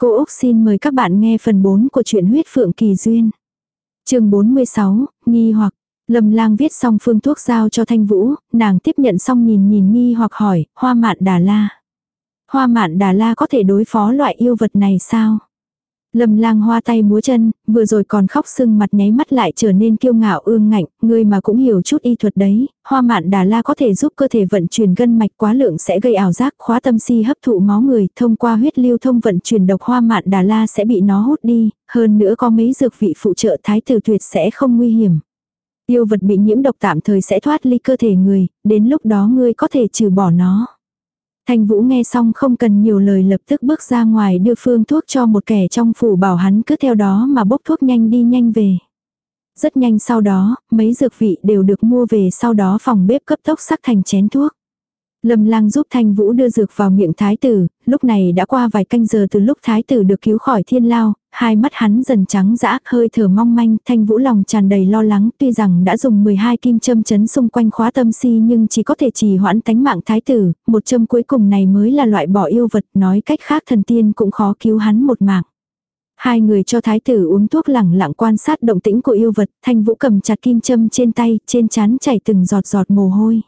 Cô Úc xin mời các bạn nghe phần 4 của truyện huyết phượng kỳ duyên. chương 46, nghi hoặc. Lâm lang viết xong phương thuốc giao cho Thanh Vũ, nàng tiếp nhận xong nhìn nhìn nghi hoặc hỏi, hoa mạn đà la. Hoa mạn đà la có thể đối phó loại yêu vật này sao? Lâm lang hoa tay múa chân, vừa rồi còn khóc sưng mặt nháy mắt lại trở nên kiêu ngạo ương ngạnh, người mà cũng hiểu chút y thuật đấy, hoa mạn đà la có thể giúp cơ thể vận chuyển gân mạch quá lượng sẽ gây ảo giác khóa tâm si hấp thụ máu người, thông qua huyết lưu thông vận chuyển độc hoa mạn đà la sẽ bị nó hút đi, hơn nữa có mấy dược vị phụ trợ thái tử tuyệt sẽ không nguy hiểm. Yêu vật bị nhiễm độc tạm thời sẽ thoát ly cơ thể người, đến lúc đó ngươi có thể trừ bỏ nó. Thanh Vũ nghe xong không cần nhiều lời lập tức bước ra ngoài đưa phương thuốc cho một kẻ trong phủ bảo hắn cứ theo đó mà bốc thuốc nhanh đi nhanh về. Rất nhanh sau đó, mấy dược vị đều được mua về sau đó phòng bếp cấp tốc sắc thành chén thuốc. Lâm lang giúp Thanh Vũ đưa dược vào miệng thái tử, lúc này đã qua vài canh giờ từ lúc thái tử được cứu khỏi thiên lao, hai mắt hắn dần trắng dã, hơi thở mong manh, Thanh Vũ lòng tràn đầy lo lắng, tuy rằng đã dùng 12 kim châm chấn xung quanh khóa tâm si nhưng chỉ có thể trì hoãn tánh mạng thái tử, một châm cuối cùng này mới là loại bỏ yêu vật, nói cách khác thần tiên cũng khó cứu hắn một mạng. Hai người cho thái tử uống thuốc lẳng lặng quan sát động tĩnh của yêu vật, Thanh Vũ cầm chặt kim châm trên tay, trên chán chảy từng giọt giọt mồ hôi.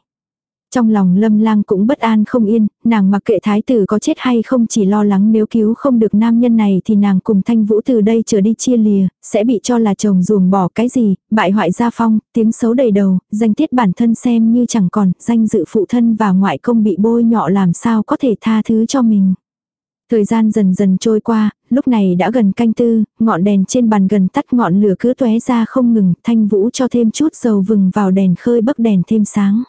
Trong lòng lâm lang cũng bất an không yên, nàng mặc kệ thái tử có chết hay không chỉ lo lắng nếu cứu không được nam nhân này thì nàng cùng thanh vũ từ đây trở đi chia lìa, sẽ bị cho là chồng ruồng bỏ cái gì, bại hoại gia phong, tiếng xấu đầy đầu, danh tiết bản thân xem như chẳng còn, danh dự phụ thân và ngoại công bị bôi nhọ làm sao có thể tha thứ cho mình. Thời gian dần dần trôi qua, lúc này đã gần canh tư, ngọn đèn trên bàn gần tắt ngọn lửa cứ tóe ra không ngừng, thanh vũ cho thêm chút dầu vừng vào đèn khơi bấc đèn thêm sáng.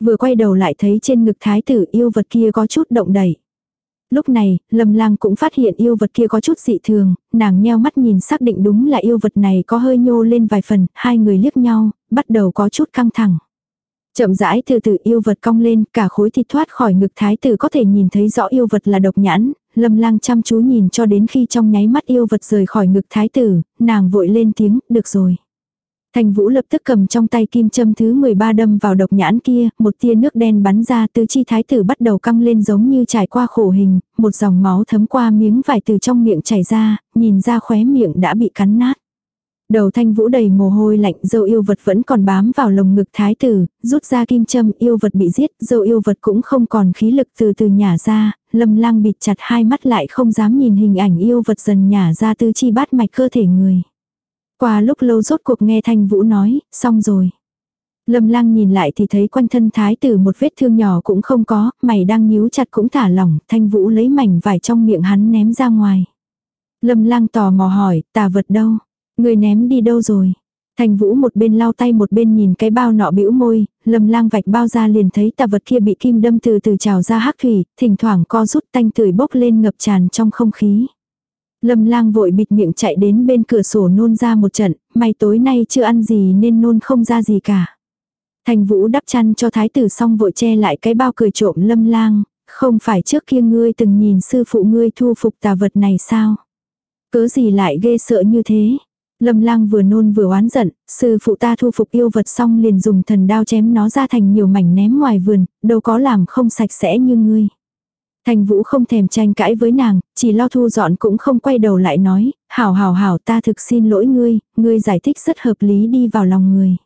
Vừa quay đầu lại thấy trên ngực thái tử yêu vật kia có chút động đẩy. Lúc này, Lâm Lang cũng phát hiện yêu vật kia có chút dị thường, nàng nheo mắt nhìn xác định đúng là yêu vật này có hơi nhô lên vài phần, hai người liếc nhau, bắt đầu có chút căng thẳng. Chậm rãi từ từ yêu vật cong lên, cả khối thịt thoát khỏi ngực thái tử có thể nhìn thấy rõ yêu vật là độc nhãn, Lâm Lang chăm chú nhìn cho đến khi trong nháy mắt yêu vật rời khỏi ngực thái tử, nàng vội lên tiếng, được rồi. Thành Vũ lập tức cầm trong tay kim châm thứ 13 đâm vào độc nhãn kia, một tia nước đen bắn ra tứ chi thái tử bắt đầu căng lên giống như trải qua khổ hình, một dòng máu thấm qua miếng vải từ trong miệng chảy ra, nhìn ra khóe miệng đã bị cắn nát. Đầu thanh vũ đầy mồ hôi lạnh, dâu yêu vật vẫn còn bám vào lồng ngực thái tử, rút ra kim châm yêu vật bị giết, dâu yêu vật cũng không còn khí lực từ từ nhả ra, lâm lang bịt chặt hai mắt lại không dám nhìn hình ảnh yêu vật dần nhả ra tứ chi bát mạch cơ thể người. Qua lúc lâu rốt cuộc nghe Thanh Vũ nói, xong rồi. Lâm lang nhìn lại thì thấy quanh thân thái tử một vết thương nhỏ cũng không có, mày đang nhíu chặt cũng thả lỏng, thanh vũ lấy mảnh vải trong miệng hắn ném ra ngoài. Lâm lang tò mò hỏi, tà vật đâu? Người ném đi đâu rồi? Thanh vũ một bên lau tay một bên nhìn cái bao nọ bĩu môi, lâm lang vạch bao ra liền thấy tà vật kia bị kim đâm từ từ trào ra hắc thủy, thỉnh thoảng co rút tanh tưởi bốc lên ngập tràn trong không khí. Lâm lang vội bịt miệng chạy đến bên cửa sổ nôn ra một trận, may tối nay chưa ăn gì nên nôn không ra gì cả. Thành vũ đắp chăn cho thái tử xong vội che lại cái bao cười trộm lâm lang, không phải trước kia ngươi từng nhìn sư phụ ngươi thu phục tà vật này sao? Cớ gì lại ghê sợ như thế? Lâm lang vừa nôn vừa oán giận, sư phụ ta thu phục yêu vật xong liền dùng thần đao chém nó ra thành nhiều mảnh ném ngoài vườn, đâu có làm không sạch sẽ như ngươi. Thành Vũ không thèm tranh cãi với nàng, chỉ lo thu dọn cũng không quay đầu lại nói, hảo hảo hảo ta thực xin lỗi ngươi, ngươi giải thích rất hợp lý đi vào lòng người.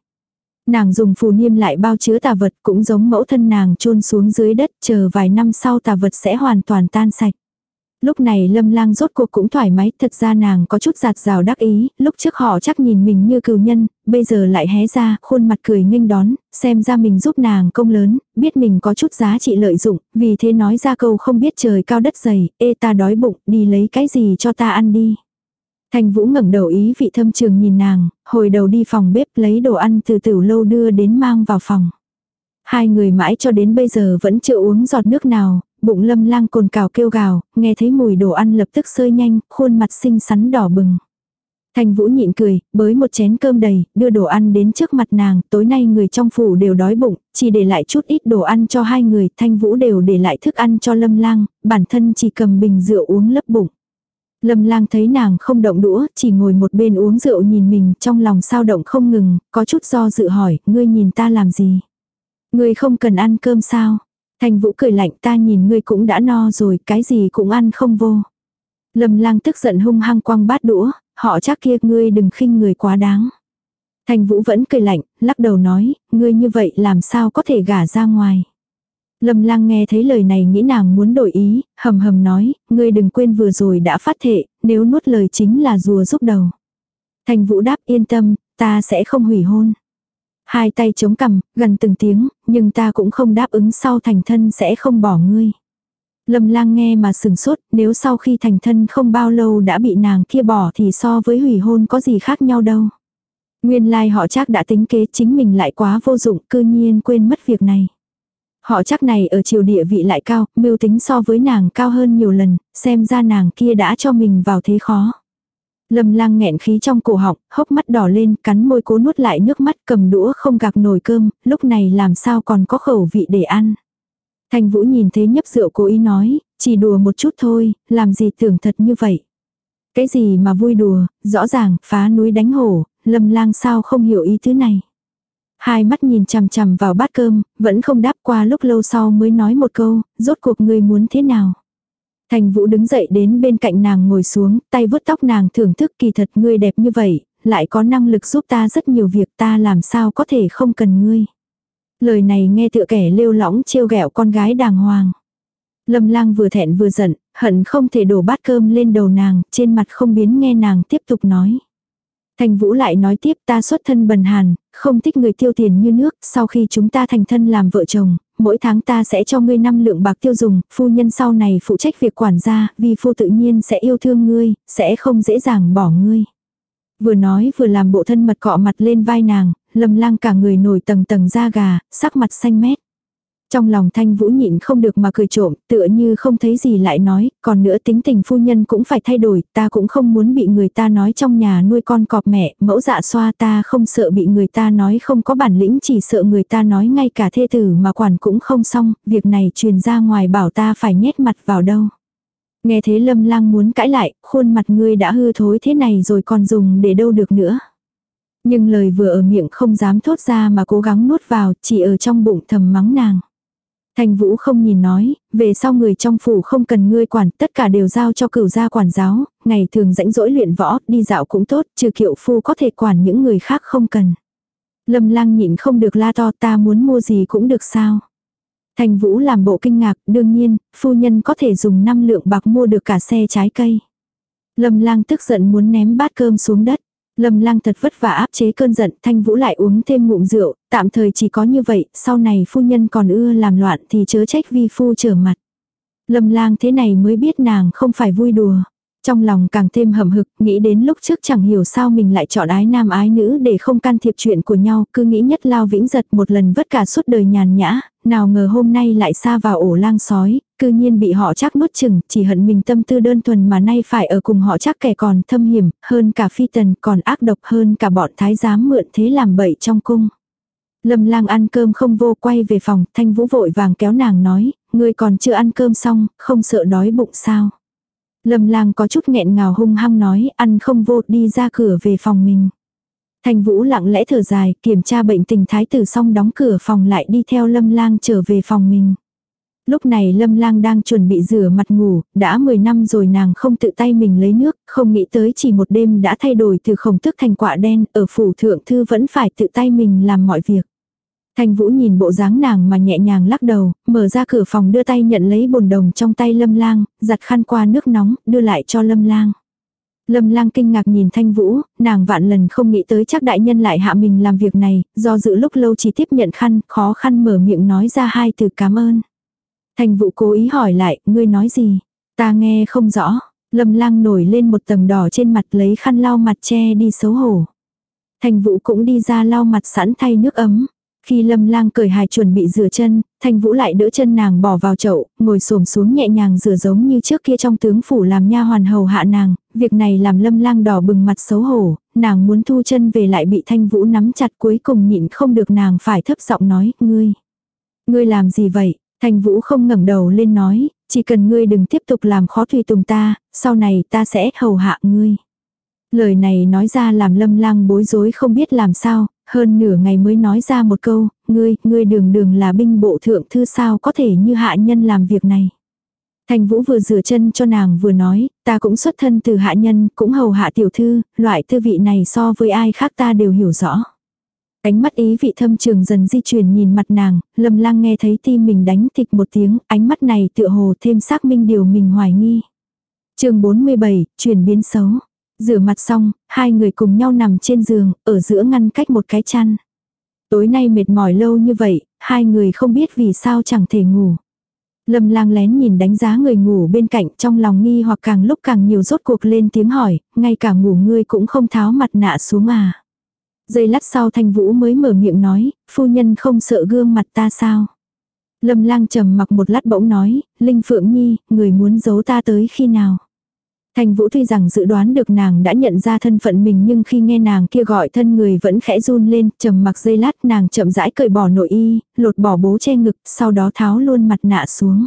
Nàng dùng phù niêm lại bao chứa tà vật cũng giống mẫu thân nàng chôn xuống dưới đất chờ vài năm sau tà vật sẽ hoàn toàn tan sạch. Lúc này lâm lang rốt cuộc cũng thoải mái, thật ra nàng có chút giạt rào đắc ý, lúc trước họ chắc nhìn mình như cừu nhân, bây giờ lại hé ra, khuôn mặt cười nghênh đón, xem ra mình giúp nàng công lớn, biết mình có chút giá trị lợi dụng, vì thế nói ra câu không biết trời cao đất dày, ê ta đói bụng, đi lấy cái gì cho ta ăn đi. Thành Vũ ngẩng đầu ý vị thâm trường nhìn nàng, hồi đầu đi phòng bếp lấy đồ ăn từ tiểu lâu đưa đến mang vào phòng. Hai người mãi cho đến bây giờ vẫn chưa uống giọt nước nào, bụng lâm lang cồn cào kêu gào, nghe thấy mùi đồ ăn lập tức sơi nhanh, khuôn mặt xinh xắn đỏ bừng. Thành Vũ nhịn cười, bới một chén cơm đầy, đưa đồ ăn đến trước mặt nàng, tối nay người trong phủ đều đói bụng, chỉ để lại chút ít đồ ăn cho hai người, Thanh Vũ đều để lại thức ăn cho Lâm Lang, bản thân chỉ cầm bình rượu uống lấp bụng. Lâm Lang thấy nàng không động đũa, chỉ ngồi một bên uống rượu nhìn mình, trong lòng sao động không ngừng, có chút do dự hỏi, ngươi nhìn ta làm gì? Ngươi không cần ăn cơm sao? Thành Vũ cười lạnh ta nhìn ngươi cũng đã no rồi, cái gì cũng ăn không vô. Lâm lang tức giận hung hăng quăng bát đũa, họ chắc kia ngươi đừng khinh người quá đáng. Thành Vũ vẫn cười lạnh, lắc đầu nói, ngươi như vậy làm sao có thể gả ra ngoài. Lâm lang nghe thấy lời này nghĩ nàng muốn đổi ý, hầm hầm nói, ngươi đừng quên vừa rồi đã phát thệ, nếu nuốt lời chính là rùa giúp đầu. Thành Vũ đáp yên tâm, ta sẽ không hủy hôn. Hai tay chống cằm, gần từng tiếng, nhưng ta cũng không đáp ứng sau thành thân sẽ không bỏ ngươi. Lâm lang nghe mà sừng sốt, nếu sau khi thành thân không bao lâu đã bị nàng kia bỏ thì so với hủy hôn có gì khác nhau đâu. Nguyên lai họ chắc đã tính kế chính mình lại quá vô dụng, cư nhiên quên mất việc này. Họ chắc này ở triều địa vị lại cao, mưu tính so với nàng cao hơn nhiều lần, xem ra nàng kia đã cho mình vào thế khó. Lâm lang nghẹn khí trong cổ họng, hốc mắt đỏ lên, cắn môi cố nuốt lại nước mắt cầm đũa không gạc nồi cơm, lúc này làm sao còn có khẩu vị để ăn. Thành Vũ nhìn thế nhấp rượu cố ý nói, chỉ đùa một chút thôi, làm gì tưởng thật như vậy. Cái gì mà vui đùa, rõ ràng, phá núi đánh hổ, lâm lang sao không hiểu ý thứ này. Hai mắt nhìn chằm chằm vào bát cơm, vẫn không đáp qua lúc lâu sau mới nói một câu, rốt cuộc người muốn thế nào. Thành Vũ đứng dậy đến bên cạnh nàng ngồi xuống, tay vuốt tóc nàng thưởng thức kỳ thật ngươi đẹp như vậy, lại có năng lực giúp ta rất nhiều việc ta làm sao có thể không cần ngươi. Lời này nghe tựa kẻ lêu lỏng trêu ghẹo con gái đàng hoàng. Lâm lang vừa thẹn vừa giận, hận không thể đổ bát cơm lên đầu nàng, trên mặt không biến nghe nàng tiếp tục nói. Thành Vũ lại nói tiếp ta xuất thân bần hàn, không thích người tiêu tiền như nước, sau khi chúng ta thành thân làm vợ chồng, mỗi tháng ta sẽ cho ngươi năm lượng bạc tiêu dùng, phu nhân sau này phụ trách việc quản gia, vì phu tự nhiên sẽ yêu thương ngươi, sẽ không dễ dàng bỏ ngươi. Vừa nói vừa làm bộ thân mật cọ mặt lên vai nàng, lâm lang cả người nổi tầng tầng da gà, sắc mặt xanh mét. Trong lòng thanh vũ nhịn không được mà cười trộm, tựa như không thấy gì lại nói, còn nữa tính tình phu nhân cũng phải thay đổi, ta cũng không muốn bị người ta nói trong nhà nuôi con cọp mẹ, mẫu dạ xoa ta không sợ bị người ta nói không có bản lĩnh chỉ sợ người ta nói ngay cả thê tử mà quản cũng không xong, việc này truyền ra ngoài bảo ta phải nhét mặt vào đâu. Nghe thế lâm lang muốn cãi lại, khuôn mặt ngươi đã hư thối thế này rồi còn dùng để đâu được nữa. Nhưng lời vừa ở miệng không dám thốt ra mà cố gắng nuốt vào, chỉ ở trong bụng thầm mắng nàng. Thành Vũ không nhìn nói, về sau người trong phủ không cần ngươi quản, tất cả đều giao cho cửu gia quản giáo, ngày thường rãnh rỗi luyện võ, đi dạo cũng tốt, trừ kiệu phu có thể quản những người khác không cần. Lâm lang nhịn không được la to ta muốn mua gì cũng được sao. Thành Vũ làm bộ kinh ngạc, đương nhiên, phu nhân có thể dùng 5 lượng bạc mua được cả xe trái cây. Lâm lang tức giận muốn ném bát cơm xuống đất. Lâm lang thật vất vả áp chế cơn giận, thanh vũ lại uống thêm ngụm rượu, tạm thời chỉ có như vậy, sau này phu nhân còn ưa làm loạn thì chớ trách vi phu trở mặt. Lâm lang thế này mới biết nàng không phải vui đùa. Trong lòng càng thêm hầm hực, nghĩ đến lúc trước chẳng hiểu sao mình lại chọn ái nam ái nữ để không can thiệp chuyện của nhau, cứ nghĩ nhất lao vĩnh giật một lần vất cả suốt đời nhàn nhã, nào ngờ hôm nay lại xa vào ổ lang sói, cư nhiên bị họ chắc nuốt chừng, chỉ hận mình tâm tư đơn thuần mà nay phải ở cùng họ chắc kẻ còn thâm hiểm, hơn cả phi tần, còn ác độc hơn cả bọn thái giám mượn thế làm bậy trong cung. Lâm lang ăn cơm không vô quay về phòng, thanh vũ vội vàng kéo nàng nói, ngươi còn chưa ăn cơm xong, không sợ đói bụng sao. Lâm lang có chút nghẹn ngào hung hăng nói, ăn không vô đi ra cửa về phòng mình. Thành Vũ lặng lẽ thở dài, kiểm tra bệnh tình thái tử xong đóng cửa phòng lại đi theo Lâm Lang trở về phòng mình. Lúc này Lâm Lang đang chuẩn bị rửa mặt ngủ, đã 10 năm rồi nàng không tự tay mình lấy nước, không nghĩ tới chỉ một đêm đã thay đổi từ khổng tức thành quạ đen, ở phủ thượng thư vẫn phải tự tay mình làm mọi việc. Thanh Vũ nhìn bộ dáng nàng mà nhẹ nhàng lắc đầu, mở ra cửa phòng đưa tay nhận lấy bồn đồng trong tay Lâm Lang, giặt khăn qua nước nóng, đưa lại cho Lâm Lang. Lâm lang kinh ngạc nhìn thanh vũ, nàng vạn lần không nghĩ tới chắc đại nhân lại hạ mình làm việc này, do dự lúc lâu chỉ tiếp nhận khăn, khó khăn mở miệng nói ra hai từ cảm ơn. Thanh vũ cố ý hỏi lại, ngươi nói gì? Ta nghe không rõ. Lâm lang nổi lên một tầng đỏ trên mặt lấy khăn lau mặt che đi xấu hổ. Thanh vũ cũng đi ra lau mặt sẵn thay nước ấm. Khi lâm lang cởi hài chuẩn bị rửa chân, thanh vũ lại đỡ chân nàng bỏ vào chậu, ngồi xổm xuống nhẹ nhàng rửa giống như trước kia trong tướng phủ làm nha hoàn hầu hạ nàng, việc này làm lâm lang đỏ bừng mặt xấu hổ, nàng muốn thu chân về lại bị thanh vũ nắm chặt cuối cùng nhịn không được nàng phải thấp giọng nói, ngươi. Ngươi làm gì vậy? Thanh vũ không ngẩng đầu lên nói, chỉ cần ngươi đừng tiếp tục làm khó tùy tùng ta, sau này ta sẽ hầu hạ ngươi. Lời này nói ra làm lâm lang bối rối không biết làm sao, hơn nửa ngày mới nói ra một câu, ngươi, ngươi đường đường là binh bộ thượng thư sao có thể như hạ nhân làm việc này. Thành Vũ vừa rửa chân cho nàng vừa nói, ta cũng xuất thân từ hạ nhân, cũng hầu hạ tiểu thư, loại tư vị này so với ai khác ta đều hiểu rõ. Ánh mắt ý vị thâm trường dần di chuyển nhìn mặt nàng, lâm lang nghe thấy tim mình đánh thịch một tiếng, ánh mắt này tựa hồ thêm xác minh điều mình hoài nghi. chương 47, chuyển biến xấu. Rửa mặt xong, hai người cùng nhau nằm trên giường, ở giữa ngăn cách một cái chăn. Tối nay mệt mỏi lâu như vậy, hai người không biết vì sao chẳng thể ngủ. Lâm lang lén nhìn đánh giá người ngủ bên cạnh trong lòng nghi hoặc càng lúc càng nhiều rốt cuộc lên tiếng hỏi, ngay cả ngủ ngươi cũng không tháo mặt nạ xuống à. Giây lát sau thanh vũ mới mở miệng nói, phu nhân không sợ gương mặt ta sao. Lâm lang trầm mặc một lát bỗng nói, Linh Phượng Nhi, người muốn giấu ta tới khi nào. Thành Vũ tuy rằng dự đoán được nàng đã nhận ra thân phận mình nhưng khi nghe nàng kia gọi thân người vẫn khẽ run lên, trầm mặc dây lát nàng chậm rãi cởi bỏ nội y, lột bỏ bố che ngực, sau đó tháo luôn mặt nạ xuống.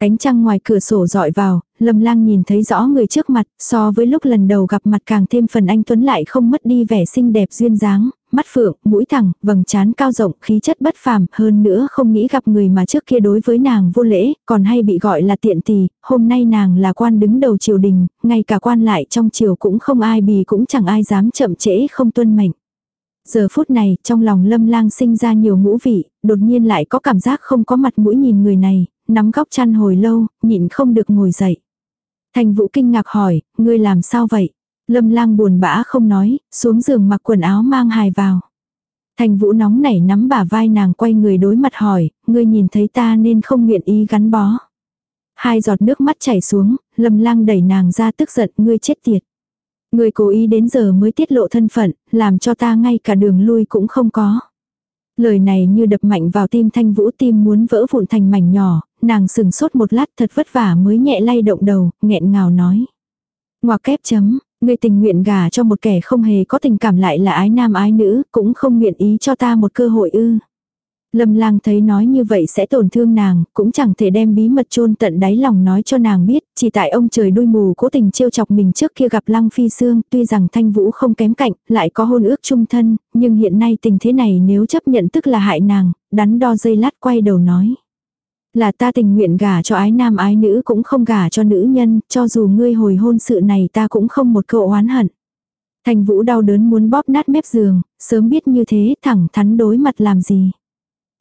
Cánh trăng ngoài cửa sổ dọi vào, Lâm Lang nhìn thấy rõ người trước mặt, so với lúc lần đầu gặp mặt càng thêm phần anh Tuấn lại không mất đi vẻ xinh đẹp duyên dáng, mắt phượng, mũi thẳng, vầng trán cao rộng, khí chất bất phàm, hơn nữa không nghĩ gặp người mà trước kia đối với nàng vô lễ, còn hay bị gọi là tiện tỳ, hôm nay nàng là quan đứng đầu triều đình, ngay cả quan lại trong triều cũng không ai bì cũng chẳng ai dám chậm trễ không tuân mệnh. Giờ phút này, trong lòng lâm lang sinh ra nhiều ngũ vị, đột nhiên lại có cảm giác không có mặt mũi nhìn người này, nắm góc chăn hồi lâu, nhịn không được ngồi dậy. Thành vũ kinh ngạc hỏi, ngươi làm sao vậy? Lâm lang buồn bã không nói, xuống giường mặc quần áo mang hài vào. Thành vũ nóng nảy nắm bả vai nàng quay người đối mặt hỏi, ngươi nhìn thấy ta nên không nguyện ý gắn bó. Hai giọt nước mắt chảy xuống, lâm lang đẩy nàng ra tức giận, ngươi chết tiệt. Ngươi cố ý đến giờ mới tiết lộ thân phận, làm cho ta ngay cả đường lui cũng không có. Lời này như đập mạnh vào tim thanh vũ tim muốn vỡ vụn thành mảnh nhỏ, nàng sừng sốt một lát thật vất vả mới nhẹ lay động đầu, nghẹn ngào nói. Ngoà kép chấm, người tình nguyện gả cho một kẻ không hề có tình cảm lại là ái nam ái nữ, cũng không nguyện ý cho ta một cơ hội ư. Lâm lang thấy nói như vậy sẽ tổn thương nàng, cũng chẳng thể đem bí mật chôn tận đáy lòng nói cho nàng biết, chỉ tại ông trời đuôi mù cố tình trêu chọc mình trước kia gặp lăng phi xương, tuy rằng thanh vũ không kém cạnh, lại có hôn ước chung thân, nhưng hiện nay tình thế này nếu chấp nhận tức là hại nàng, đắn đo dây lát quay đầu nói. Là ta tình nguyện gả cho ái nam ái nữ cũng không gả cho nữ nhân, cho dù ngươi hồi hôn sự này ta cũng không một cậu oán hận. Thành vũ đau đớn muốn bóp nát mép giường, sớm biết như thế thẳng thắn đối mặt làm gì.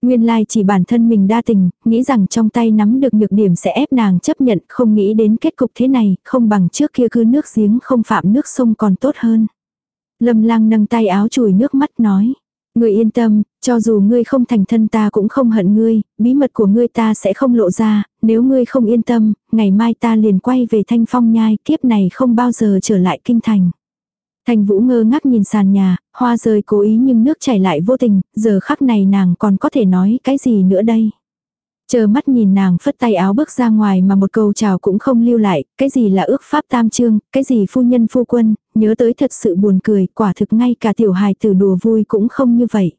Nguyên lai chỉ bản thân mình đa tình, nghĩ rằng trong tay nắm được nhược điểm sẽ ép nàng chấp nhận, không nghĩ đến kết cục thế này, không bằng trước kia cứ nước giếng không phạm nước sông còn tốt hơn. Lâm lang nâng tay áo chùi nước mắt nói. Ngươi yên tâm, cho dù ngươi không thành thân ta cũng không hận ngươi, bí mật của ngươi ta sẽ không lộ ra, nếu ngươi không yên tâm, ngày mai ta liền quay về thanh phong nhai, kiếp này không bao giờ trở lại kinh thành. Thành vũ ngơ ngác nhìn sàn nhà, hoa rơi cố ý nhưng nước chảy lại vô tình, giờ khắc này nàng còn có thể nói cái gì nữa đây. Chờ mắt nhìn nàng phất tay áo bước ra ngoài mà một câu chào cũng không lưu lại, cái gì là ước pháp tam trương, cái gì phu nhân phu quân, nhớ tới thật sự buồn cười, quả thực ngay cả tiểu hài tử đùa vui cũng không như vậy.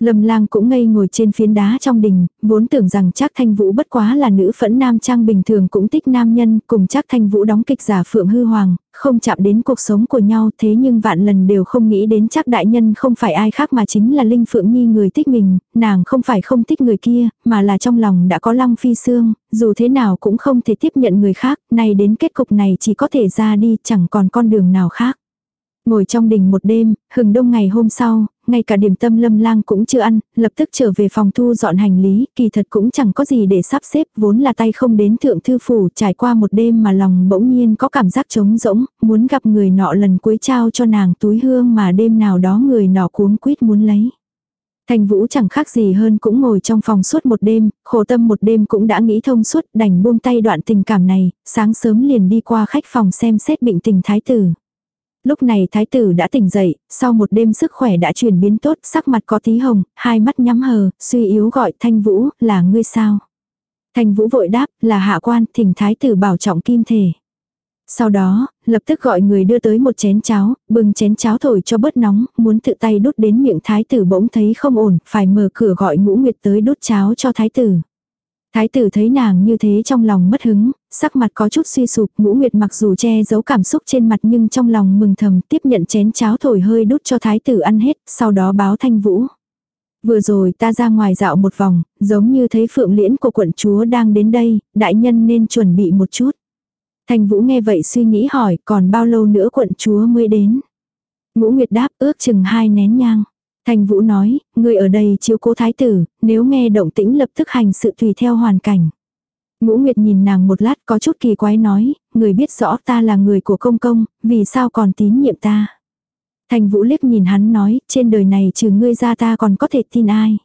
Lâm lang cũng ngây ngồi trên phiến đá trong đình, vốn tưởng rằng chắc thanh vũ bất quá là nữ phẫn nam trang bình thường cũng thích nam nhân, cùng chắc thanh vũ đóng kịch giả phượng hư hoàng, không chạm đến cuộc sống của nhau thế nhưng vạn lần đều không nghĩ đến chắc đại nhân không phải ai khác mà chính là Linh Phượng Nhi người thích mình, nàng không phải không thích người kia, mà là trong lòng đã có lăng phi xương, dù thế nào cũng không thể tiếp nhận người khác, nay đến kết cục này chỉ có thể ra đi chẳng còn con đường nào khác. Ngồi trong đình một đêm, hừng đông ngày hôm sau, ngay cả điểm tâm lâm lang cũng chưa ăn, lập tức trở về phòng thu dọn hành lý, kỳ thật cũng chẳng có gì để sắp xếp, vốn là tay không đến thượng thư phủ, trải qua một đêm mà lòng bỗng nhiên có cảm giác trống rỗng, muốn gặp người nọ lần cuối trao cho nàng túi hương mà đêm nào đó người nọ cuống quýt muốn lấy. Thành Vũ chẳng khác gì hơn cũng ngồi trong phòng suốt một đêm, khổ tâm một đêm cũng đã nghĩ thông suốt đành buông tay đoạn tình cảm này, sáng sớm liền đi qua khách phòng xem xét bệnh tình thái tử. Lúc này thái tử đã tỉnh dậy, sau một đêm sức khỏe đã chuyển biến tốt, sắc mặt có tí hồng, hai mắt nhắm hờ, suy yếu gọi Thanh Vũ, là ngươi sao? Thanh Vũ vội đáp, là hạ quan, thỉnh thái tử bảo trọng kim thể. Sau đó, lập tức gọi người đưa tới một chén cháo, bưng chén cháo thổi cho bớt nóng, muốn tự tay đút đến miệng thái tử bỗng thấy không ổn, phải mở cửa gọi ngũ nguyệt tới đút cháo cho thái tử. Thái tử thấy nàng như thế trong lòng mất hứng, sắc mặt có chút suy sụp, ngũ nguyệt mặc dù che giấu cảm xúc trên mặt nhưng trong lòng mừng thầm tiếp nhận chén cháo thổi hơi đút cho thái tử ăn hết, sau đó báo thanh vũ. Vừa rồi ta ra ngoài dạo một vòng, giống như thấy phượng liễn của quận chúa đang đến đây, đại nhân nên chuẩn bị một chút. thanh Vũ nghe vậy suy nghĩ hỏi còn bao lâu nữa quận chúa mới đến. Ngũ Nguyệt đáp ước chừng hai nén nhang. Thành Vũ nói, người ở đây chiếu cố thái tử, nếu nghe động tĩnh lập tức hành sự tùy theo hoàn cảnh. Ngũ Nguyệt nhìn nàng một lát có chút kỳ quái nói, người biết rõ ta là người của công công, vì sao còn tín nhiệm ta. Thành Vũ liếc nhìn hắn nói, trên đời này trừ ngươi ra ta còn có thể tin ai.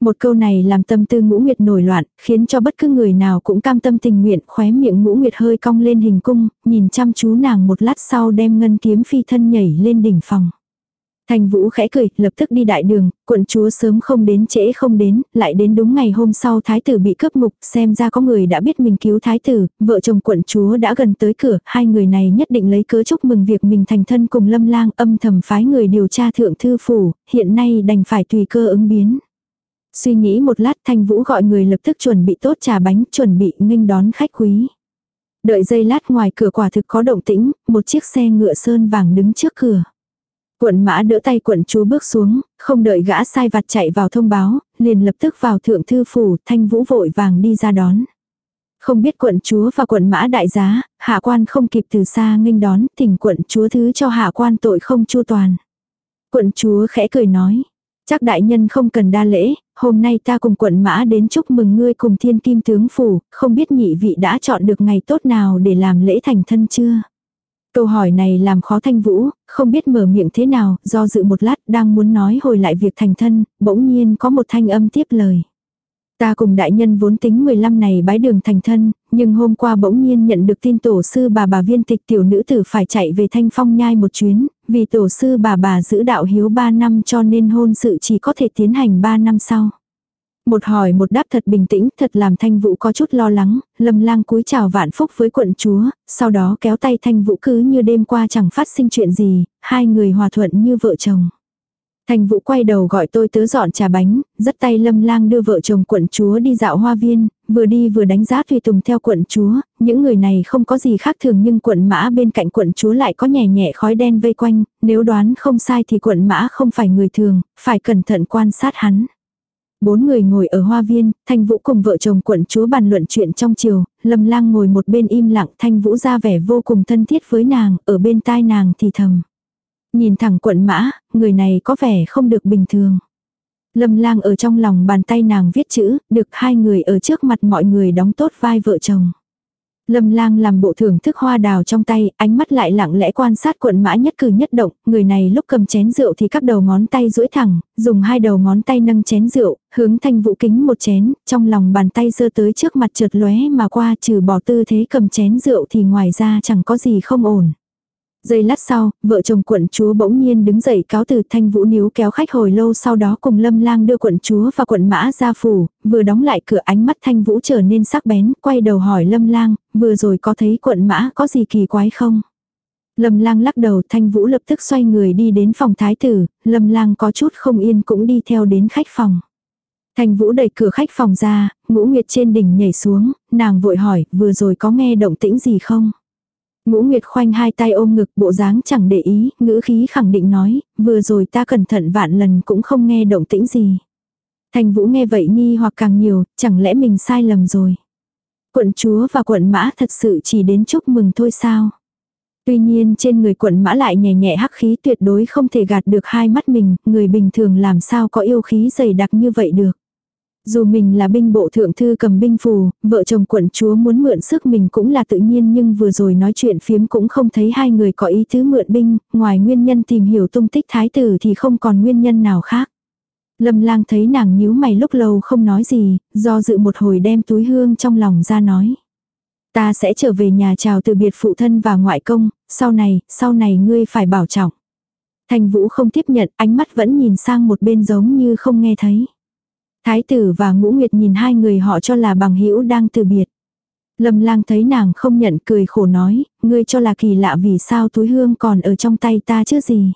Một câu này làm tâm tư ngũ nguyệt nổi loạn, khiến cho bất cứ người nào cũng cam tâm tình nguyện, khóe miệng ngũ nguyệt hơi cong lên hình cung, nhìn chăm chú nàng một lát sau đem ngân kiếm phi thân nhảy lên đỉnh phòng. Thành Vũ khẽ cười, lập tức đi đại đường, quận chúa sớm không đến trễ không đến, lại đến đúng ngày hôm sau thái tử bị cướp ngục, xem ra có người đã biết mình cứu thái tử, vợ chồng quận chúa đã gần tới cửa, hai người này nhất định lấy cớ chúc mừng việc mình thành thân cùng lâm lang âm thầm phái người điều tra thượng thư phủ, hiện nay đành phải tùy cơ ứng biến. Suy nghĩ một lát Thanh Vũ gọi người lập tức chuẩn bị tốt trà bánh, chuẩn bị nghênh đón khách quý. Đợi giây lát ngoài cửa quả thực có động tĩnh, một chiếc xe ngựa sơn vàng đứng trước cửa. Quận mã đỡ tay quận chúa bước xuống, không đợi gã sai vặt chạy vào thông báo, liền lập tức vào thượng thư phủ, thanh vũ vội vàng đi ra đón. Không biết quận chúa và quận mã đại giá, hạ quan không kịp từ xa nghênh đón, thỉnh quận chúa thứ cho hạ quan tội không chu toàn. Quận chúa khẽ cười nói, chắc đại nhân không cần đa lễ, hôm nay ta cùng quận mã đến chúc mừng ngươi cùng thiên kim tướng phủ, không biết nhị vị đã chọn được ngày tốt nào để làm lễ thành thân chưa? Câu hỏi này làm khó Thanh Vũ, không biết mở miệng thế nào, do dự một lát đang muốn nói hồi lại việc thành thân, bỗng nhiên có một thanh âm tiếp lời. Ta cùng đại nhân vốn tính 15 này bái đường thành thân, nhưng hôm qua bỗng nhiên nhận được tin tổ sư bà bà viên tịch tiểu nữ tử phải chạy về thanh phong nhai một chuyến, vì tổ sư bà bà giữ đạo hiếu 3 năm cho nên hôn sự chỉ có thể tiến hành 3 năm sau. Một hỏi một đáp thật bình tĩnh, thật làm thanh vũ có chút lo lắng, lâm lang cúi chào vạn phúc với quận chúa, sau đó kéo tay thanh vũ cứ như đêm qua chẳng phát sinh chuyện gì, hai người hòa thuận như vợ chồng. Thanh vũ quay đầu gọi tôi tớ dọn trà bánh, dắt tay lâm lang đưa vợ chồng quận chúa đi dạo hoa viên, vừa đi vừa đánh giá tùy tùng theo quận chúa, những người này không có gì khác thường nhưng quận mã bên cạnh quận chúa lại có nhẹ nhẹ khói đen vây quanh, nếu đoán không sai thì quận mã không phải người thường, phải cẩn thận quan sát hắn. Bốn người ngồi ở hoa viên, Thanh Vũ cùng vợ chồng quận chúa bàn luận chuyện trong chiều, Lâm Lang ngồi một bên im lặng, Thanh Vũ ra vẻ vô cùng thân thiết với nàng, ở bên tai nàng thì thầm. Nhìn thẳng quận mã, người này có vẻ không được bình thường. Lâm Lang ở trong lòng bàn tay nàng viết chữ, được hai người ở trước mặt mọi người đóng tốt vai vợ chồng. Lâm lang làm bộ thưởng thức hoa đào trong tay, ánh mắt lại lặng lẽ quan sát quận mã nhất cử nhất động, người này lúc cầm chén rượu thì các đầu ngón tay duỗi thẳng, dùng hai đầu ngón tay nâng chén rượu, hướng thanh vũ kính một chén, trong lòng bàn tay giơ tới trước mặt trượt lóe mà qua trừ bỏ tư thế cầm chén rượu thì ngoài ra chẳng có gì không ổn. Giây lát sau, vợ chồng quận chúa bỗng nhiên đứng dậy cáo từ thanh vũ níu kéo khách hồi lâu sau đó cùng lâm lang đưa quận chúa và quận mã ra phủ, vừa đóng lại cửa ánh mắt thanh vũ trở nên sắc bén, quay đầu hỏi lâm lang, vừa rồi có thấy quận mã có gì kỳ quái không? Lâm lang lắc đầu thanh vũ lập tức xoay người đi đến phòng thái tử, lâm lang có chút không yên cũng đi theo đến khách phòng. Thanh vũ đẩy cửa khách phòng ra, ngũ nguyệt trên đỉnh nhảy xuống, nàng vội hỏi vừa rồi có nghe động tĩnh gì không? Ngũ Nguyệt khoanh hai tay ôm ngực bộ dáng chẳng để ý, ngữ khí khẳng định nói, vừa rồi ta cẩn thận vạn lần cũng không nghe động tĩnh gì. Thành Vũ nghe vậy nghi hoặc càng nhiều, chẳng lẽ mình sai lầm rồi. Quận chúa và quận mã thật sự chỉ đến chúc mừng thôi sao. Tuy nhiên trên người quận mã lại nhẹ nhẹ hắc khí tuyệt đối không thể gạt được hai mắt mình, người bình thường làm sao có yêu khí dày đặc như vậy được. Dù mình là binh bộ thượng thư cầm binh phù, vợ chồng quận chúa muốn mượn sức mình cũng là tự nhiên nhưng vừa rồi nói chuyện phiếm cũng không thấy hai người có ý tứ mượn binh, ngoài nguyên nhân tìm hiểu tung tích thái tử thì không còn nguyên nhân nào khác. Lâm lang thấy nàng nhíu mày lúc lâu không nói gì, do dự một hồi đem túi hương trong lòng ra nói. Ta sẽ trở về nhà chào từ biệt phụ thân và ngoại công, sau này, sau này ngươi phải bảo trọng. Thành vũ không tiếp nhận, ánh mắt vẫn nhìn sang một bên giống như không nghe thấy. Thái tử và ngũ nguyệt nhìn hai người họ cho là bằng hữu đang từ biệt. Lâm lang thấy nàng không nhận cười khổ nói, ngươi cho là kỳ lạ vì sao túi hương còn ở trong tay ta chứ gì.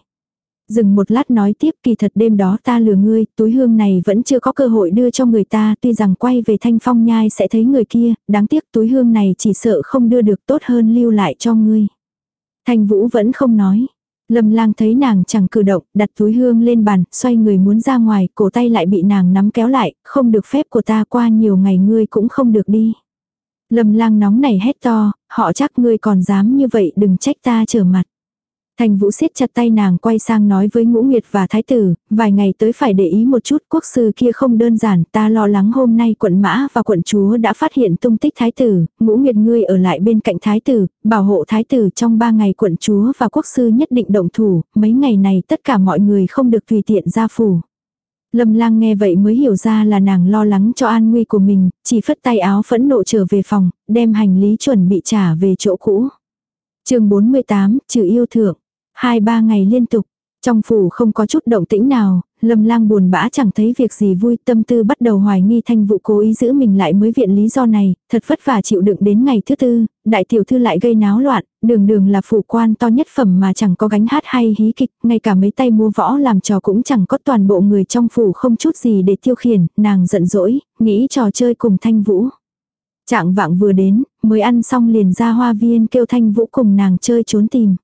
Dừng một lát nói tiếp kỳ thật đêm đó ta lừa ngươi, túi hương này vẫn chưa có cơ hội đưa cho người ta, tuy rằng quay về thanh phong nhai sẽ thấy người kia, đáng tiếc túi hương này chỉ sợ không đưa được tốt hơn lưu lại cho ngươi. Thanh vũ vẫn không nói. Lâm lang thấy nàng chẳng cử động, đặt túi hương lên bàn, xoay người muốn ra ngoài, cổ tay lại bị nàng nắm kéo lại, không được phép của ta qua nhiều ngày ngươi cũng không được đi. Lâm lang nóng nảy hét to, họ chắc ngươi còn dám như vậy đừng trách ta trở mặt. Thành Vũ siết chặt tay nàng quay sang nói với Ngũ Nguyệt và Thái tử, vài ngày tới phải để ý một chút quốc sư kia không đơn giản, ta lo lắng hôm nay quận mã và quận chúa đã phát hiện tung tích Thái tử, Ngũ Nguyệt ngươi ở lại bên cạnh Thái tử, bảo hộ Thái tử trong ba ngày quận chúa và quốc sư nhất định động thủ, mấy ngày này tất cả mọi người không được tùy tiện ra phủ. Lâm lang nghe vậy mới hiểu ra là nàng lo lắng cho an nguy của mình, chỉ phất tay áo phẫn nộ trở về phòng, đem hành lý chuẩn bị trả về chỗ cũ. chương 48, trừ yêu thượng. Hai ba ngày liên tục, trong phủ không có chút động tĩnh nào, lâm lang buồn bã chẳng thấy việc gì vui tâm tư bắt đầu hoài nghi thanh vụ cố ý giữ mình lại mới viện lý do này, thật vất vả chịu đựng đến ngày thứ tư, đại tiểu thư lại gây náo loạn, đường đường là phủ quan to nhất phẩm mà chẳng có gánh hát hay hí kịch, ngay cả mấy tay mua võ làm trò cũng chẳng có toàn bộ người trong phủ không chút gì để tiêu khiển, nàng giận dỗi, nghĩ trò chơi cùng thanh vũ. Trạng vạng vừa đến, mới ăn xong liền ra hoa viên kêu thanh vũ cùng nàng chơi trốn tìm.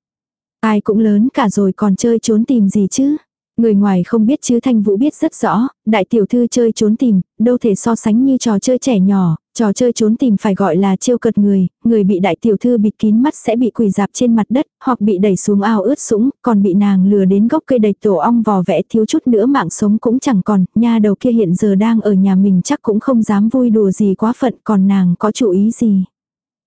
Ai cũng lớn cả rồi còn chơi trốn tìm gì chứ. Người ngoài không biết chứ Thanh Vũ biết rất rõ, đại tiểu thư chơi trốn tìm, đâu thể so sánh như trò chơi trẻ nhỏ, trò chơi trốn tìm phải gọi là trêu cợt người, người bị đại tiểu thư bịt kín mắt sẽ bị quỳ dạp trên mặt đất, hoặc bị đẩy xuống ao ướt sũng, còn bị nàng lừa đến gốc cây đầy tổ ong vò vẽ thiếu chút nữa mạng sống cũng chẳng còn, nha đầu kia hiện giờ đang ở nhà mình chắc cũng không dám vui đùa gì quá phận, còn nàng có chủ ý gì.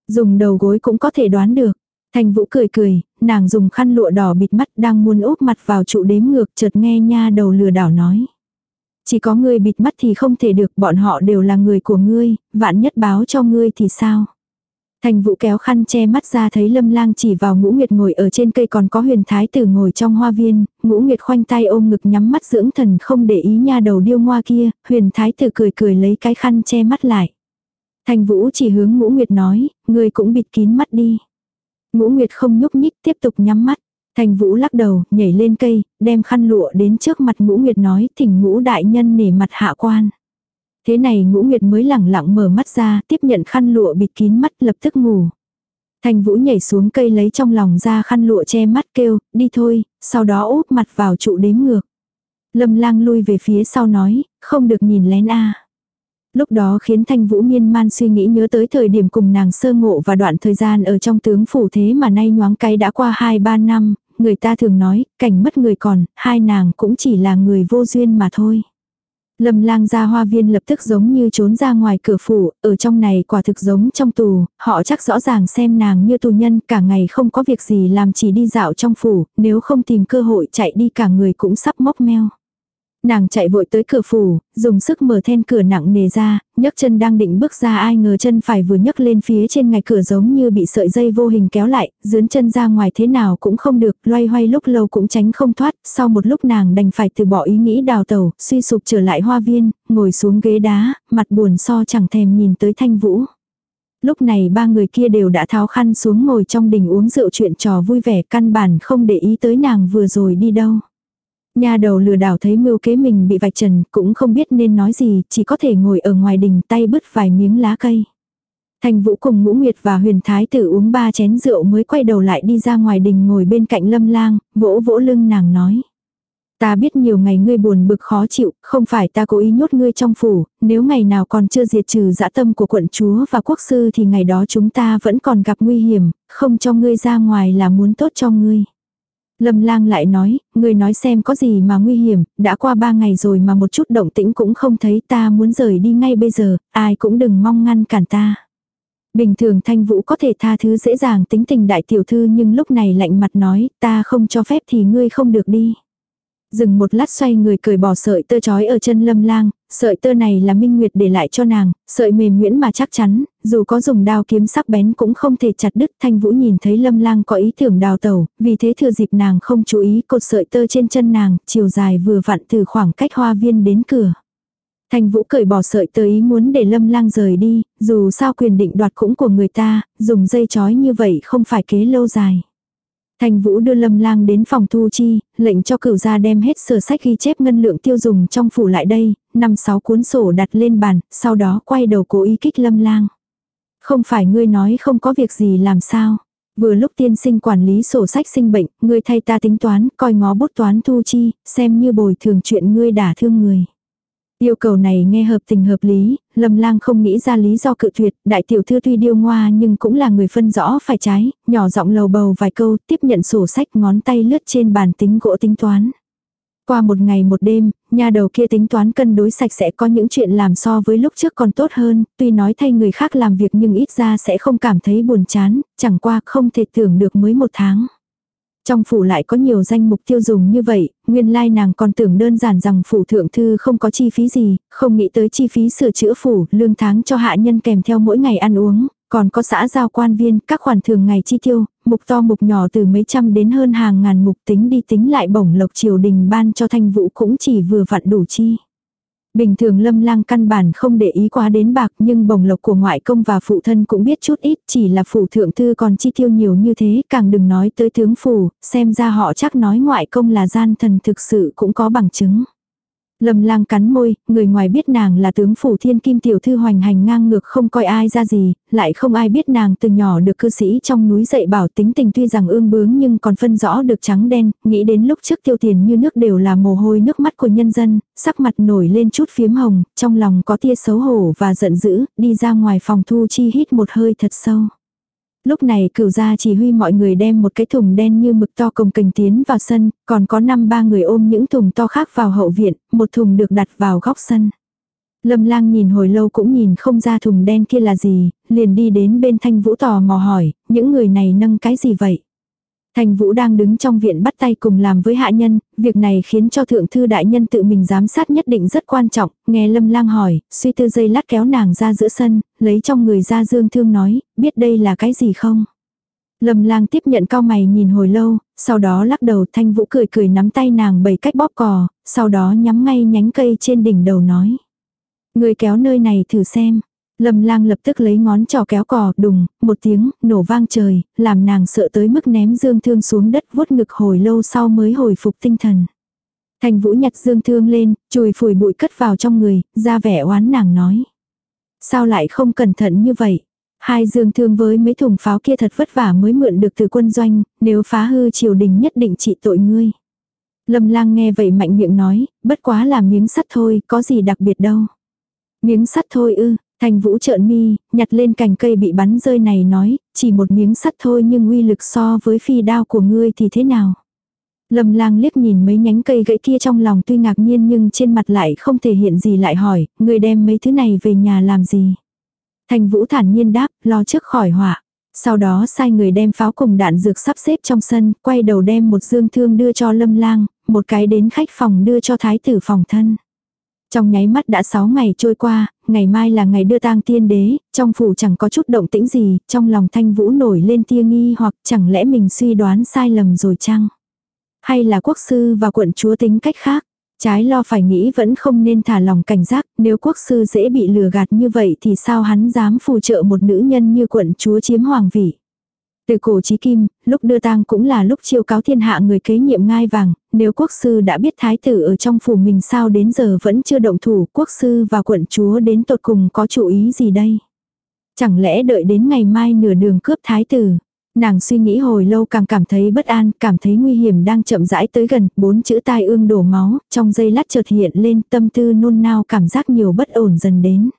Dùng đầu gối cũng có thể đoán được. Thành Vũ cười cười, nàng dùng khăn lụa đỏ bịt mắt đang muốn úp mặt vào trụ đếm ngược chợt nghe nha đầu lừa đảo nói. Chỉ có ngươi bịt mắt thì không thể được, bọn họ đều là người của ngươi, vạn nhất báo cho ngươi thì sao? Thành Vũ kéo khăn che mắt ra thấy Lâm Lang chỉ vào Ngũ Nguyệt ngồi ở trên cây còn có Huyền Thái tử ngồi trong hoa viên, Ngũ Nguyệt khoanh tay ôm ngực nhắm mắt dưỡng thần không để ý nha đầu điêu ngoa kia, Huyền Thái tử cười cười lấy cái khăn che mắt lại. Thành Vũ chỉ hướng Ngũ Nguyệt nói, ngươi cũng bịt kín mắt đi. Ngũ Nguyệt không nhúc nhích tiếp tục nhắm mắt. Thành Vũ lắc đầu, nhảy lên cây, đem khăn lụa đến trước mặt Ngũ Nguyệt nói thỉnh Ngũ đại nhân nể mặt hạ quan. Thế này Ngũ Nguyệt mới lẳng lặng mở mắt ra, tiếp nhận khăn lụa bịt kín mắt lập tức ngủ. Thành Vũ nhảy xuống cây lấy trong lòng ra khăn lụa che mắt kêu, đi thôi, sau đó úp mặt vào trụ đếm ngược. Lâm lang lui về phía sau nói, không được nhìn lén a Lúc đó khiến Thanh Vũ miên man suy nghĩ nhớ tới thời điểm cùng nàng sơ ngộ và đoạn thời gian ở trong tướng phủ thế mà nay nhoáng cái đã qua 2-3 năm, người ta thường nói, cảnh mất người còn, hai nàng cũng chỉ là người vô duyên mà thôi. Lâm lang ra hoa viên lập tức giống như trốn ra ngoài cửa phủ, ở trong này quả thực giống trong tù, họ chắc rõ ràng xem nàng như tù nhân cả ngày không có việc gì làm chỉ đi dạo trong phủ, nếu không tìm cơ hội chạy đi cả người cũng sắp mốc meo. Nàng chạy vội tới cửa phủ, dùng sức mở then cửa nặng nề ra, nhấc chân đang định bước ra ai ngờ chân phải vừa nhấc lên phía trên ngạch cửa giống như bị sợi dây vô hình kéo lại, dướn chân ra ngoài thế nào cũng không được, loay hoay lúc lâu cũng tránh không thoát, sau một lúc nàng đành phải từ bỏ ý nghĩ đào tẩu, suy sụp trở lại hoa viên, ngồi xuống ghế đá, mặt buồn so chẳng thèm nhìn tới thanh vũ. Lúc này ba người kia đều đã tháo khăn xuống ngồi trong đình uống rượu chuyện trò vui vẻ căn bản không để ý tới nàng vừa rồi đi đâu. Nhà đầu lừa đảo thấy mưu kế mình bị vạch trần, cũng không biết nên nói gì, chỉ có thể ngồi ở ngoài đình tay bứt vài miếng lá cây. Thành Vũ cùng Ngũ Nguyệt và Huyền Thái tử uống ba chén rượu mới quay đầu lại đi ra ngoài đình ngồi bên cạnh Lâm Lang, vỗ vỗ lưng nàng nói. Ta biết nhiều ngày ngươi buồn bực khó chịu, không phải ta cố ý nhốt ngươi trong phủ, nếu ngày nào còn chưa diệt trừ dã tâm của quận chúa và quốc sư thì ngày đó chúng ta vẫn còn gặp nguy hiểm, không cho ngươi ra ngoài là muốn tốt cho ngươi. Lâm lang lại nói, người nói xem có gì mà nguy hiểm, đã qua ba ngày rồi mà một chút động tĩnh cũng không thấy ta muốn rời đi ngay bây giờ, ai cũng đừng mong ngăn cản ta. Bình thường thanh vũ có thể tha thứ dễ dàng tính tình đại tiểu thư nhưng lúc này lạnh mặt nói, ta không cho phép thì ngươi không được đi. Dừng một lát xoay người cởi bỏ sợi tơ chói ở chân lâm lang, sợi tơ này là minh nguyệt để lại cho nàng, sợi mềm nguyễn mà chắc chắn, dù có dùng đao kiếm sắc bén cũng không thể chặt đứt. Thanh vũ nhìn thấy lâm lang có ý tưởng đào tẩu, vì thế thừa dịp nàng không chú ý cột sợi tơ trên chân nàng, chiều dài vừa vặn từ khoảng cách hoa viên đến cửa. Thanh Vũ cởi bỏ sợi tơ ý muốn để Lâm Lang rời đi, dù sao quyền định đoạt cũng của người ta, dùng dây chói như vậy không phải kế lâu dài. Thành Vũ đưa Lâm Lang đến phòng thu chi, lệnh cho cửu gia đem hết sổ sách ghi chép ngân lượng tiêu dùng trong phủ lại đây, năm sáu cuốn sổ đặt lên bàn, sau đó quay đầu cố ý kích Lâm Lang. Không phải ngươi nói không có việc gì làm sao? Vừa lúc tiên sinh quản lý sổ sách sinh bệnh, ngươi thay ta tính toán, coi ngó bút toán thu chi, xem như bồi thường chuyện ngươi đả thương người. Yêu cầu này nghe hợp tình hợp lý, Lâm Lang không nghĩ ra lý do cự tuyệt, đại tiểu thư tuy điêu ngoa nhưng cũng là người phân rõ phải trái, nhỏ giọng lầu bầu vài câu, tiếp nhận sổ sách ngón tay lướt trên bàn tính gỗ tính toán. Qua một ngày một đêm, nhà đầu kia tính toán cân đối sạch sẽ có những chuyện làm so với lúc trước còn tốt hơn, tuy nói thay người khác làm việc nhưng ít ra sẽ không cảm thấy buồn chán, chẳng qua không thể tưởng được mới một tháng. Trong phủ lại có nhiều danh mục tiêu dùng như vậy, nguyên lai nàng còn tưởng đơn giản rằng phủ thượng thư không có chi phí gì, không nghĩ tới chi phí sửa chữa phủ, lương tháng cho hạ nhân kèm theo mỗi ngày ăn uống, còn có xã giao quan viên, các khoản thường ngày chi tiêu, mục to mục nhỏ từ mấy trăm đến hơn hàng ngàn mục tính đi tính lại bổng lộc triều đình ban cho thanh vũ cũng chỉ vừa vặn đủ chi. Bình thường lâm lang căn bản không để ý quá đến bạc nhưng bồng lộc của ngoại công và phụ thân cũng biết chút ít chỉ là phủ thượng thư còn chi tiêu nhiều như thế càng đừng nói tới tướng phủ, xem ra họ chắc nói ngoại công là gian thần thực sự cũng có bằng chứng. Lâm lang cắn môi, người ngoài biết nàng là tướng phủ thiên kim tiểu thư hoành hành ngang ngược không coi ai ra gì, lại không ai biết nàng từ nhỏ được cư sĩ trong núi dạy bảo tính tình tuy rằng ương bướng nhưng còn phân rõ được trắng đen, nghĩ đến lúc trước tiêu tiền như nước đều là mồ hôi nước mắt của nhân dân, sắc mặt nổi lên chút phiếm hồng, trong lòng có tia xấu hổ và giận dữ, đi ra ngoài phòng thu chi hít một hơi thật sâu. Lúc này cửu gia chỉ huy mọi người đem một cái thùng đen như mực to cồng cành tiến vào sân, còn có năm ba người ôm những thùng to khác vào hậu viện, một thùng được đặt vào góc sân. Lâm lang nhìn hồi lâu cũng nhìn không ra thùng đen kia là gì, liền đi đến bên thanh vũ tò mò hỏi, những người này nâng cái gì vậy? Thành Vũ đang đứng trong viện bắt tay cùng làm với hạ nhân, việc này khiến cho thượng thư đại nhân tự mình giám sát nhất định rất quan trọng, nghe Lâm Lang hỏi, suy tư dây lát kéo nàng ra giữa sân, lấy trong người ra dương thương nói, biết đây là cái gì không? Lâm Lang tiếp nhận cao mày nhìn hồi lâu, sau đó lắc đầu Thanh Vũ cười cười nắm tay nàng bày cách bóp cò, sau đó nhắm ngay nhánh cây trên đỉnh đầu nói. Người kéo nơi này thử xem. Lâm lang lập tức lấy ngón trỏ kéo cò, đùng, một tiếng, nổ vang trời, làm nàng sợ tới mức ném dương thương xuống đất vuốt ngực hồi lâu sau mới hồi phục tinh thần. Thành vũ nhặt dương thương lên, chùi phủi bụi cất vào trong người, ra vẻ oán nàng nói. Sao lại không cẩn thận như vậy? Hai dương thương với mấy thùng pháo kia thật vất vả mới mượn được từ quân doanh, nếu phá hư triều đình nhất định trị tội ngươi. Lâm lang nghe vậy mạnh miệng nói, bất quá là miếng sắt thôi, có gì đặc biệt đâu. Miếng sắt thôi ư, Thành vũ trợn mi, nhặt lên cành cây bị bắn rơi này nói, chỉ một miếng sắt thôi nhưng uy lực so với phi đao của ngươi thì thế nào? Lâm lang liếc nhìn mấy nhánh cây gãy kia trong lòng tuy ngạc nhiên nhưng trên mặt lại không thể hiện gì lại hỏi, ngươi đem mấy thứ này về nhà làm gì? Thành vũ thản nhiên đáp, lo trước khỏi họa. Sau đó sai người đem pháo cùng đạn dược sắp xếp trong sân, quay đầu đem một dương thương đưa cho lâm lang, một cái đến khách phòng đưa cho thái tử phòng thân. Trong nháy mắt đã 6 ngày trôi qua, ngày mai là ngày đưa tang tiên đế, trong phủ chẳng có chút động tĩnh gì, trong lòng thanh vũ nổi lên tia nghi hoặc chẳng lẽ mình suy đoán sai lầm rồi chăng? Hay là quốc sư và quận chúa tính cách khác? Trái lo phải nghĩ vẫn không nên thả lòng cảnh giác, nếu quốc sư dễ bị lừa gạt như vậy thì sao hắn dám phù trợ một nữ nhân như quận chúa chiếm hoàng vị? Từ cổ chí kim, lúc đưa tang cũng là lúc chiêu cáo thiên hạ người kế nhiệm ngai vàng, nếu quốc sư đã biết thái tử ở trong phủ mình sao đến giờ vẫn chưa động thủ, quốc sư và quận chúa đến tột cùng có chủ ý gì đây? Chẳng lẽ đợi đến ngày mai nửa đường cướp thái tử? Nàng suy nghĩ hồi lâu càng cảm thấy bất an, cảm thấy nguy hiểm đang chậm rãi tới gần, bốn chữ tai ương đổ máu, trong giây lát chợt hiện lên tâm tư nôn nao cảm giác nhiều bất ổn dần đến.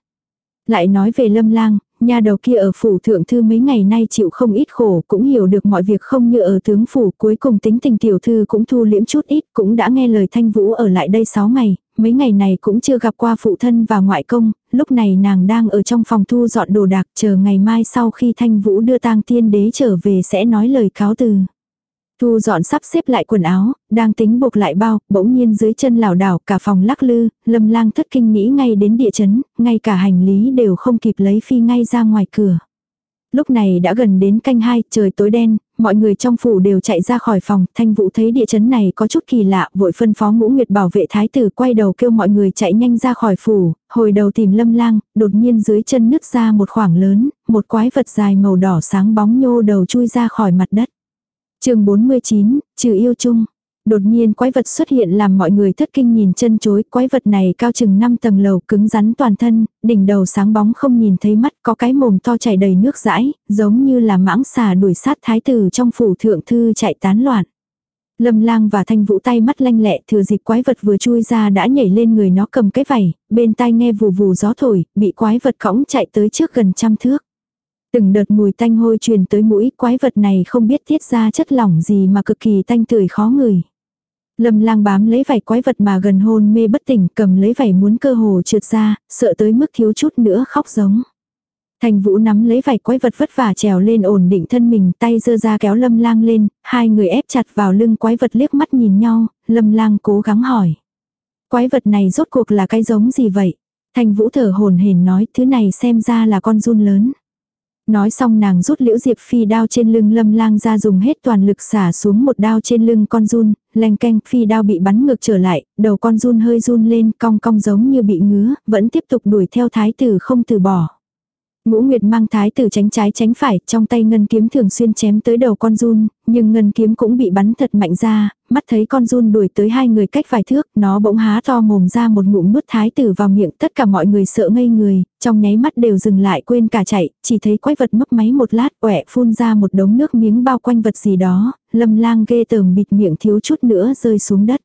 Lại nói về lâm lang, Nhà đầu kia ở phủ thượng thư mấy ngày nay chịu không ít khổ, cũng hiểu được mọi việc không như ở tướng phủ, cuối cùng tính tình tiểu thư cũng thu liễm chút ít, cũng đã nghe lời thanh vũ ở lại đây 6 ngày, mấy ngày này cũng chưa gặp qua phụ thân và ngoại công, lúc này nàng đang ở trong phòng thu dọn đồ đạc, chờ ngày mai sau khi thanh vũ đưa tang tiên đế trở về sẽ nói lời cáo từ. Thu dọn sắp xếp lại quần áo, đang tính buộc lại bao, bỗng nhiên dưới chân lảo đảo cả phòng lắc lư, lâm lang thất kinh nghĩ ngay đến địa chấn, ngay cả hành lý đều không kịp lấy phi ngay ra ngoài cửa. Lúc này đã gần đến canh hai, trời tối đen, mọi người trong phủ đều chạy ra khỏi phòng, thanh vũ thấy địa chấn này có chút kỳ lạ, vội phân phó ngũ nguyệt bảo vệ thái tử quay đầu kêu mọi người chạy nhanh ra khỏi phủ, hồi đầu tìm lâm lang, đột nhiên dưới chân nứt ra một khoảng lớn, một quái vật dài màu đỏ sáng bóng nhô đầu chui ra khỏi mặt đất chương 49, trừ yêu chung. Đột nhiên quái vật xuất hiện làm mọi người thất kinh nhìn chân chối, quái vật này cao chừng 5 tầng lầu, cứng rắn toàn thân, đỉnh đầu sáng bóng không nhìn thấy mắt, có cái mồm to chảy đầy nước dãi, giống như là mãng xà đuổi sát thái tử trong phủ thượng thư chạy tán loạn. Lâm lang và thanh vũ tay mắt lanh lẹ thừa dịp quái vật vừa chui ra đã nhảy lên người nó cầm cái vảy, bên tai nghe vù vù gió thổi, bị quái vật cõng chạy tới trước gần trăm thước. Từng đợt mùi tanh hôi truyền tới mũi quái vật này không biết tiết ra chất lỏng gì mà cực kỳ tanh tưởi khó ngửi. Lâm lang bám lấy vảy quái vật mà gần hôn mê bất tỉnh cầm lấy vảy muốn cơ hồ trượt ra, sợ tới mức thiếu chút nữa khóc giống. Thành vũ nắm lấy vảy quái vật vất vả trèo lên ổn định thân mình tay giơ ra kéo lâm lang lên, hai người ép chặt vào lưng quái vật liếc mắt nhìn nhau, lâm lang cố gắng hỏi. Quái vật này rốt cuộc là cái giống gì vậy? Thành vũ thở hồn hển nói thứ này xem ra là con run lớn. Nói xong nàng rút liễu diệp phi đao trên lưng lâm lang ra dùng hết toàn lực xả xuống một đao trên lưng con run, leng canh phi đao bị bắn ngược trở lại, đầu con run hơi run lên cong cong giống như bị ngứa, vẫn tiếp tục đuổi theo thái tử không từ bỏ. Ngũ Nguyệt mang thái tử tránh trái tránh phải, trong tay ngân kiếm thường xuyên chém tới đầu con run, nhưng ngân kiếm cũng bị bắn thật mạnh ra, mắt thấy con run đuổi tới hai người cách vài thước, nó bỗng há to mồm ra một ngụm nuốt thái tử vào miệng, tất cả mọi người sợ ngây người, trong nháy mắt đều dừng lại quên cả chạy, chỉ thấy quái vật mấp máy một lát, quẹ phun ra một đống nước miếng bao quanh vật gì đó, lâm lang ghê tởm bịt miệng thiếu chút nữa rơi xuống đất.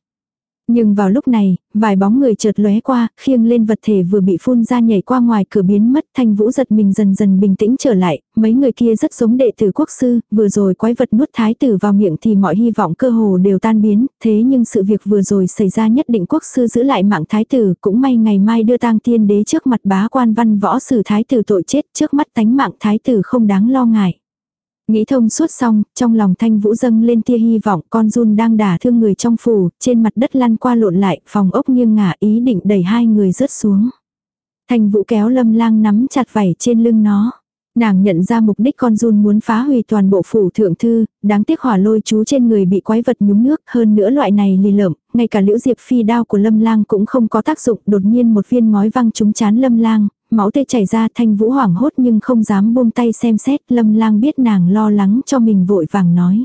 Nhưng vào lúc này, vài bóng người chợt lóe qua, khiêng lên vật thể vừa bị phun ra nhảy qua ngoài cửa biến mất, thanh vũ giật mình dần dần bình tĩnh trở lại, mấy người kia rất giống đệ tử quốc sư, vừa rồi quái vật nuốt thái tử vào miệng thì mọi hy vọng cơ hồ đều tan biến, thế nhưng sự việc vừa rồi xảy ra nhất định quốc sư giữ lại mạng thái tử, cũng may ngày mai đưa tang tiên đế trước mặt bá quan văn võ sử thái tử tội chết trước mắt tánh mạng thái tử không đáng lo ngại. Nghĩ thông suốt xong, trong lòng thanh vũ dâng lên tia hy vọng con run đang đả thương người trong phủ, trên mặt đất lăn qua lộn lại, phòng ốc nghiêng ngả ý định đẩy hai người rớt xuống. Thanh vũ kéo lâm lang nắm chặt vảy trên lưng nó. Nàng nhận ra mục đích con run muốn phá hủy toàn bộ phủ thượng thư, đáng tiếc hỏa lôi chú trên người bị quái vật nhúng nước, hơn nữa loại này lì lợm, ngay cả liễu diệp phi đao của lâm lang cũng không có tác dụng, đột nhiên một viên ngói văng trúng chán lâm lang, máu tê chảy ra thanh vũ hoảng hốt nhưng không dám buông tay xem xét, lâm lang biết nàng lo lắng cho mình vội vàng nói.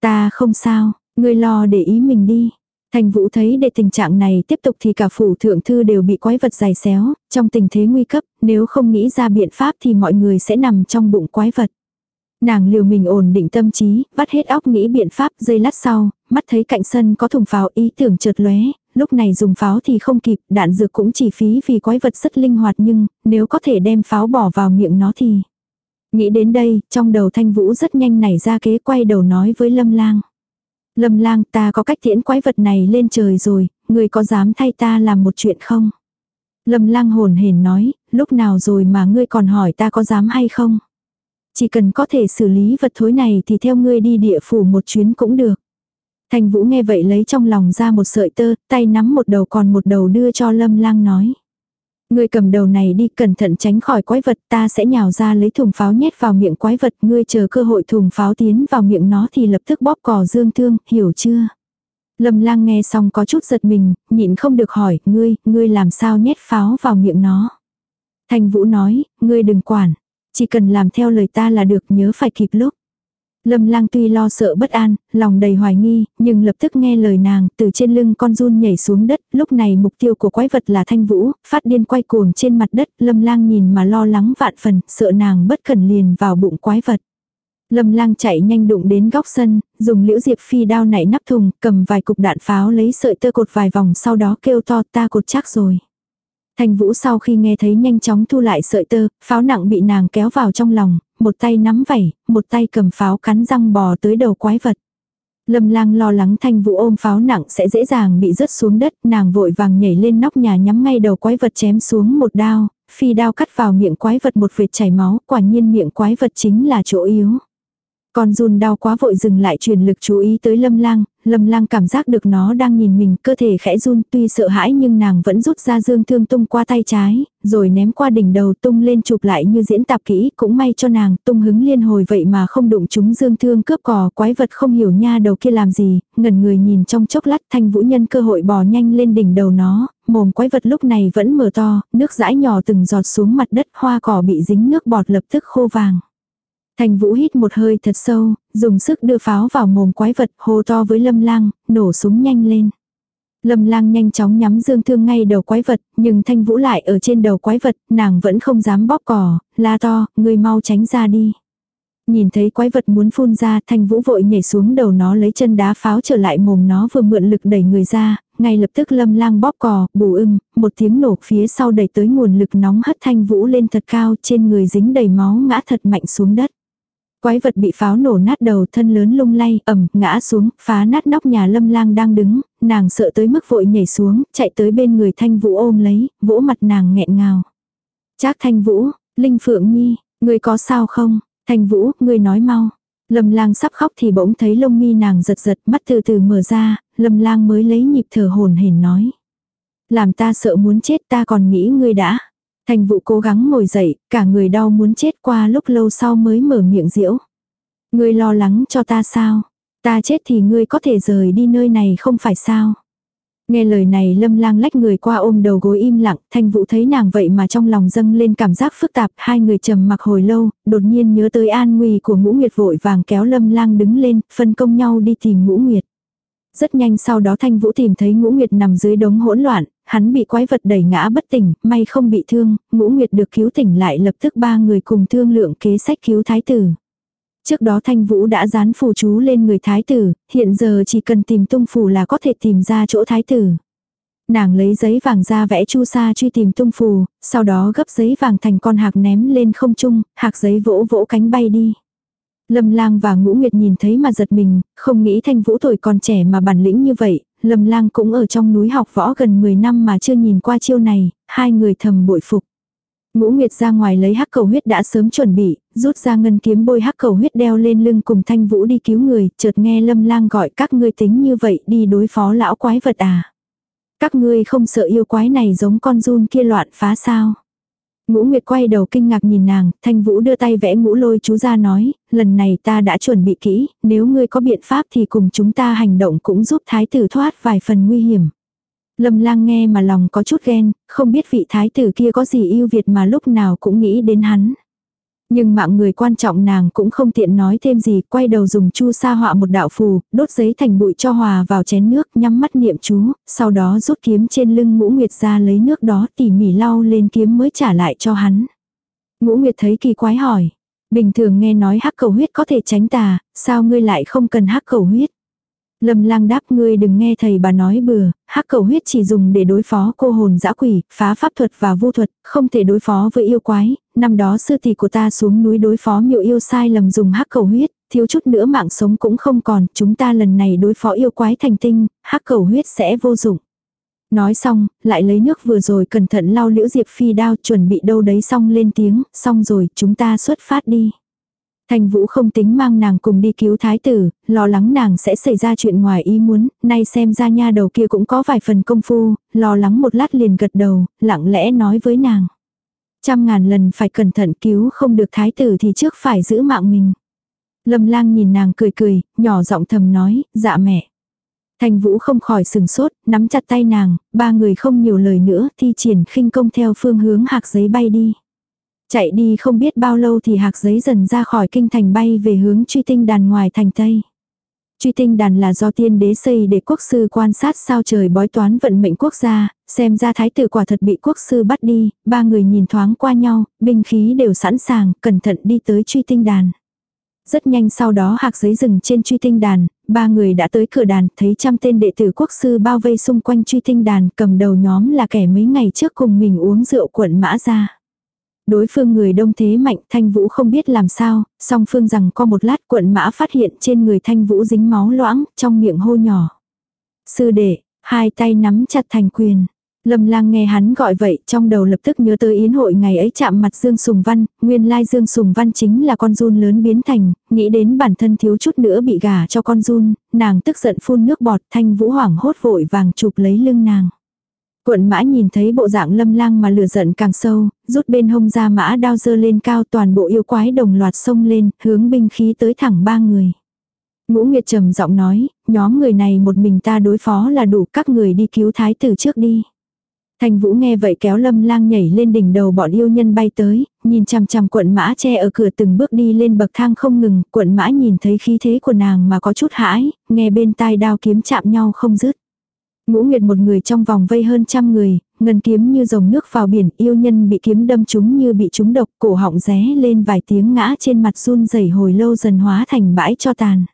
Ta không sao, ngươi lo để ý mình đi. Thanh Vũ thấy để tình trạng này tiếp tục thì cả phủ thượng thư đều bị quái vật giày xéo, trong tình thế nguy cấp, nếu không nghĩ ra biện pháp thì mọi người sẽ nằm trong bụng quái vật. Nàng liều mình ổn định tâm trí, vắt hết óc nghĩ biện pháp dây lát sau, mắt thấy cạnh sân có thùng pháo ý tưởng chợt lóe, lúc này dùng pháo thì không kịp, đạn dược cũng chỉ phí vì quái vật rất linh hoạt nhưng, nếu có thể đem pháo bỏ vào miệng nó thì... Nghĩ đến đây, trong đầu thanh vũ rất nhanh nảy ra kế quay đầu nói với lâm lang. Lâm lang ta có cách tiễn quái vật này lên trời rồi, người có dám thay ta làm một chuyện không? Lâm lang hồn hển nói, lúc nào rồi mà ngươi còn hỏi ta có dám hay không? Chỉ cần có thể xử lý vật thối này thì theo ngươi đi địa phủ một chuyến cũng được. Thành Vũ nghe vậy lấy trong lòng ra một sợi tơ, tay nắm một đầu còn một đầu đưa cho Lâm Lang nói. Ngươi cầm đầu này đi cẩn thận tránh khỏi quái vật ta sẽ nhào ra lấy thùng pháo nhét vào miệng quái vật ngươi chờ cơ hội thùng pháo tiến vào miệng nó thì lập tức bóp cò dương thương, hiểu chưa? Lâm lang nghe xong có chút giật mình, nhịn không được hỏi, ngươi, ngươi làm sao nhét pháo vào miệng nó? Thành Vũ nói, ngươi đừng quản, chỉ cần làm theo lời ta là được nhớ phải kịp lúc. Lâm lang tuy lo sợ bất an, lòng đầy hoài nghi, nhưng lập tức nghe lời nàng, từ trên lưng con run nhảy xuống đất, lúc này mục tiêu của quái vật là thanh vũ, phát điên quay cuồng trên mặt đất, lâm lang nhìn mà lo lắng vạn phần, sợ nàng bất khẩn liền vào bụng quái vật. Lâm lang chạy nhanh đụng đến góc sân, dùng liễu diệp phi đao nảy nắp thùng, cầm vài cục đạn pháo lấy sợi tơ cột vài vòng sau đó kêu to ta cột chắc rồi. Thành Vũ sau khi nghe thấy nhanh chóng thu lại sợi tơ, pháo nặng bị nàng kéo vào trong lòng, một tay nắm vảy, một tay cầm pháo cắn răng bò tới đầu quái vật. Lâm lang lo lắng thanh vũ ôm pháo nặng sẽ dễ dàng bị rớt xuống đất, nàng vội vàng nhảy lên nóc nhà nhắm ngay đầu quái vật chém xuống một đao, phi đao cắt vào miệng quái vật một vệt chảy máu, quả nhiên miệng quái vật chính là chỗ yếu. Con run đau quá vội dừng lại truyền lực chú ý tới lâm lang, lâm lang cảm giác được nó đang nhìn mình, cơ thể khẽ run tuy sợ hãi nhưng nàng vẫn rút ra dương thương tung qua tay trái, rồi ném qua đỉnh đầu tung lên chụp lại như diễn tạp kỹ, cũng may cho nàng, tung hứng liên hồi vậy mà không đụng chúng dương thương cướp cò, quái vật không hiểu nha đầu kia làm gì, ngẩn người nhìn trong chốc lát thanh vũ nhân cơ hội bò nhanh lên đỉnh đầu nó, mồm quái vật lúc này vẫn mở to, nước dãi nhỏ từng giọt xuống mặt đất, hoa cỏ bị dính nước bọt lập tức khô vàng. Thành Vũ hít một hơi thật sâu, Dùng sức đưa pháo vào mồm quái vật hô to với lâm lang, nổ súng nhanh lên. Lâm lang nhanh chóng nhắm dương thương ngay đầu quái vật, nhưng thanh vũ lại ở trên đầu quái vật, nàng vẫn không dám bóp cỏ, la to, người mau tránh ra đi. Nhìn thấy quái vật muốn phun ra, thanh vũ vội nhảy xuống đầu nó lấy chân đá pháo trở lại mồm nó vừa mượn lực đẩy người ra, ngay lập tức lâm lang bóp cò, bù ưng, một tiếng nổ phía sau đẩy tới nguồn lực nóng hất thanh vũ lên thật cao trên người dính đầy máu ngã thật mạnh xuống đất. Quái vật bị pháo nổ nát đầu thân lớn lung lay ẩm ngã xuống phá nát nóc nhà lâm lang đang đứng, nàng sợ tới mức vội nhảy xuống, chạy tới bên người thanh vũ ôm lấy, vỗ mặt nàng nghẹn ngào. Trác thanh vũ, Linh Phượng Nhi, người có sao không? Thanh vũ, người nói mau. Lâm lang sắp khóc thì bỗng thấy lông mi nàng giật giật mắt từ từ mở ra, lâm lang mới lấy nhịp thở hồn hển nói. Làm ta sợ muốn chết ta còn nghĩ ngươi đã. Thành vụ cố gắng ngồi dậy, cả người đau muốn chết qua lúc lâu sau mới mở miệng diễu. Ngươi lo lắng cho ta sao? Ta chết thì ngươi có thể rời đi nơi này không phải sao? Nghe lời này lâm lang lách người qua ôm đầu gối im lặng, thanh vũ thấy nàng vậy mà trong lòng dâng lên cảm giác phức tạp, hai người trầm mặc hồi lâu, đột nhiên nhớ tới an nguy của ngũ nguyệt vội vàng kéo lâm lang đứng lên, phân công nhau đi tìm ngũ nguyệt. Rất nhanh sau đó thanh vũ tìm thấy ngũ nguyệt nằm dưới đống hỗn loạn, hắn bị quái vật đẩy ngã bất tỉnh, may không bị thương, ngũ nguyệt được cứu tỉnh lại lập tức ba người cùng thương lượng kế sách cứu thái tử. Trước đó Thanh Vũ đã dán phù chú lên người thái tử, hiện giờ chỉ cần tìm tung phù là có thể tìm ra chỗ thái tử. Nàng lấy giấy vàng ra vẽ chu sa truy tìm tung phù, sau đó gấp giấy vàng thành con hạc ném lên không trung, hạc giấy vỗ vỗ cánh bay đi. Lâm lang và ngũ nguyệt nhìn thấy mà giật mình, không nghĩ thanh vũ tuổi còn trẻ mà bản lĩnh như vậy, lâm lang cũng ở trong núi học võ gần 10 năm mà chưa nhìn qua chiêu này, hai người thầm bội phục. Ngũ Nguyệt ra ngoài lấy hắc cầu huyết đã sớm chuẩn bị, rút ra ngân kiếm bôi hắc cầu huyết đeo lên lưng cùng thanh vũ đi cứu người, chợt nghe lâm lang gọi các ngươi tính như vậy đi đối phó lão quái vật à. Các ngươi không sợ yêu quái này giống con run kia loạn phá sao. Ngũ Nguyệt quay đầu kinh ngạc nhìn nàng, Thanh Vũ đưa tay vẽ ngũ lôi chú ra nói, lần này ta đã chuẩn bị kỹ, nếu ngươi có biện pháp thì cùng chúng ta hành động cũng giúp thái tử thoát vài phần nguy hiểm. Lâm lang nghe mà lòng có chút ghen, không biết vị thái tử kia có gì yêu Việt mà lúc nào cũng nghĩ đến hắn. Nhưng mạng người quan trọng nàng cũng không tiện nói thêm gì, quay đầu dùng chu sa họa một đạo phù, đốt giấy thành bụi cho hòa vào chén nước, nhắm mắt niệm chú, sau đó rút kiếm trên lưng ngũ nguyệt ra lấy nước đó tỉ mỉ lau lên kiếm mới trả lại cho hắn. Ngũ nguyệt thấy kỳ quái hỏi, bình thường nghe nói hắc cầu huyết có thể tránh tà, sao ngươi lại không cần hắc cầu huyết? Lâm lang đáp ngươi đừng nghe thầy bà nói bừa, hắc cầu huyết chỉ dùng để đối phó cô hồn dã quỷ, phá pháp thuật và vô thuật, không thể đối phó với yêu quái. Năm đó sư tỷ của ta xuống núi đối phó miệu yêu sai lầm dùng hắc cầu huyết, thiếu chút nữa mạng sống cũng không còn, chúng ta lần này đối phó yêu quái thành tinh, hắc cầu huyết sẽ vô dụng. Nói xong, lại lấy nước vừa rồi cẩn thận lau liễu diệp phi đao chuẩn bị đâu đấy xong lên tiếng, xong rồi chúng ta xuất phát đi. Thanh Vũ không tính mang nàng cùng đi cứu thái tử, lo lắng nàng sẽ xảy ra chuyện ngoài ý muốn, nay xem ra nha đầu kia cũng có vài phần công phu, lo lắng một lát liền gật đầu, lặng lẽ nói với nàng. Trăm ngàn lần phải cẩn thận cứu không được thái tử thì trước phải giữ mạng mình. Lâm lang nhìn nàng cười cười, nhỏ giọng thầm nói, dạ mẹ. Thanh Vũ không khỏi sừng sốt, nắm chặt tay nàng, ba người không nhiều lời nữa, thi triển khinh công theo phương hướng hạc giấy bay đi. Chạy đi không biết bao lâu thì hạc giấy dần ra khỏi kinh thành bay về hướng truy tinh đàn ngoài thành Tây. Truy tinh đàn là do tiên đế xây để quốc sư quan sát sao trời bói toán vận mệnh quốc gia, xem ra thái tử quả thật bị quốc sư bắt đi, ba người nhìn thoáng qua nhau, binh khí đều sẵn sàng, cẩn thận đi tới truy tinh đàn. Rất nhanh sau đó hạc giấy rừng trên truy tinh đàn, ba người đã tới cửa đàn, thấy trăm tên đệ tử quốc sư bao vây xung quanh truy tinh đàn, cầm đầu nhóm là kẻ mấy ngày trước cùng mình uống rượu quận mã ra. Đối phương người đông thế mạnh thanh vũ không biết làm sao, song phương rằng có một lát quận mã phát hiện trên người thanh vũ dính máu loãng, trong miệng hô nhỏ. Sư đệ, hai tay nắm chặt thành quyền. Lâm lang nghe hắn gọi vậy, trong đầu lập tức nhớ tới yến hội ngày ấy chạm mặt Dương Sùng Văn, nguyên lai Dương Sùng Văn chính là con run lớn biến thành, nghĩ đến bản thân thiếu chút nữa bị gả cho con run, nàng tức giận phun nước bọt, thanh vũ hoảng hốt vội vàng chụp lấy lưng nàng. Quận mã nhìn thấy bộ dạng lâm lang mà lửa giận càng sâu, rút bên hông ra mã đao dơ lên cao toàn bộ yêu quái đồng loạt xông lên, hướng binh khí tới thẳng ba người. Ngũ Nguyệt trầm giọng nói, nhóm người này một mình ta đối phó là đủ các người đi cứu thái tử trước đi. Thanh Vũ nghe vậy kéo Lâm Lang nhảy lên đỉnh đầu bọn yêu nhân bay tới, nhìn chằm chằm quận mã che ở cửa từng bước đi lên bậc thang không ngừng, quận mã nhìn thấy khí thế của nàng mà có chút hãi, nghe bên tai đao kiếm chạm nhau không dứt. Ngũ Nguyệt một người trong vòng vây hơn trăm người, ngân kiếm như dòng nước vào biển, yêu nhân bị kiếm đâm trúng như bị trúng độc, cổ họng ré lên vài tiếng ngã trên mặt run rẩy hồi lâu dần hóa thành bãi cho tàn.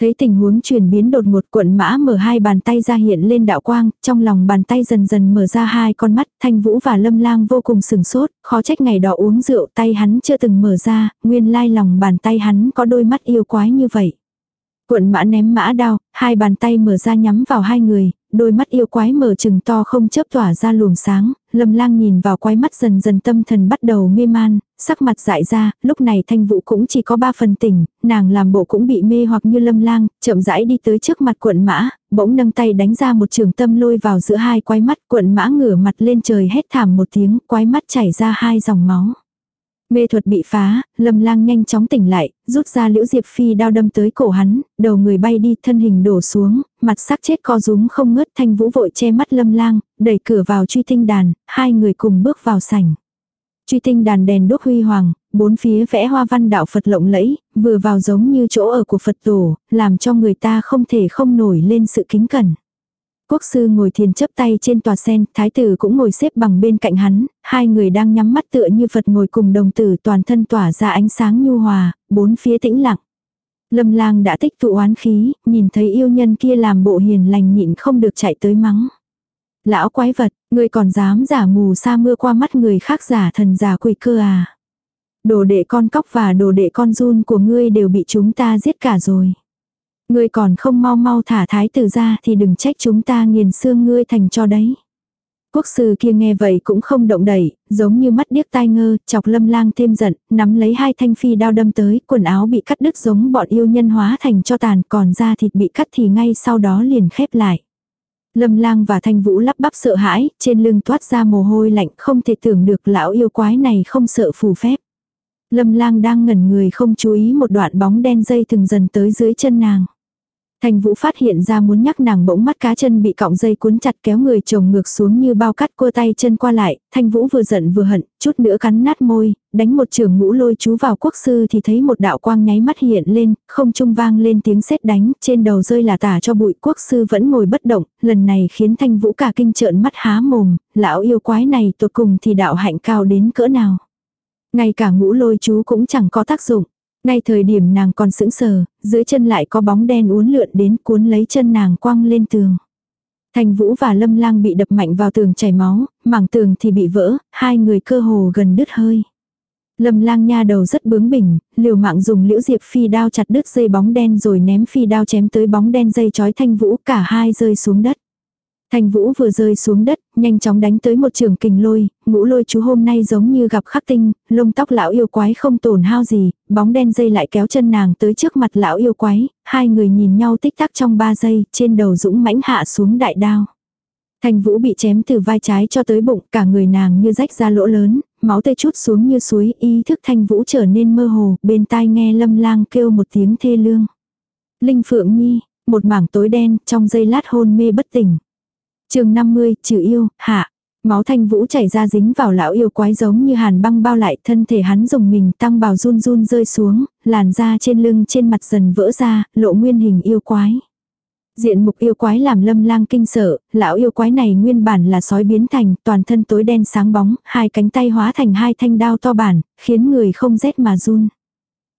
Thấy tình huống chuyển biến đột ngột quận mã mở hai bàn tay ra hiện lên đạo quang, trong lòng bàn tay dần dần mở ra hai con mắt, thanh vũ và lâm lang vô cùng sừng sốt, khó trách ngày đó uống rượu tay hắn chưa từng mở ra, nguyên lai lòng bàn tay hắn có đôi mắt yêu quái như vậy. Quận mã ném mã đao, hai bàn tay mở ra nhắm vào hai người, đôi mắt yêu quái mở chừng to không chớp tỏa ra luồng sáng, lâm lang nhìn vào quái mắt dần dần tâm thần bắt đầu mê man, sắc mặt dại ra, lúc này thanh vũ cũng chỉ có ba phần tỉnh, nàng làm bộ cũng bị mê hoặc như lâm lang, chậm rãi đi tới trước mặt quận mã, bỗng nâng tay đánh ra một trường tâm lôi vào giữa hai quái mắt, quận mã ngửa mặt lên trời hét thảm một tiếng, quái mắt chảy ra hai dòng máu. Mê thuật bị phá, lâm lang nhanh chóng tỉnh lại, rút ra liễu diệp phi đao đâm tới cổ hắn, đầu người bay đi thân hình đổ xuống, mặt sắc chết co rúm không ngớt thanh vũ vội che mắt lâm lang, đẩy cửa vào truy tinh đàn, hai người cùng bước vào sảnh. Truy tinh đàn đèn đốt huy hoàng, bốn phía vẽ hoa văn đạo Phật lộng lẫy, vừa vào giống như chỗ ở của Phật tổ, làm cho người ta không thể không nổi lên sự kính cẩn. Quốc sư ngồi thiền chấp tay trên tòa sen, thái tử cũng ngồi xếp bằng bên cạnh hắn, hai người đang nhắm mắt tựa như Phật ngồi cùng đồng tử toàn thân tỏa ra ánh sáng nhu hòa, bốn phía tĩnh lặng. Lâm lang đã tích tụ oán khí, nhìn thấy yêu nhân kia làm bộ hiền lành nhịn không được chạy tới mắng. Lão quái vật, ngươi còn dám giả mù sa mưa qua mắt người khác giả thần giả quỷ cơ à. Đồ đệ con cóc và đồ đệ con run của ngươi đều bị chúng ta giết cả rồi. Ngươi còn không mau mau thả thái tử ra thì đừng trách chúng ta nghiền xương ngươi thành cho đấy. Quốc sư kia nghe vậy cũng không động đẩy, giống như mắt điếc tai ngơ, chọc lâm lang thêm giận, nắm lấy hai thanh phi đao đâm tới, quần áo bị cắt đứt giống bọn yêu nhân hóa thành cho tàn, còn da thịt bị cắt thì ngay sau đó liền khép lại. Lâm lang và thanh vũ lắp bắp sợ hãi, trên lưng toát ra mồ hôi lạnh không thể tưởng được lão yêu quái này không sợ phù phép. Lâm lang đang ngẩn người không chú ý một đoạn bóng đen dây từng dần tới dưới chân nàng. Thanh Vũ phát hiện ra muốn nhắc nàng bỗng mắt cá chân bị cọng dây cuốn chặt kéo người chồng ngược xuống như bao cắt cua tay chân qua lại, Thanh Vũ vừa giận vừa hận, chút nữa cắn nát môi, đánh một trường ngũ lôi chú vào quốc sư thì thấy một đạo quang nháy mắt hiện lên, không trung vang lên tiếng sét đánh, trên đầu rơi là tả cho bụi quốc sư vẫn ngồi bất động, lần này khiến Thanh Vũ cả kinh trợn mắt há mồm, lão yêu quái này tột cùng thì đạo hạnh cao đến cỡ nào. Ngay cả ngũ lôi chú cũng chẳng có tác dụng. Ngay thời điểm nàng còn sững sờ, dưới chân lại có bóng đen uốn lượn đến cuốn lấy chân nàng quăng lên tường. Thành Vũ và Lâm Lang bị đập mạnh vào tường chảy máu, mảng tường thì bị vỡ, hai người cơ hồ gần đứt hơi. Lâm Lang nha đầu rất bướng bỉnh, liều mạng dùng liễu diệp phi đao chặt đứt dây bóng đen rồi ném phi đao chém tới bóng đen dây chói Thanh Vũ, cả hai rơi xuống đất. Thanh Vũ vừa rơi xuống đất, nhanh chóng đánh tới một trường kình lôi, ngũ lôi chú hôm nay giống như gặp khắc tinh, lông tóc lão yêu quái không tổn hao gì, bóng đen dây lại kéo chân nàng tới trước mặt lão yêu quái, hai người nhìn nhau tích tắc trong ba giây, trên đầu dũng mãnh hạ xuống đại đao. Thanh Vũ bị chém từ vai trái cho tới bụng, cả người nàng như rách ra lỗ lớn, máu tươi chút xuống như suối, ý thức Thanh Vũ trở nên mơ hồ, bên tai nghe lâm lang kêu một tiếng thê lương. Linh Phượng Nhi, một mảng tối đen, trong giây lát hôn mê bất tỉnh chương 50, trừ yêu, hạ. Máu thanh vũ chảy ra dính vào lão yêu quái giống như hàn băng bao lại thân thể hắn dùng mình tăng bào run run rơi xuống, làn da trên lưng trên mặt dần vỡ ra, lộ nguyên hình yêu quái. Diện mục yêu quái làm lâm lang kinh sợ, lão yêu quái này nguyên bản là sói biến thành, toàn thân tối đen sáng bóng, hai cánh tay hóa thành hai thanh đao to bản, khiến người không rét mà run.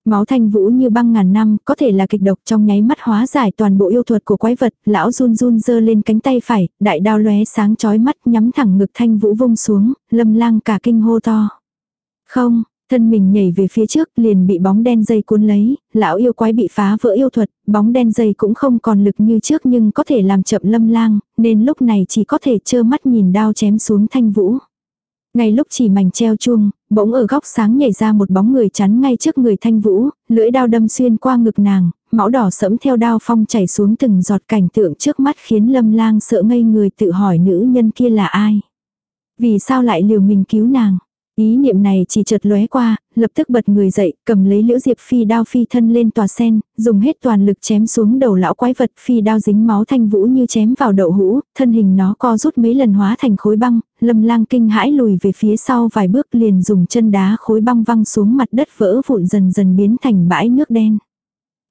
Máu thanh vũ như băng ngàn năm, có thể là kịch độc trong nháy mắt hóa giải toàn bộ yêu thuật của quái vật, lão run run dơ lên cánh tay phải, đại đao lóe sáng chói mắt nhắm thẳng ngực thanh vũ vung xuống, lâm lang cả kinh hô to. Không, thân mình nhảy về phía trước liền bị bóng đen dây cuốn lấy, lão yêu quái bị phá vỡ yêu thuật, bóng đen dây cũng không còn lực như trước nhưng có thể làm chậm lâm lang, nên lúc này chỉ có thể trơ mắt nhìn đao chém xuống thanh vũ. Ngay lúc chỉ mảnh treo chuông, bỗng ở góc sáng nhảy ra một bóng người chắn ngay trước người thanh vũ, lưỡi đao đâm xuyên qua ngực nàng, máu đỏ sẫm theo đao phong chảy xuống từng giọt cảnh tượng trước mắt khiến lâm lang sợ ngây người tự hỏi nữ nhân kia là ai. Vì sao lại liều mình cứu nàng? Ý niệm này chỉ chợt lóe qua, lập tức bật người dậy, cầm lấy liễu diệp phi đao phi thân lên tòa sen, dùng hết toàn lực chém xuống đầu lão quái vật phi đao dính máu thanh vũ như chém vào đậu hũ, thân hình nó co rút mấy lần hóa thành khối băng, lâm lang kinh hãi lùi về phía sau vài bước liền dùng chân đá khối băng văng xuống mặt đất vỡ vụn dần dần biến thành bãi nước đen.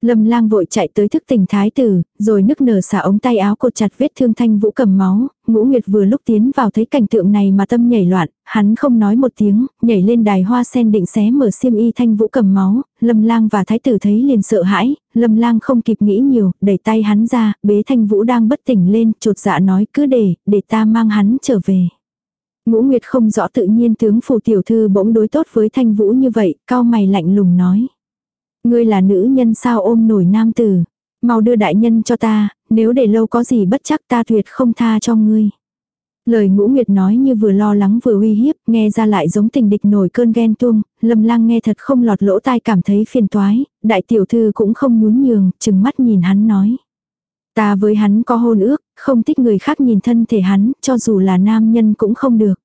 Lâm lang vội chạy tới thức tỉnh thái tử, rồi nức nở xả ống tay áo cột chặt vết thương thanh vũ cầm máu, ngũ nguyệt vừa lúc tiến vào thấy cảnh tượng này mà tâm nhảy loạn, hắn không nói một tiếng, nhảy lên đài hoa sen định xé mở xiêm y thanh vũ cầm máu, lâm lang và thái tử thấy liền sợ hãi, lâm lang không kịp nghĩ nhiều, đẩy tay hắn ra, bế thanh vũ đang bất tỉnh lên, chột dạ nói cứ để, để ta mang hắn trở về. Ngũ Nguyệt không rõ tự nhiên tướng phù tiểu thư bỗng đối tốt với thanh vũ như vậy, cao mày lạnh lùng nói. Ngươi là nữ nhân sao ôm nổi nam tử. Mau đưa đại nhân cho ta, nếu để lâu có gì bất chắc ta tuyệt không tha cho ngươi. Lời ngũ nguyệt nói như vừa lo lắng vừa uy hiếp, nghe ra lại giống tình địch nổi cơn ghen tuông, lâm lang nghe thật không lọt lỗ tai cảm thấy phiền toái, đại tiểu thư cũng không nhún nhường, chừng mắt nhìn hắn nói. Ta với hắn có hôn ước, không thích người khác nhìn thân thể hắn, cho dù là nam nhân cũng không được.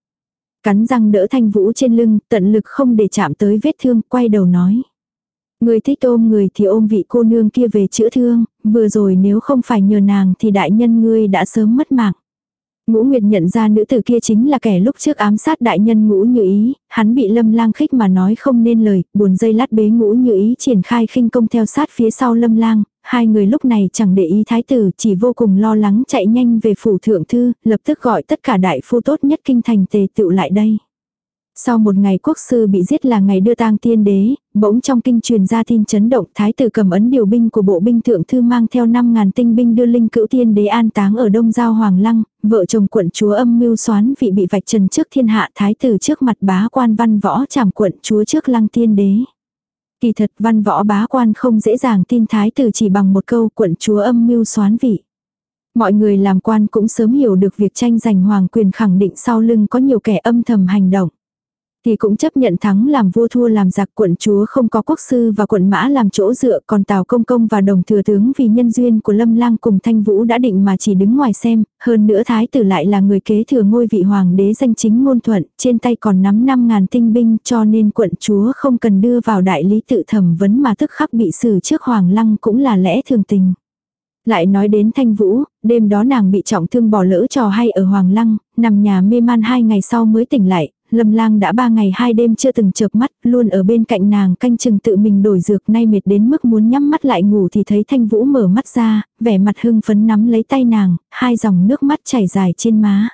Cắn răng đỡ thanh vũ trên lưng, tận lực không để chạm tới vết thương, quay đầu nói. Người thích ôm người thì ôm vị cô nương kia về chữa thương, vừa rồi nếu không phải nhờ nàng thì đại nhân ngươi đã sớm mất mạng. Ngũ Nguyệt nhận ra nữ tử kia chính là kẻ lúc trước ám sát đại nhân ngũ như ý, hắn bị lâm lang khích mà nói không nên lời, buồn dây lát bế ngũ như ý triển khai khinh công theo sát phía sau lâm lang, hai người lúc này chẳng để ý thái tử chỉ vô cùng lo lắng chạy nhanh về phủ thượng thư, lập tức gọi tất cả đại phu tốt nhất kinh thành tề tựu lại đây. Sau một ngày quốc sư bị giết là ngày đưa tang tiên đế, bỗng trong kinh truyền ra tin chấn động thái tử cầm ấn điều binh của bộ binh thượng thư mang theo 5.000 tinh binh đưa linh cữu tiên đế an táng ở đông giao hoàng lăng, vợ chồng quận chúa âm mưu xoán vị bị vạch trần trước thiên hạ thái tử trước mặt bá quan văn võ chảm quận chúa trước lăng tiên đế. Kỳ thật văn võ bá quan không dễ dàng tin thái tử chỉ bằng một câu quận chúa âm mưu xoán vị. Mọi người làm quan cũng sớm hiểu được việc tranh giành hoàng quyền khẳng định sau lưng có nhiều kẻ âm thầm hành động. Thì cũng chấp nhận thắng làm vua thua làm giặc quận chúa không có quốc sư và quận mã làm chỗ dựa còn Tào Công Công và đồng thừa tướng vì nhân duyên của Lâm Lang cùng Thanh Vũ đã định mà chỉ đứng ngoài xem, hơn nữa thái tử lại là người kế thừa ngôi vị hoàng đế danh chính ngôn thuận, trên tay còn nắm năm ngàn tinh binh cho nên quận chúa không cần đưa vào đại lý tự thẩm vấn mà tức khắc bị xử trước hoàng lăng cũng là lẽ thường tình. Lại nói đến Thanh Vũ, đêm đó nàng bị trọng thương bỏ lỡ trò hay ở Hoàng Lăng, nằm nhà mê man hai ngày sau mới tỉnh lại, Lâm lang đã ba ngày hai đêm chưa từng chợp mắt, luôn ở bên cạnh nàng canh chừng tự mình đổi dược nay mệt đến mức muốn nhắm mắt lại ngủ thì thấy thanh vũ mở mắt ra, vẻ mặt hưng phấn nắm lấy tay nàng, hai dòng nước mắt chảy dài trên má.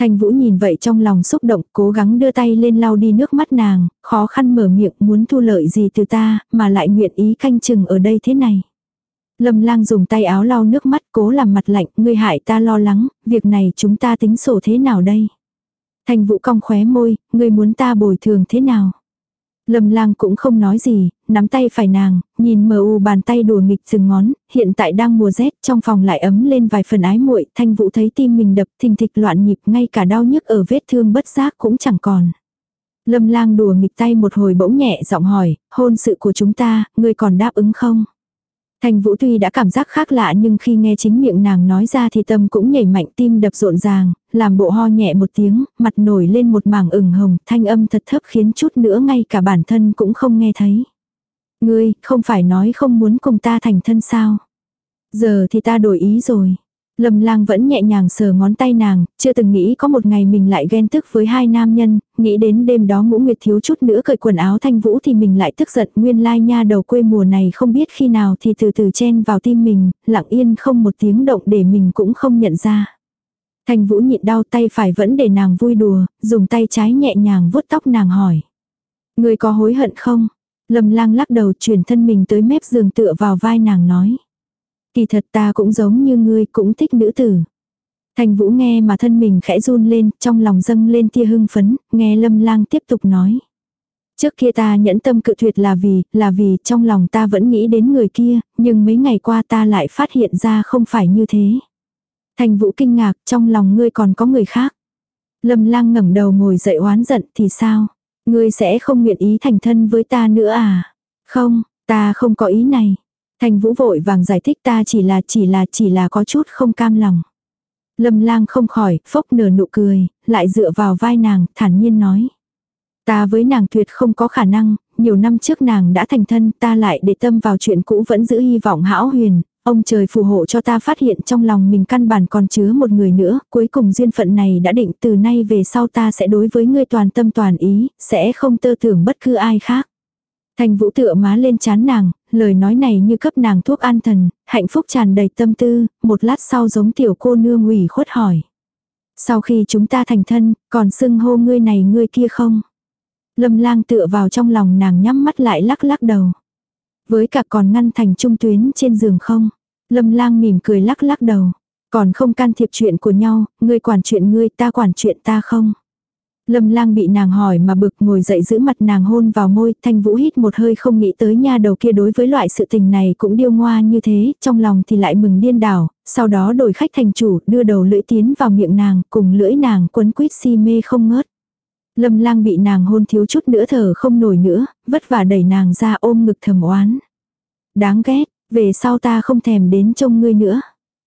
Thanh vũ nhìn vậy trong lòng xúc động, cố gắng đưa tay lên lau đi nước mắt nàng, khó khăn mở miệng muốn thu lợi gì từ ta, mà lại nguyện ý canh chừng ở đây thế này. Lâm lang dùng tay áo lau nước mắt cố làm mặt lạnh, ngươi hại ta lo lắng, việc này chúng ta tính sổ thế nào đây? Thanh vũ cong khóe môi, ngươi muốn ta bồi thường thế nào? Lâm lang cũng không nói gì, nắm tay phải nàng, nhìn mờ u bàn tay đùa nghịch dừng ngón, hiện tại đang mùa rét, trong phòng lại ấm lên vài phần ái muội thanh vũ thấy tim mình đập thình thịch loạn nhịp, ngay cả đau nhức ở vết thương bất giác cũng chẳng còn. Lâm lang đùa nghịch tay một hồi bỗng nhẹ giọng hỏi, hôn sự của chúng ta, ngươi còn đáp ứng không? Thành Vũ tuy đã cảm giác khác lạ nhưng khi nghe chính miệng nàng nói ra thì tâm cũng nhảy mạnh tim đập rộn ràng, làm bộ ho nhẹ một tiếng, mặt nổi lên một mảng ửng hồng, thanh âm thật thấp khiến chút nữa ngay cả bản thân cũng không nghe thấy. Ngươi, không phải nói không muốn cùng ta thành thân sao? Giờ thì ta đổi ý rồi. Lâm lang vẫn nhẹ nhàng sờ ngón tay nàng, chưa từng nghĩ có một ngày mình lại ghen tức với hai nam nhân, nghĩ đến đêm đó ngũ nguyệt thiếu chút nữa cởi quần áo thanh vũ thì mình lại tức giận nguyên lai nha đầu quê mùa này không biết khi nào thì từ từ chen vào tim mình, lặng yên không một tiếng động để mình cũng không nhận ra. Thanh vũ nhịn đau tay phải vẫn để nàng vui đùa, dùng tay trái nhẹ nhàng vuốt tóc nàng hỏi. Người có hối hận không? Lâm lang lắc đầu chuyển thân mình tới mép giường tựa vào vai nàng nói. Kỳ thật ta cũng giống như ngươi cũng thích nữ tử. Thành vũ nghe mà thân mình khẽ run lên, trong lòng dâng lên tia hưng phấn, nghe lâm lang tiếp tục nói. Trước kia ta nhẫn tâm cự tuyệt là vì, là vì trong lòng ta vẫn nghĩ đến người kia, nhưng mấy ngày qua ta lại phát hiện ra không phải như thế. Thành vũ kinh ngạc, trong lòng ngươi còn có người khác. Lâm lang ngẩng đầu ngồi dậy oán giận thì sao? Ngươi sẽ không nguyện ý thành thân với ta nữa à? Không, ta không có ý này. Thành vũ vội vàng giải thích ta chỉ là chỉ là chỉ là có chút không cam lòng. Lâm lang không khỏi, phốc nở nụ cười, lại dựa vào vai nàng, thản nhiên nói. Ta với nàng tuyệt không có khả năng, nhiều năm trước nàng đã thành thân ta lại để tâm vào chuyện cũ vẫn giữ hy vọng hão huyền, ông trời phù hộ cho ta phát hiện trong lòng mình căn bản còn chứa một người nữa, cuối cùng duyên phận này đã định từ nay về sau ta sẽ đối với ngươi toàn tâm toàn ý, sẽ không tơ tưởng bất cứ ai khác. Thành vũ tựa má lên chán nàng, lời nói này như cấp nàng thuốc an thần, hạnh phúc tràn đầy tâm tư, một lát sau giống tiểu cô nương ủy khuất hỏi. Sau khi chúng ta thành thân, còn xưng hô ngươi này ngươi kia không? Lâm lang tựa vào trong lòng nàng nhắm mắt lại lắc lắc đầu. Với cả còn ngăn thành trung tuyến trên giường không? Lâm lang mỉm cười lắc lắc đầu. Còn không can thiệp chuyện của nhau, ngươi quản chuyện ngươi ta quản chuyện ta không? Lâm lang bị nàng hỏi mà bực ngồi dậy giữ mặt nàng hôn vào môi, thanh vũ hít một hơi không nghĩ tới nha đầu kia đối với loại sự tình này cũng điêu ngoa như thế, trong lòng thì lại mừng điên đảo, sau đó đổi khách thành chủ, đưa đầu lưỡi tiến vào miệng nàng, cùng lưỡi nàng quấn quýt si mê không ngớt. Lâm lang bị nàng hôn thiếu chút nữa thở không nổi nữa, vất vả đẩy nàng ra ôm ngực thầm oán. Đáng ghét, về sau ta không thèm đến trông ngươi nữa.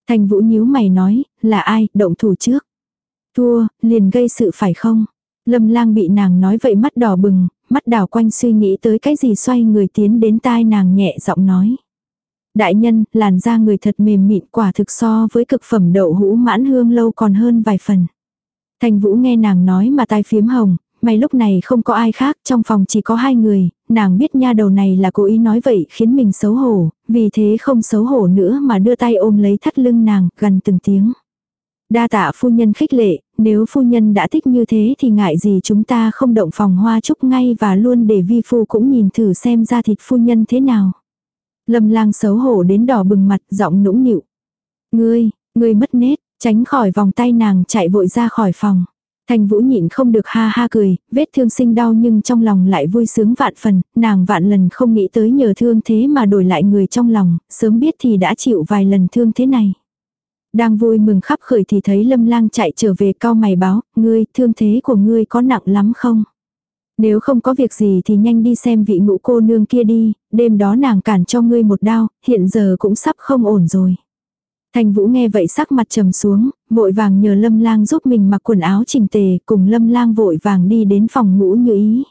Thành vũ nhíu mày nói, là ai, động thủ trước. Thua, liền gây sự phải không? Lâm lang bị nàng nói vậy mắt đỏ bừng, mắt đảo quanh suy nghĩ tới cái gì xoay người tiến đến tai nàng nhẹ giọng nói. Đại nhân, làn da người thật mềm mịn quả thực so với cực phẩm đậu hũ mãn hương lâu còn hơn vài phần. Thành Vũ nghe nàng nói mà tai phiếm hồng, may lúc này không có ai khác, trong phòng chỉ có hai người, nàng biết nha đầu này là cố ý nói vậy khiến mình xấu hổ, vì thế không xấu hổ nữa mà đưa tay ôm lấy thắt lưng nàng, gần từng tiếng. Đa tạ phu nhân khích lệ, nếu phu nhân đã thích như thế thì ngại gì chúng ta không động phòng hoa trúc ngay và luôn để vi phu cũng nhìn thử xem ra thịt phu nhân thế nào. Lâm lang xấu hổ đến đỏ bừng mặt, giọng nũng nịu. Ngươi, ngươi mất nết, tránh khỏi vòng tay nàng chạy vội ra khỏi phòng. Thành Vũ nhịn không được ha ha cười, vết thương sinh đau nhưng trong lòng lại vui sướng vạn phần, nàng vạn lần không nghĩ tới nhờ thương thế mà đổi lại người trong lòng, sớm biết thì đã chịu vài lần thương thế này. Đang vui mừng khắp khởi thì thấy lâm lang chạy trở về cao mày báo, ngươi, thương thế của ngươi có nặng lắm không? Nếu không có việc gì thì nhanh đi xem vị ngũ cô nương kia đi, đêm đó nàng cản cho ngươi một đao, hiện giờ cũng sắp không ổn rồi. Thành Vũ nghe vậy sắc mặt trầm xuống, vội vàng nhờ Lâm Lang giúp mình mặc quần áo chỉnh tề, cùng Lâm Lang vội vàng đi đến phòng ngũ như ý.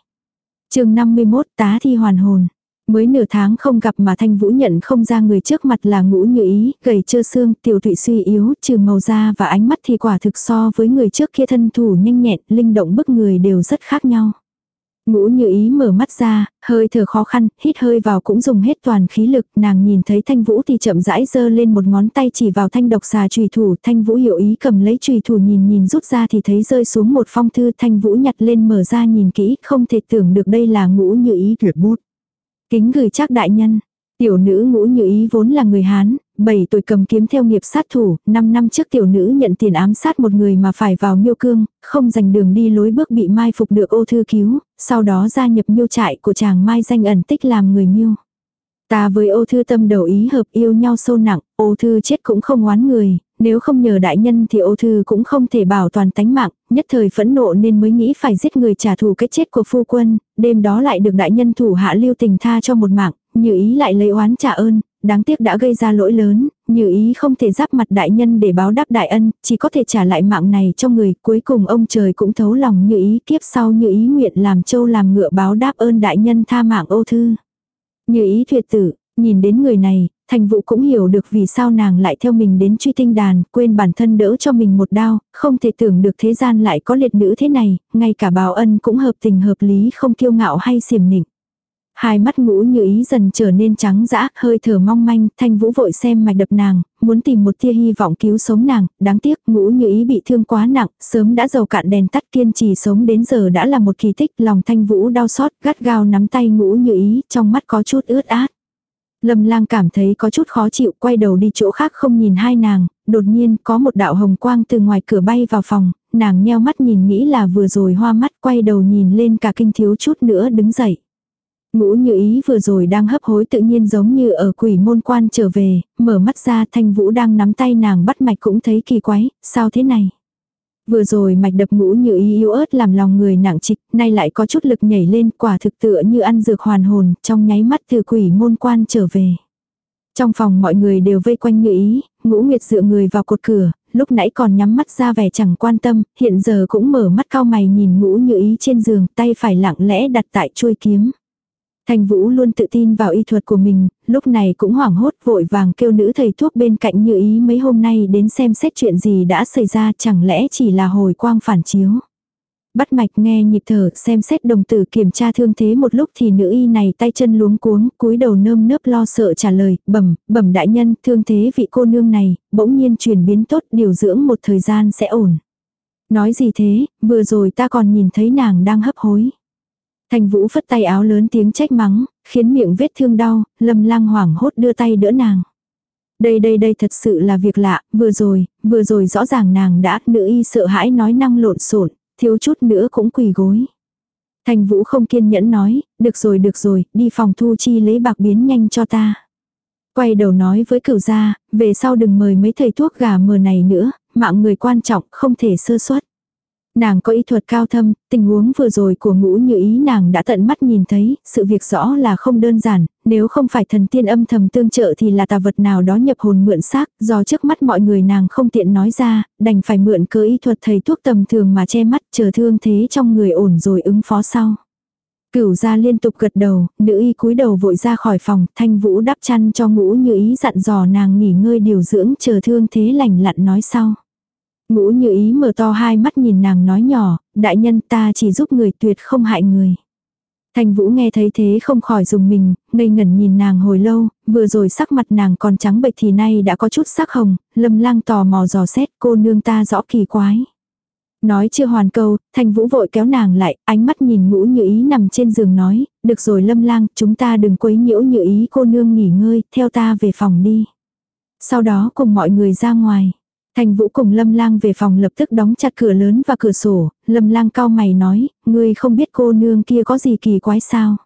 chương 51 tá thi hoàn hồn. Mới nửa tháng không gặp mà Thanh Vũ nhận không ra người trước mặt là ngũ như ý, gầy trơ xương, tiểu thụy suy yếu, trừ màu da và ánh mắt thì quả thực so với người trước kia thân thủ nhanh nhẹn, linh động bức người đều rất khác nhau. Ngũ như ý mở mắt ra, hơi thở khó khăn, hít hơi vào cũng dùng hết toàn khí lực, nàng nhìn thấy thanh vũ thì chậm rãi giơ lên một ngón tay chỉ vào thanh độc xà trùy thủ, thanh vũ hiểu ý cầm lấy trùy thủ nhìn nhìn rút ra thì thấy rơi xuống một phong thư, thanh vũ nhặt lên mở ra nhìn kỹ, không thể tưởng được đây là ngũ như ý tuyệt bút. Kính gửi chắc đại nhân, Tiểu nữ ngũ như ý vốn là người Hán, 7 tuổi cầm kiếm theo nghiệp sát thủ, 5 năm trước tiểu nữ nhận tiền ám sát một người mà phải vào miêu cương, không dành đường đi lối bước bị mai phục được ô thư cứu, sau đó gia nhập miêu trại của chàng mai danh ẩn tích làm người miêu. Ta với ô thư tâm đầu ý hợp yêu nhau sâu nặng, ô thư chết cũng không oán người, nếu không nhờ đại nhân thì ô thư cũng không thể bảo toàn tánh mạng, nhất thời phẫn nộ nên mới nghĩ phải giết người trả thù cái chết của phu quân, đêm đó lại được đại nhân thủ hạ lưu tình tha cho một mạng, như ý lại lấy oán trả ơn, đáng tiếc đã gây ra lỗi lớn, như ý không thể giáp mặt đại nhân để báo đáp đại ân, chỉ có thể trả lại mạng này cho người, cuối cùng ông trời cũng thấu lòng như ý kiếp sau như ý nguyện làm châu làm ngựa báo đáp ơn đại nhân tha mạng ô thư. Như ý tuyệt tử, nhìn đến người này, thành vụ cũng hiểu được vì sao nàng lại theo mình đến truy tinh đàn, quên bản thân đỡ cho mình một đao, không thể tưởng được thế gian lại có liệt nữ thế này, ngay cả báo ân cũng hợp tình hợp lý không kiêu ngạo hay xiềm nịnh. Hai mắt ngũ như ý dần trở nên trắng dã, hơi thở mong manh, thanh vũ vội xem mạch đập nàng, muốn tìm một tia hy vọng cứu sống nàng, đáng tiếc ngũ như ý bị thương quá nặng, sớm đã dầu cạn đèn tắt kiên trì sống đến giờ đã là một kỳ tích, lòng thanh vũ đau xót, gắt gao nắm tay ngũ như ý, trong mắt có chút ướt át. Lâm lang cảm thấy có chút khó chịu, quay đầu đi chỗ khác không nhìn hai nàng, đột nhiên có một đạo hồng quang từ ngoài cửa bay vào phòng, nàng nheo mắt nhìn nghĩ là vừa rồi hoa mắt quay đầu nhìn lên cả kinh thiếu chút nữa đứng dậy. Ngũ như ý vừa rồi đang hấp hối tự nhiên giống như ở quỷ môn quan trở về, mở mắt ra thanh vũ đang nắm tay nàng bắt mạch cũng thấy kỳ quái, sao thế này? Vừa rồi mạch đập ngũ như ý yếu ớt làm lòng người nặng trịch, nay lại có chút lực nhảy lên quả thực tựa như ăn dược hoàn hồn, trong nháy mắt từ quỷ môn quan trở về. Trong phòng mọi người đều vây quanh như ý, ngũ nguyệt dựa người vào cột cửa, lúc nãy còn nhắm mắt ra vẻ chẳng quan tâm, hiện giờ cũng mở mắt cao mày nhìn ngũ như ý trên giường, tay phải lặng lẽ đặt tại chuôi kiếm. Thành Vũ luôn tự tin vào y thuật của mình, lúc này cũng hoảng hốt vội vàng kêu nữ thầy thuốc bên cạnh như ý mấy hôm nay đến xem xét chuyện gì đã xảy ra chẳng lẽ chỉ là hồi quang phản chiếu. Bắt mạch nghe nhịp thở xem xét đồng tử kiểm tra thương thế một lúc thì nữ y này tay chân luống cuống cúi đầu nơm nớp lo sợ trả lời bẩm bẩm đại nhân thương thế vị cô nương này bỗng nhiên chuyển biến tốt điều dưỡng một thời gian sẽ ổn. Nói gì thế, vừa rồi ta còn nhìn thấy nàng đang hấp hối. Thành Vũ phất tay áo lớn tiếng trách mắng, khiến miệng vết thương đau, Lâm Lang hoảng hốt đưa tay đỡ nàng. Đây đây đây thật sự là việc lạ, vừa rồi, vừa rồi rõ ràng nàng đã, nữ y sợ hãi nói năng lộn xộn, thiếu chút nữa cũng quỳ gối. Thành Vũ không kiên nhẫn nói, được rồi được rồi, đi phòng thu chi lấy bạc biến nhanh cho ta. Quay đầu nói với cửu gia, về sau đừng mời mấy thầy thuốc gà mờ này nữa, mạng người quan trọng, không thể sơ suất. Nàng có ý thuật cao thâm, tình huống vừa rồi của ngũ như ý nàng đã tận mắt nhìn thấy, sự việc rõ là không đơn giản, nếu không phải thần tiên âm thầm tương trợ thì là tà vật nào đó nhập hồn mượn xác, do trước mắt mọi người nàng không tiện nói ra, đành phải mượn cơ ý thuật thầy thuốc tầm thường mà che mắt chờ thương thế trong người ổn rồi ứng phó sau. Cửu gia liên tục gật đầu, nữ y cúi đầu vội ra khỏi phòng, thanh vũ đắp chăn cho ngũ như ý dặn dò nàng nghỉ ngơi điều dưỡng chờ thương thế lành lặn nói sau. Ngũ như ý mở to hai mắt nhìn nàng nói nhỏ, đại nhân ta chỉ giúp người tuyệt không hại người. Thành Vũ nghe thấy thế không khỏi dùng mình, ngây ngẩn nhìn nàng hồi lâu, vừa rồi sắc mặt nàng còn trắng bệch thì nay đã có chút sắc hồng, lâm lang tò mò dò xét cô nương ta rõ kỳ quái. Nói chưa hoàn câu, Thành Vũ vội kéo nàng lại, ánh mắt nhìn ngũ như ý nằm trên giường nói, được rồi lâm lang, chúng ta đừng quấy nhiễu như ý cô nương nghỉ ngơi, theo ta về phòng đi. Sau đó cùng mọi người ra ngoài. Thành Vũ cùng Lâm Lang về phòng lập tức đóng chặt cửa lớn và cửa sổ, Lâm Lang cao mày nói, ngươi không biết cô nương kia có gì kỳ quái sao.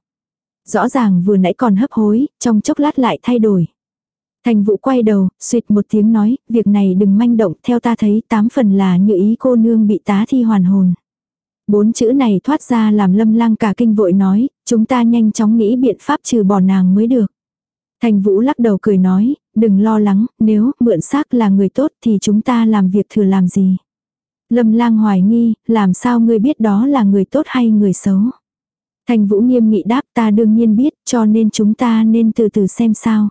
Rõ ràng vừa nãy còn hấp hối, trong chốc lát lại thay đổi. Thành Vũ quay đầu, suyệt một tiếng nói, việc này đừng manh động, theo ta thấy tám phần là như ý cô nương bị tá thi hoàn hồn. Bốn chữ này thoát ra làm Lâm Lang cả kinh vội nói, chúng ta nhanh chóng nghĩ biện pháp trừ bỏ nàng mới được. Thành Vũ lắc đầu cười nói, đừng lo lắng, nếu mượn xác là người tốt thì chúng ta làm việc thừa làm gì. Lâm lang hoài nghi, làm sao ngươi biết đó là người tốt hay người xấu. Thành Vũ nghiêm nghị đáp ta đương nhiên biết cho nên chúng ta nên từ từ xem sao.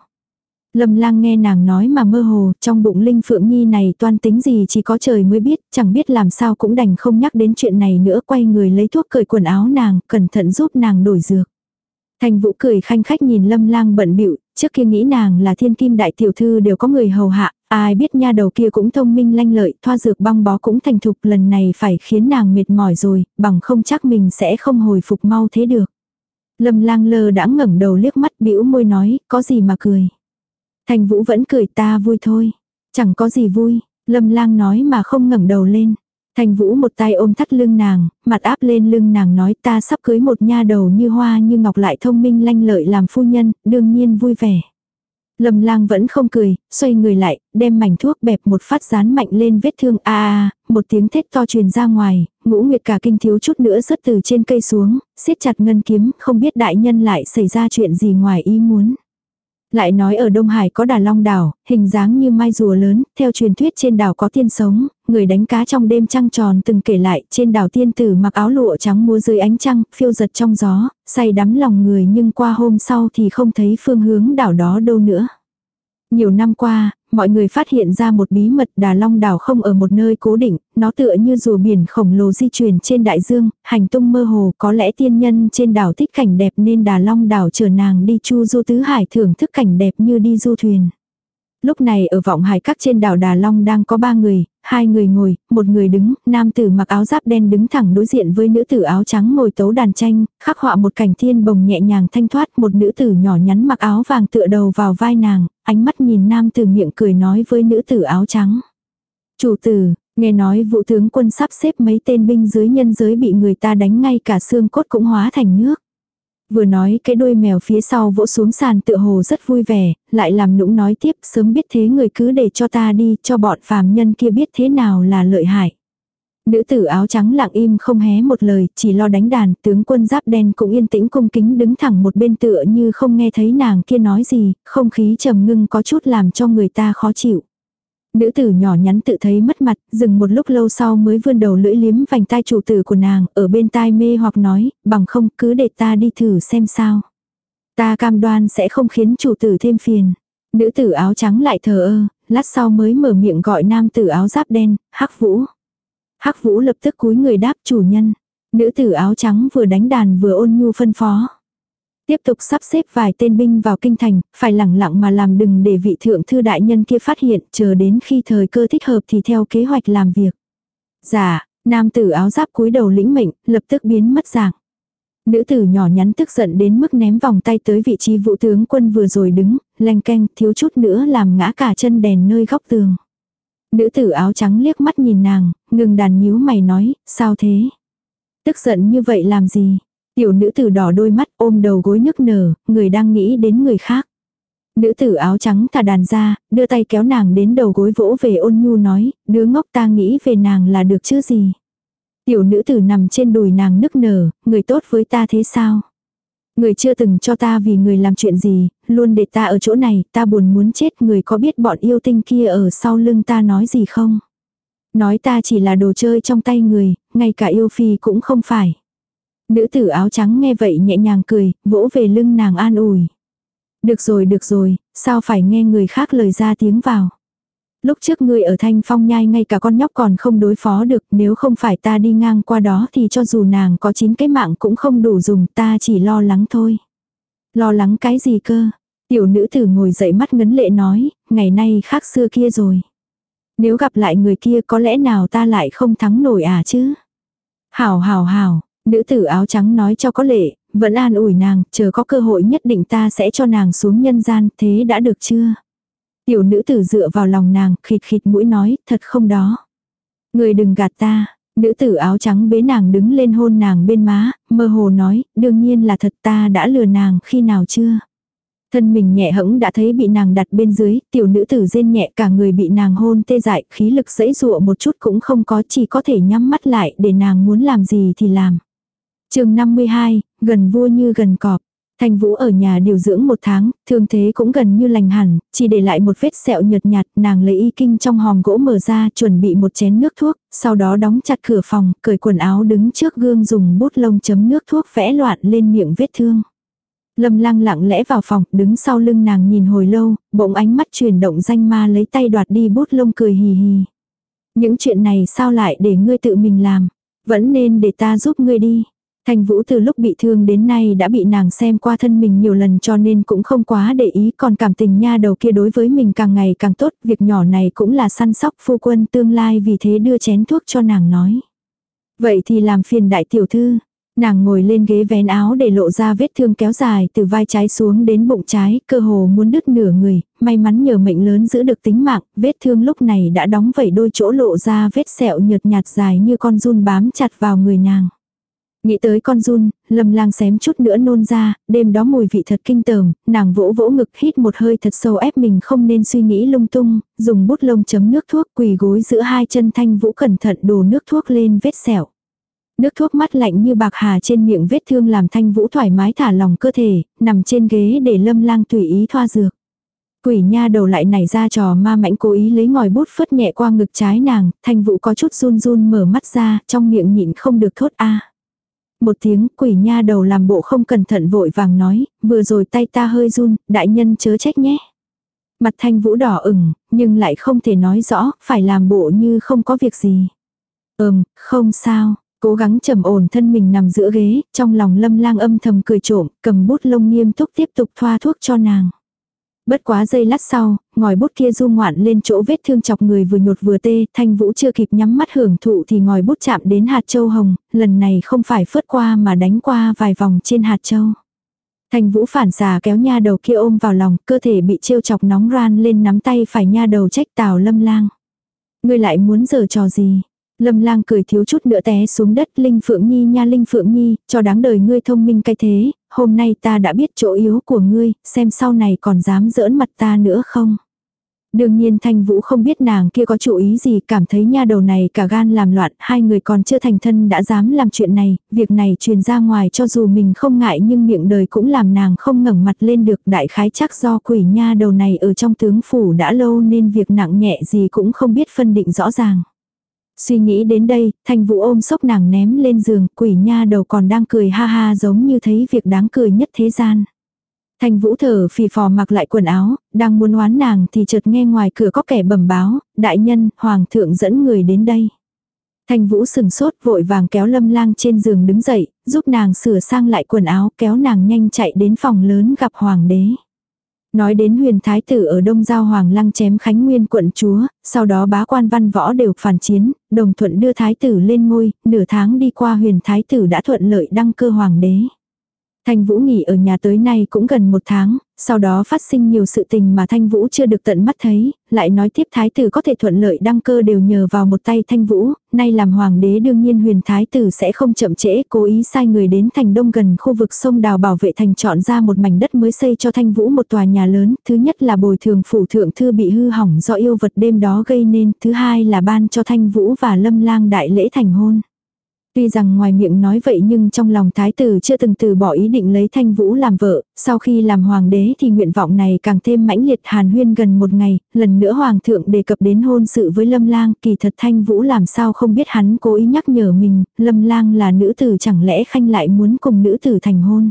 Lâm lang nghe nàng nói mà mơ hồ, trong bụng Linh Phượng Nhi này toan tính gì chỉ có trời mới biết, chẳng biết làm sao cũng đành không nhắc đến chuyện này nữa quay người lấy thuốc cởi quần áo nàng, cẩn thận giúp nàng đổi dược. Thành Vũ cười khanh khách nhìn Lâm Lang bận bịu, trước kia nghĩ nàng là thiên kim đại tiểu thư đều có người hầu hạ, ai biết nha đầu kia cũng thông minh lanh lợi, thoa dược băng bó cũng thành thục, lần này phải khiến nàng mệt mỏi rồi, bằng không chắc mình sẽ không hồi phục mau thế được. Lâm Lang lơ đã ngẩng đầu liếc mắt bĩu môi nói, có gì mà cười. Thành Vũ vẫn cười ta vui thôi, chẳng có gì vui, Lâm Lang nói mà không ngẩng đầu lên. Thành Vũ một tay ôm thắt lưng nàng, mặt áp lên lưng nàng nói ta sắp cưới một nha đầu như hoa như ngọc lại thông minh lanh lợi làm phu nhân, đương nhiên vui vẻ. Lâm lang vẫn không cười, xoay người lại, đem mảnh thuốc bẹp một phát dán mạnh lên vết thương a a một tiếng thét to truyền ra ngoài, ngũ nguyệt cả kinh thiếu chút nữa rớt từ trên cây xuống, siết chặt ngân kiếm, không biết đại nhân lại xảy ra chuyện gì ngoài ý muốn. Lại nói ở Đông Hải có đà long đảo, hình dáng như mai rùa lớn, theo truyền thuyết trên đảo có tiên sống, người đánh cá trong đêm trăng tròn từng kể lại, trên đảo tiên tử mặc áo lụa trắng múa dưới ánh trăng, phiêu giật trong gió, say đắm lòng người nhưng qua hôm sau thì không thấy phương hướng đảo đó đâu nữa. Nhiều năm qua, mọi người phát hiện ra một bí mật đà long đảo không ở một nơi cố định, nó tựa như rùa biển khổng lồ di chuyển trên đại dương, hành tung mơ hồ có lẽ tiên nhân trên đảo thích cảnh đẹp nên đà long đảo chờ nàng đi chu du tứ hải thưởng thức cảnh đẹp như đi du thuyền. Lúc này ở vọng hải các trên đảo Đà Long đang có ba người, hai người ngồi, một người đứng, nam tử mặc áo giáp đen đứng thẳng đối diện với nữ tử áo trắng ngồi tấu đàn tranh, khắc họa một cảnh thiên bồng nhẹ nhàng thanh thoát, một nữ tử nhỏ nhắn mặc áo vàng tựa đầu vào vai nàng, ánh mắt nhìn nam tử miệng cười nói với nữ tử áo trắng. Chủ tử, nghe nói vụ tướng quân sắp xếp mấy tên binh dưới nhân giới bị người ta đánh ngay cả xương cốt cũng hóa thành nước. Vừa nói cái đuôi mèo phía sau vỗ xuống sàn tựa hồ rất vui vẻ, lại làm nũng nói tiếp sớm biết thế người cứ để cho ta đi cho bọn phàm nhân kia biết thế nào là lợi hại. Nữ tử áo trắng lặng im không hé một lời, chỉ lo đánh đàn, tướng quân giáp đen cũng yên tĩnh cung kính đứng thẳng một bên tựa như không nghe thấy nàng kia nói gì, không khí trầm ngưng có chút làm cho người ta khó chịu. Nữ tử nhỏ nhắn tự thấy mất mặt, dừng một lúc lâu sau mới vươn đầu lưỡi liếm vành tai chủ tử của nàng, ở bên tai mê hoặc nói, bằng không cứ để ta đi thử xem sao. Ta cam đoan sẽ không khiến chủ tử thêm phiền. Nữ tử áo trắng lại thờ ơ, lát sau mới mở miệng gọi nam tử áo giáp đen, hắc vũ. hắc vũ lập tức cúi người đáp chủ nhân. Nữ tử áo trắng vừa đánh đàn vừa ôn nhu phân phó. Tiếp tục sắp xếp vài tên binh vào kinh thành, phải lẳng lặng mà làm đừng để vị thượng thư đại nhân kia phát hiện, chờ đến khi thời cơ thích hợp thì theo kế hoạch làm việc. Dạ, nam tử áo giáp cúi đầu lĩnh mệnh, lập tức biến mất dạng. Nữ tử nhỏ nhắn tức giận đến mức ném vòng tay tới vị trí vũ tướng quân vừa rồi đứng, leng canh thiếu chút nữa làm ngã cả chân đèn nơi góc tường. Nữ tử áo trắng liếc mắt nhìn nàng, ngừng đàn nhíu mày nói, sao thế? Tức giận như vậy làm gì? Tiểu nữ tử đỏ đôi mắt ôm đầu gối nức nở, người đang nghĩ đến người khác. Nữ tử áo trắng thả đàn ra, đưa tay kéo nàng đến đầu gối vỗ về ôn nhu nói, đứa ngốc ta nghĩ về nàng là được chứ gì. Tiểu nữ tử nằm trên đùi nàng nức nở, người tốt với ta thế sao? Người chưa từng cho ta vì người làm chuyện gì, luôn để ta ở chỗ này, ta buồn muốn chết, người có biết bọn yêu tinh kia ở sau lưng ta nói gì không? Nói ta chỉ là đồ chơi trong tay người, ngay cả yêu phi cũng không phải. Nữ tử áo trắng nghe vậy nhẹ nhàng cười, vỗ về lưng nàng an ủi. Được rồi được rồi, sao phải nghe người khác lời ra tiếng vào. Lúc trước ngươi ở thanh phong nhai ngay cả con nhóc còn không đối phó được nếu không phải ta đi ngang qua đó thì cho dù nàng có chín cái mạng cũng không đủ dùng ta chỉ lo lắng thôi. Lo lắng cái gì cơ? Tiểu nữ tử ngồi dậy mắt ngấn lệ nói, ngày nay khác xưa kia rồi. Nếu gặp lại người kia có lẽ nào ta lại không thắng nổi à chứ? Hảo hảo hảo, nữ tử áo trắng nói cho có lệ, vẫn an ủi nàng, chờ có cơ hội nhất định ta sẽ cho nàng xuống nhân gian, thế đã được chưa? Tiểu nữ tử dựa vào lòng nàng, khịt khịt mũi nói, thật không đó. Người đừng gạt ta, nữ tử áo trắng bế nàng đứng lên hôn nàng bên má, mơ hồ nói, đương nhiên là thật ta đã lừa nàng khi nào chưa. Thân mình nhẹ hững đã thấy bị nàng đặt bên dưới, tiểu nữ tử rên nhẹ cả người bị nàng hôn tê dại, khí lực dẫy dụa một chút cũng không có, chỉ có thể nhắm mắt lại để nàng muốn làm gì thì làm chương 52, gần vua như gần cọp. thành Vũ ở nhà điều dưỡng một tháng, thương thế cũng gần như lành hẳn, chỉ để lại một vết sẹo nhợt nhạt, nàng lấy y kinh trong hòm gỗ mở ra, chuẩn bị một chén nước thuốc, sau đó đóng chặt cửa phòng, cởi quần áo đứng trước gương dùng bút lông chấm nước thuốc vẽ loạn lên miệng vết thương. Lâm lăng lặng lẽ vào phòng, đứng sau lưng nàng nhìn hồi lâu, bỗng ánh mắt chuyển động danh ma lấy tay đoạt đi bút lông cười hì hì. Những chuyện này sao lại để ngươi tự mình làm? Vẫn nên để ta giúp ngươi đi. Thanh Vũ từ lúc bị thương đến nay đã bị nàng xem qua thân mình nhiều lần cho nên cũng không quá để ý còn cảm tình nha đầu kia đối với mình càng ngày càng tốt, việc nhỏ này cũng là săn sóc phu quân tương lai vì thế đưa chén thuốc cho nàng nói. Vậy thì làm phiền đại tiểu thư, nàng ngồi lên ghế vén áo để lộ ra vết thương kéo dài từ vai trái xuống đến bụng trái, cơ hồ muốn đứt nửa người, may mắn nhờ mệnh lớn giữ được tính mạng, vết thương lúc này đã đóng vẩy đôi chỗ lộ ra vết sẹo nhợt nhạt dài như con run bám chặt vào người nàng. Nghĩ tới con run, lâm lang xém chút nữa nôn ra, đêm đó mùi vị thật kinh tởm, nàng vỗ vỗ ngực hít một hơi thật sâu ép mình không nên suy nghĩ lung tung, dùng bút lông chấm nước thuốc quỳ gối giữa hai chân thanh vũ cẩn thận đổ nước thuốc lên vết sẹo. Nước thuốc mắt lạnh như bạc hà trên miệng vết thương làm thanh vũ thoải mái thả lòng cơ thể, nằm trên ghế để lâm lang tùy ý thoa dược. Quỷ nha đầu lại nảy ra trò ma mãnh cố ý lấy ngòi bút phất nhẹ qua ngực trái nàng, thanh vũ có chút run run mở mắt ra, trong miệng nhịn không được thốt a một tiếng quỷ nha đầu làm bộ không cẩn thận vội vàng nói, vừa rồi tay ta hơi run, đại nhân chớ trách nhé. Mặt thanh vũ đỏ ửng, nhưng lại không thể nói rõ, phải làm bộ như không có việc gì. Ừm, không sao, cố gắng trầm ổn thân mình nằm giữa ghế, trong lòng lâm lang âm thầm cười trộm, cầm bút lông nghiêm túc tiếp tục thoa thuốc cho nàng. Bất quá giây lát sau, ngòi bút kia du ngoạn lên chỗ vết thương chọc người vừa nhột vừa tê, thanh vũ chưa kịp nhắm mắt hưởng thụ thì ngòi bút chạm đến hạt châu hồng, lần này không phải phớt qua mà đánh qua vài vòng trên hạt châu. Thanh vũ phản xà kéo nha đầu kia ôm vào lòng, cơ thể bị trêu chọc nóng ran lên nắm tay phải nha đầu trách tào lâm lang. Ngươi lại muốn giở trò gì? Lâm lang cười thiếu chút nữa té xuống đất Linh Phượng Nhi nha Linh Phượng Nhi, cho đáng đời ngươi thông minh cái thế, hôm nay ta đã biết chỗ yếu của ngươi, xem sau này còn dám giỡn mặt ta nữa không. Đương nhiên Thanh Vũ không biết nàng kia có chủ ý gì, cảm thấy nha đầu này cả gan làm loạn, hai người còn chưa thành thân đã dám làm chuyện này, việc này truyền ra ngoài cho dù mình không ngại nhưng miệng đời cũng làm nàng không ngẩng mặt lên được đại khái chắc do quỷ nha đầu này ở trong tướng phủ đã lâu nên việc nặng nhẹ gì cũng không biết phân định rõ ràng. Suy nghĩ đến đây, Thanh Vũ ôm sốc nàng ném lên giường, quỷ nha đầu còn đang cười ha ha giống như thấy việc đáng cười nhất thế gian. Thanh Vũ thở phì phò mặc lại quần áo, đang muốn oán nàng thì chợt nghe ngoài cửa có kẻ bẩm báo, đại nhân, hoàng thượng dẫn người đến đây. Thanh Vũ sừng sốt vội vàng kéo lâm lang trên giường đứng dậy, giúp nàng sửa sang lại quần áo, kéo nàng nhanh chạy đến phòng lớn gặp hoàng đế. Nói đến huyền thái tử ở Đông Giao Hoàng Lăng chém Khánh Nguyên quận chúa, sau đó bá quan văn võ đều phản chiến, đồng thuận đưa thái tử lên ngôi, nửa tháng đi qua huyền thái tử đã thuận lợi đăng cơ hoàng đế. Thanh Vũ nghỉ ở nhà tới nay cũng gần một tháng, sau đó phát sinh nhiều sự tình mà Thanh Vũ chưa được tận mắt thấy, lại nói tiếp thái tử có thể thuận lợi đăng cơ đều nhờ vào một tay Thanh Vũ, nay làm hoàng đế đương nhiên huyền thái tử sẽ không chậm trễ, cố ý sai người đến thành đông gần khu vực sông đào bảo vệ thành chọn ra một mảnh đất mới xây cho Thanh Vũ một tòa nhà lớn, thứ nhất là bồi thường phủ thượng thư bị hư hỏng do yêu vật đêm đó gây nên, thứ hai là ban cho Thanh Vũ và Lâm Lang đại lễ thành hôn. Tuy rằng ngoài miệng nói vậy nhưng trong lòng thái tử chưa từng từ bỏ ý định lấy thanh vũ làm vợ, sau khi làm hoàng đế thì nguyện vọng này càng thêm mãnh liệt hàn huyên gần một ngày, lần nữa hoàng thượng đề cập đến hôn sự với lâm lang, kỳ thật thanh vũ làm sao không biết hắn cố ý nhắc nhở mình, lâm lang là nữ tử chẳng lẽ khanh lại muốn cùng nữ tử thành hôn.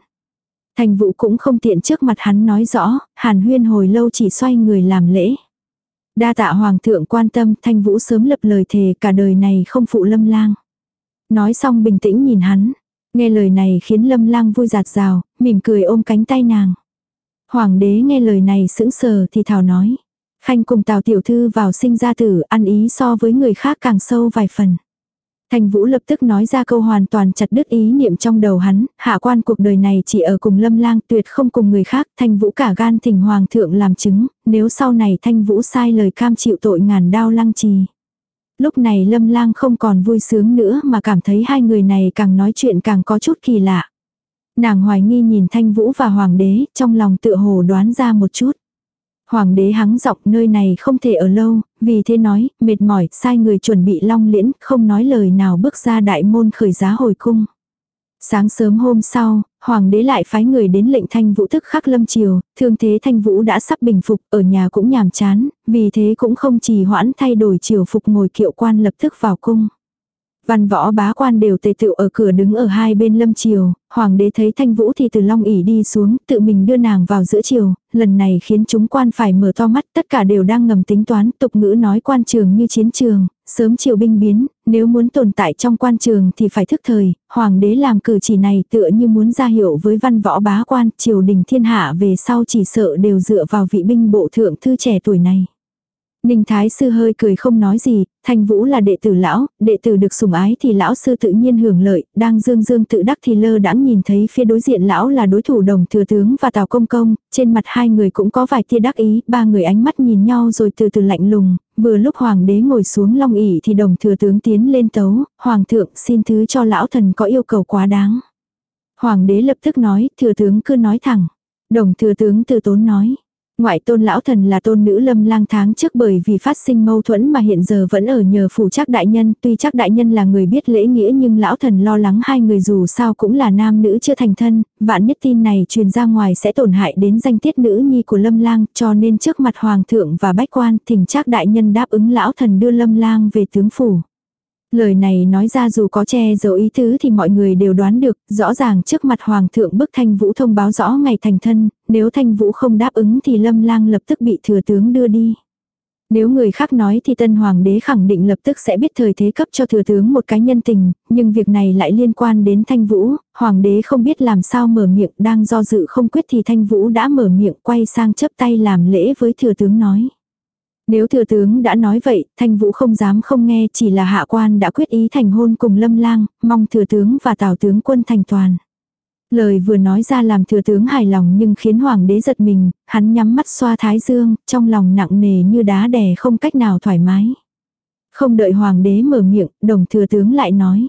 Thanh vũ cũng không tiện trước mặt hắn nói rõ, hàn huyên hồi lâu chỉ xoay người làm lễ. Đa tạ hoàng thượng quan tâm thanh vũ sớm lập lời thề cả đời này không phụ lâm lang. Nói xong bình tĩnh nhìn hắn. Nghe lời này khiến lâm lang vui giạt rào, mỉm cười ôm cánh tay nàng. Hoàng đế nghe lời này sững sờ thì thảo nói. Khanh cùng tào tiểu thư vào sinh ra tử ăn ý so với người khác càng sâu vài phần. Thành Vũ lập tức nói ra câu hoàn toàn chặt đứt ý niệm trong đầu hắn, hạ quan cuộc đời này chỉ ở cùng Lâm Lang tuyệt không cùng người khác, Thanh Vũ cả gan thỉnh Hoàng thượng làm chứng, nếu sau này Thanh Vũ sai lời cam chịu tội ngàn đao lăng trì. Lúc này lâm lang không còn vui sướng nữa mà cảm thấy hai người này càng nói chuyện càng có chút kỳ lạ. Nàng hoài nghi nhìn thanh vũ và hoàng đế, trong lòng tự hồ đoán ra một chút. Hoàng đế hắng giọng nơi này không thể ở lâu, vì thế nói, mệt mỏi, sai người chuẩn bị long liễn, không nói lời nào bước ra đại môn khởi giá hồi cung. Sáng sớm hôm sau, hoàng đế lại phái người đến lệnh thanh vũ thức khắc lâm triều, thương thế thanh vũ đã sắp bình phục, ở nhà cũng nhàm chán, vì thế cũng không trì hoãn thay đổi triều phục ngồi kiệu quan lập tức vào cung. Văn võ bá quan đều tề tựu ở cửa đứng ở hai bên lâm triều, hoàng đế thấy thanh vũ thì từ long ỉ đi xuống, tự mình đưa nàng vào giữa triều, lần này khiến chúng quan phải mở to mắt, tất cả đều đang ngầm tính toán, tục ngữ nói quan trường như chiến trường, sớm chiều binh biến, nếu muốn tồn tại trong quan trường thì phải thức thời, hoàng đế làm cử chỉ này tựa như muốn ra hiệu với văn võ bá quan, triều đình thiên hạ về sau chỉ sợ đều dựa vào vị binh bộ thượng thư trẻ tuổi này. Ninh Thái Sư hơi cười không nói gì, Thanh Vũ là đệ tử lão, đệ tử được sủng ái thì lão sư tự nhiên hưởng lợi, đang dương dương tự đắc thì lơ đãng nhìn thấy phía đối diện lão là đối thủ đồng thừa tướng và Tào Công Công, trên mặt hai người cũng có vài tia đắc ý, ba người ánh mắt nhìn nhau rồi từ từ lạnh lùng, vừa lúc hoàng đế ngồi xuống long ỷ thì đồng thừa tướng tiến lên tấu, hoàng thượng xin thứ cho lão thần có yêu cầu quá đáng. Hoàng đế lập tức nói, thừa tướng cứ nói thẳng. Đồng thừa tướng từ tốn nói. Ngoại tôn lão thần là tôn nữ lâm lang tháng trước bởi vì phát sinh mâu thuẫn mà hiện giờ vẫn ở nhờ phủ chắc đại nhân, tuy chắc đại nhân là người biết lễ nghĩa nhưng lão thần lo lắng hai người dù sao cũng là nam nữ chưa thành thân, vạn nhất tin này truyền ra ngoài sẽ tổn hại đến danh tiết nữ nhi của lâm lang cho nên trước mặt hoàng thượng và bách quan thỉnh chắc đại nhân đáp ứng lão thần đưa lâm lang về tướng phủ. Lời này nói ra dù có che giấu ý tứ thì mọi người đều đoán được, rõ ràng trước mặt hoàng thượng bức thanh vũ thông báo rõ ngày thành thân, nếu thanh vũ không đáp ứng thì lâm lang lập tức bị thừa tướng đưa đi. Nếu người khác nói thì tân hoàng đế khẳng định lập tức sẽ biết thời thế cấp cho thừa tướng một cái nhân tình, nhưng việc này lại liên quan đến thanh vũ, hoàng đế không biết làm sao mở miệng đang do dự không quyết thì thanh vũ đã mở miệng quay sang chấp tay làm lễ với thừa tướng nói. Nếu thừa tướng đã nói vậy, thanh vũ không dám không nghe chỉ là hạ quan đã quyết ý thành hôn cùng lâm lang, mong thừa tướng và tào tướng quân thành toàn. Lời vừa nói ra làm thừa tướng hài lòng nhưng khiến hoàng đế giật mình, hắn nhắm mắt xoa thái dương, trong lòng nặng nề như đá đè không cách nào thoải mái. Không đợi hoàng đế mở miệng, đồng thừa tướng lại nói.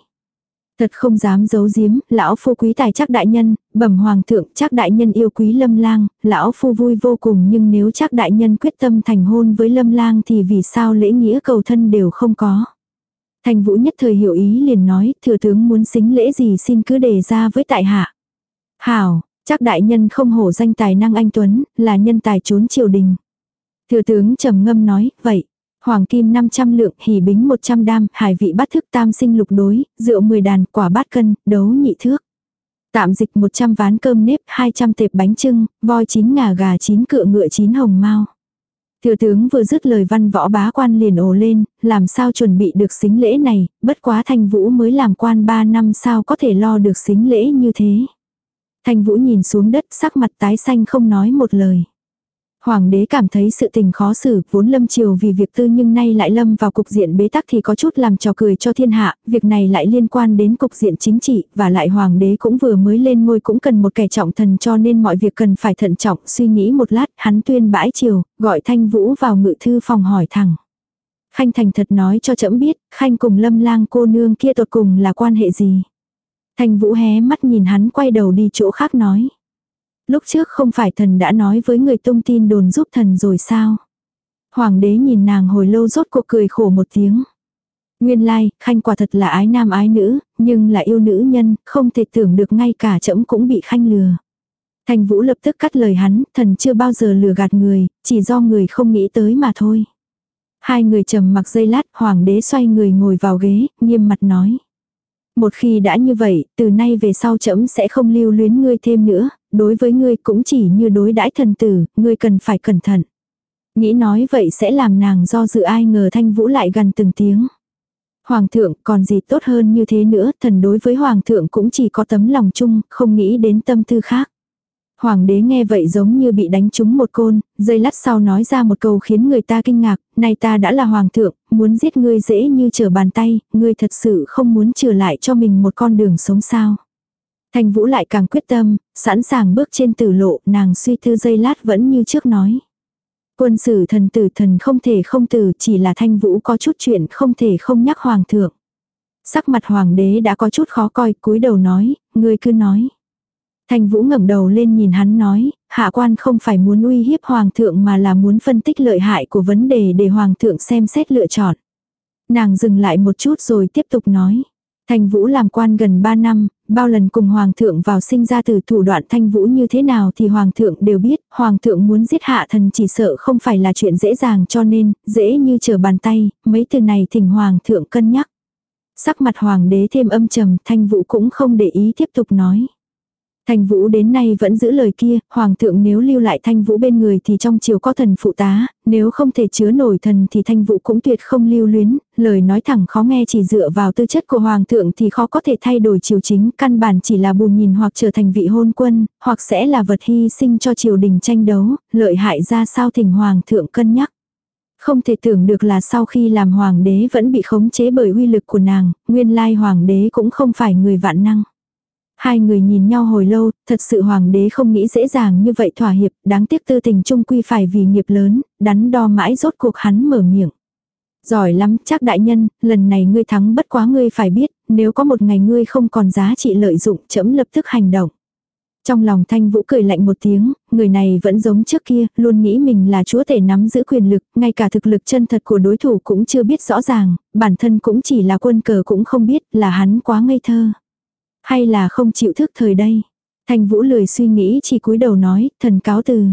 Thật không dám giấu giếm, lão phu quý tài chắc đại nhân, bẩm hoàng thượng chắc đại nhân yêu quý lâm lang, lão phu vui vô cùng nhưng nếu chắc đại nhân quyết tâm thành hôn với lâm lang thì vì sao lễ nghĩa cầu thân đều không có. Thành vũ nhất thời hiểu ý liền nói, thừa tướng muốn xính lễ gì xin cứ đề ra với tại hạ. Hảo, chắc đại nhân không hổ danh tài năng anh Tuấn, là nhân tài trốn triều đình. Thừa tướng trầm ngâm nói, vậy, Hoàng kim 500 lượng, hỉ bính 100 đam, hải vị bát thức tam sinh lục đối, rượu 10 đàn, quả bát cân, đấu nhị thước. Tạm dịch 100 ván cơm nếp, 200 tệp bánh trưng, voi chín ngà gà chín cựa ngựa chín hồng mau. Thừa tướng vừa dứt lời văn võ bá quan liền ồ lên, làm sao chuẩn bị được xính lễ này, bất quá thanh vũ mới làm quan 3 năm sao có thể lo được xính lễ như thế. Thanh vũ nhìn xuống đất sắc mặt tái xanh không nói một lời. Hoàng đế cảm thấy sự tình khó xử, vốn lâm triều vì việc tư nhưng nay lại lâm vào cục diện bế tắc thì có chút làm trò cười cho thiên hạ, việc này lại liên quan đến cục diện chính trị, và lại hoàng đế cũng vừa mới lên ngôi cũng cần một kẻ trọng thần cho nên mọi việc cần phải thận trọng, suy nghĩ một lát, hắn tuyên bãi triều, gọi thanh vũ vào ngự thư phòng hỏi thẳng. Khanh thành thật nói cho trẫm biết, Khanh cùng lâm lang cô nương kia tột cùng là quan hệ gì. Thanh vũ hé mắt nhìn hắn quay đầu đi chỗ khác nói. Lúc trước không phải thần đã nói với người tung tin đồn giúp thần rồi sao? Hoàng đế nhìn nàng hồi lâu rốt cuộc cười khổ một tiếng. Nguyên lai, khanh quả thật là ái nam ái nữ, nhưng là yêu nữ nhân, không thể tưởng được ngay cả trẫm cũng bị khanh lừa. Thành vũ lập tức cắt lời hắn, thần chưa bao giờ lừa gạt người, chỉ do người không nghĩ tới mà thôi. Hai người trầm mặc dây lát, hoàng đế xoay người ngồi vào ghế, nghiêm mặt nói. Một khi đã như vậy, từ nay về sau trẫm sẽ không lưu luyến ngươi thêm nữa, đối với ngươi cũng chỉ như đối đãi thần tử, ngươi cần phải cẩn thận. Nghĩ nói vậy sẽ làm nàng do dự ai ngờ thanh vũ lại gần từng tiếng. Hoàng thượng còn gì tốt hơn như thế nữa, thần đối với hoàng thượng cũng chỉ có tấm lòng chung, không nghĩ đến tâm tư khác. Hoàng đế nghe vậy giống như bị đánh trúng một côn, giây lát sau nói ra một câu khiến người ta kinh ngạc, này ta đã là hoàng thượng, muốn giết ngươi dễ như trở bàn tay, ngươi thật sự không muốn trở lại cho mình một con đường sống sao. Thanh Vũ lại càng quyết tâm, sẵn sàng bước trên tử lộ, nàng suy tư giây lát vẫn như trước nói. Quân sử thần tử thần không thể không tử, chỉ là Thanh Vũ có chút chuyện không thể không nhắc hoàng thượng. Sắc mặt hoàng đế đã có chút khó coi, cúi đầu nói, ngươi cứ nói. Thanh Vũ ngẩng đầu lên nhìn hắn nói, hạ quan không phải muốn uy hiếp hoàng thượng mà là muốn phân tích lợi hại của vấn đề để hoàng thượng xem xét lựa chọn. Nàng dừng lại một chút rồi tiếp tục nói. Thanh Vũ làm quan gần 3 năm, bao lần cùng Hoàng thượng vào sinh ra từ thủ đoạn Thanh Vũ như thế nào thì Hoàng thượng đều biết, Hoàng thượng muốn giết hạ thần chỉ sợ không phải là chuyện dễ dàng cho nên, dễ như trở bàn tay, mấy từ này thỉnh Hoàng thượng cân nhắc. Sắc mặt Hoàng đế thêm âm trầm, Thanh Vũ cũng không để ý tiếp tục nói. Thanh Vũ đến nay vẫn giữ lời kia, Hoàng thượng nếu lưu lại Thanh Vũ bên người thì trong triều có thần phụ tá, nếu không thể chứa nổi thần thì Thanh Vũ cũng tuyệt không lưu luyến, lời nói thẳng khó nghe chỉ dựa vào tư chất của Hoàng thượng thì khó có thể thay đổi triều chính, căn bản chỉ là bù nhìn hoặc trở thành vị hôn quân, hoặc sẽ là vật hy sinh cho triều đình tranh đấu, lợi hại ra sao thỉnh Hoàng thượng cân nhắc. Không thể tưởng được là sau khi làm hoàng đế vẫn bị khống chế bởi uy lực của nàng, nguyên lai hoàng đế cũng không phải người vạn năng. Hai người nhìn nhau hồi lâu, thật sự hoàng đế không nghĩ dễ dàng như vậy thỏa hiệp, đáng tiếc tư tình trung quy phải vì nghiệp lớn, đắn đo mãi rốt cuộc hắn mở miệng. Giỏi lắm, chắc đại nhân, lần này ngươi thắng bất quá ngươi phải biết, nếu có một ngày ngươi không còn giá trị lợi dụng, chấm lập tức hành động. Trong lòng thanh vũ cười lạnh một tiếng, người này vẫn giống trước kia, luôn nghĩ mình là chúa thể nắm giữ quyền lực, ngay cả thực lực chân thật của đối thủ cũng chưa biết rõ ràng, bản thân cũng chỉ là quân cờ cũng không biết, là hắn quá ngây thơ. Hay là không chịu thức thời đây? thành Vũ lười suy nghĩ chỉ cúi đầu nói, thần cáo từ.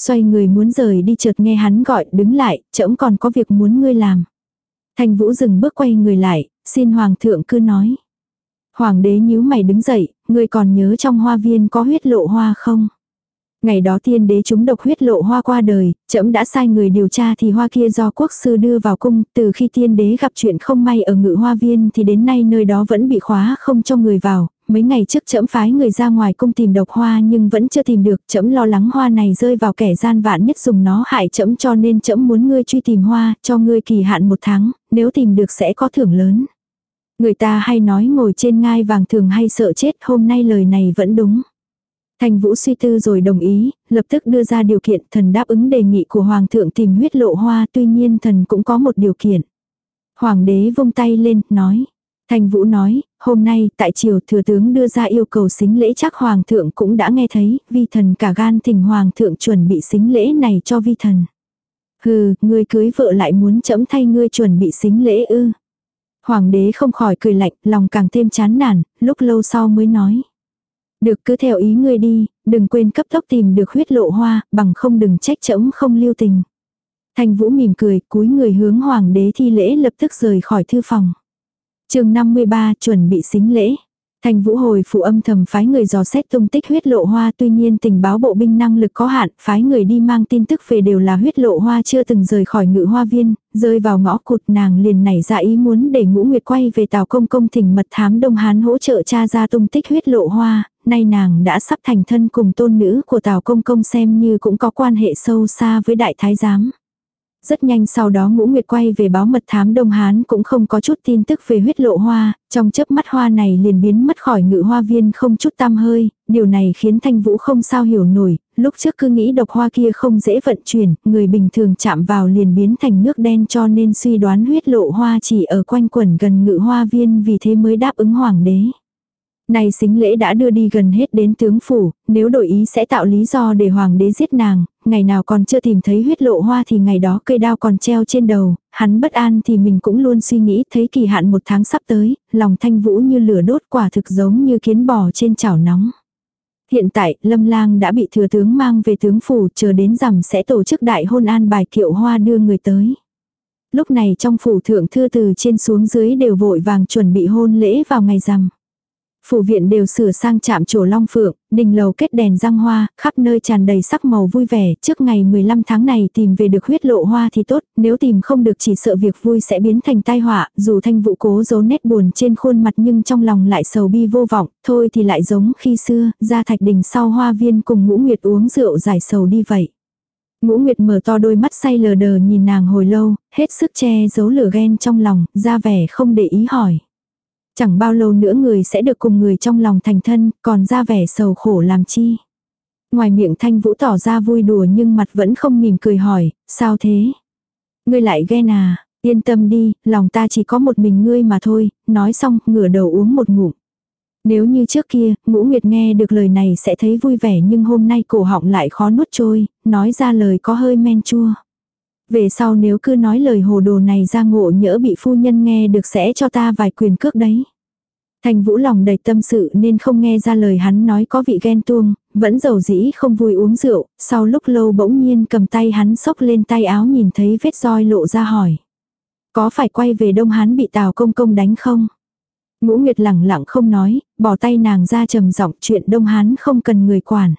Xoay người muốn rời đi chợt nghe hắn gọi, đứng lại, trẫm còn có việc muốn ngươi làm. thành Vũ dừng bước quay người lại, xin Hoàng thượng cứ nói. Hoàng đế nhíu mày đứng dậy, ngươi còn nhớ trong hoa viên có huyết lộ hoa không? Ngày đó tiên đế chúng độc huyết lộ hoa qua đời, trẫm đã sai người điều tra thì hoa kia do quốc sư đưa vào cung, từ khi tiên đế gặp chuyện không may ở ngự hoa viên thì đến nay nơi đó vẫn bị khóa không cho người vào. Mấy ngày trước trẫm phái người ra ngoài cung tìm độc hoa nhưng vẫn chưa tìm được, trẫm lo lắng hoa này rơi vào kẻ gian vạn nhất dùng nó hại trẫm cho nên trẫm muốn ngươi truy tìm hoa, cho ngươi kỳ hạn một tháng, nếu tìm được sẽ có thưởng lớn. Người ta hay nói ngồi trên ngai vàng thường hay sợ chết, hôm nay lời này vẫn đúng. Thanh Vũ suy tư rồi đồng ý, lập tức đưa ra điều kiện thần đáp ứng đề nghị của Hoàng thượng tìm huyết lộ hoa tuy nhiên thần cũng có một điều kiện. Hoàng đế vung tay lên, nói. Thanh Vũ nói, hôm nay tại triều thừa tướng đưa ra yêu cầu xính lễ chắc hoàng thượng cũng đã nghe thấy, vi thần cả gan thỉnh hoàng thượng chuẩn bị xính lễ này cho vi thần. Hừ, ngươi cưới vợ lại muốn chấm thay ngươi chuẩn bị xính lễ ư. Hoàng đế không khỏi cười lạnh, lòng càng thêm chán nản, lúc lâu sau mới nói. Được cứ theo ý ngươi đi, đừng quên cấp tốc tìm được huyết lộ hoa, bằng không đừng trách chẫm không lưu tình. Thanh Vũ mỉm cười, cúi người hướng hoàng đế thi lễ lập tức rời khỏi thư phòng. chương 53 chuẩn bị xính lễ. Thành Vũ hồi phụ âm thầm phái người dò xét tung tích huyết lộ hoa tuy nhiên tình báo bộ binh năng lực có hạn, phái người đi mang tin tức về đều là huyết lộ hoa chưa từng rời khỏi ngự hoa viên, rơi vào ngõ cụt nàng liền nảy ra ý muốn để ngũ nguyệt quay về tào công công thỉnh mật thám Đông Hán hỗ trợ cha ra tung tích huyết lộ hoa, nay nàng đã sắp thành thân cùng tôn nữ của tào công công xem như cũng có quan hệ sâu xa với đại thái giám. Rất nhanh sau đó ngũ nguyệt quay về báo mật thám Đông Hán cũng không có chút tin tức về huyết lộ hoa, trong chớp mắt hoa này liền biến mất khỏi ngự hoa viên không chút tam hơi, điều này khiến thanh vũ không sao hiểu nổi, lúc trước cứ nghĩ độc hoa kia không dễ vận chuyển, người bình thường chạm vào liền biến thành nước đen cho nên suy đoán huyết lộ hoa chỉ ở quanh quẩn gần ngự hoa viên vì thế mới đáp ứng hoàng đế. Này xính lễ đã đưa đi gần hết đến tướng phủ, nếu đổi ý sẽ tạo lý do để hoàng đế giết nàng, ngày nào còn chưa tìm thấy huyết lộ hoa thì ngày đó cây đao còn treo trên đầu, hắn bất an thì mình cũng luôn suy nghĩ thấy kỳ hạn một tháng sắp tới, lòng thanh vũ như lửa đốt quả thực giống như kiến bò trên chảo nóng. Hiện tại, Lâm Lang đã bị thừa tướng mang về tướng phủ, chờ đến rằm sẽ tổ chức đại hôn an bài kiệu hoa đưa người tới. Lúc này trong phủ thượng thư từ trên xuống dưới đều vội vàng chuẩn bị hôn lễ vào ngày rằm. Phủ viện đều sửa sang chạm trổ long phượng, đình lầu kết đèn răng hoa, khắp nơi tràn đầy sắc màu vui vẻ, trước ngày 15 tháng này tìm về được huyết lộ hoa thì tốt, nếu tìm không được chỉ sợ việc vui sẽ biến thành tai họa, dù thanh vũ cố giấu nét buồn trên khuôn mặt nhưng trong lòng lại sầu bi vô vọng, thôi thì lại giống khi xưa, ra thạch đình sau hoa viên cùng ngũ nguyệt uống rượu giải sầu đi vậy. Ngũ Nguyệt mở to đôi mắt say lờ đờ nhìn nàng hồi lâu, hết sức che giấu lửa ghen trong lòng, ra vẻ không để ý hỏi. Chẳng bao lâu nữa người sẽ được cùng người trong lòng thành thân, còn ra vẻ sầu khổ làm chi. Ngoài miệng thanh vũ tỏ ra vui đùa nhưng mặt vẫn không mỉm cười hỏi, sao thế? Ngươi lại ghen à, yên tâm đi, lòng ta chỉ có một mình ngươi mà thôi, nói xong, ngửa đầu uống một ngụm. Nếu như trước kia, ngũ nguyệt nghe được lời này sẽ thấy vui vẻ nhưng hôm nay cổ họng lại khó nuốt trôi, nói ra lời có hơi men chua. Về sau nếu cứ nói lời hồ đồ này ra ngộ nhỡ bị phu nhân nghe được sẽ cho ta vài quyền cước đấy. Thành vũ lòng đầy tâm sự nên không nghe ra lời hắn nói có vị ghen tuông, vẫn giàu dĩ không vui uống rượu, sau lúc lâu bỗng nhiên cầm tay hắn xốc lên tay áo nhìn thấy vết roi lộ ra hỏi. Có phải quay về Đông Hán bị Tào Công Công đánh không? Ngũ Nguyệt lẳng lặng không nói, bỏ tay nàng ra trầm giọng chuyện Đông Hán không cần người quản.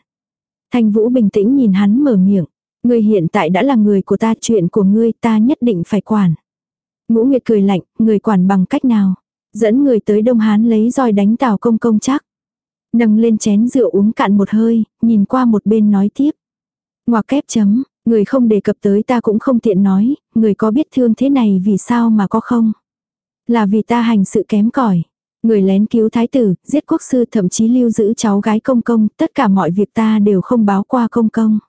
Thanh Vũ bình tĩnh nhìn hắn mở miệng. Ngươi hiện tại đã là người của ta, chuyện của ngươi ta nhất định phải quản. Ngũ Nguyệt cười lạnh, người quản bằng cách nào? Dẫn người tới Đông Hán lấy roi đánh Tào Công Công chắc. Nâng lên chén rượu uống cạn một hơi, nhìn qua một bên nói tiếp. Ngoà kép chấm, người không đề cập tới ta cũng không tiện nói, người có biết thương thế này vì sao mà có không? Là vì ta hành sự kém cỏi Người lén cứu thái tử, giết quốc sư thậm chí lưu giữ cháu gái công công, tất cả mọi việc ta đều không báo qua công công.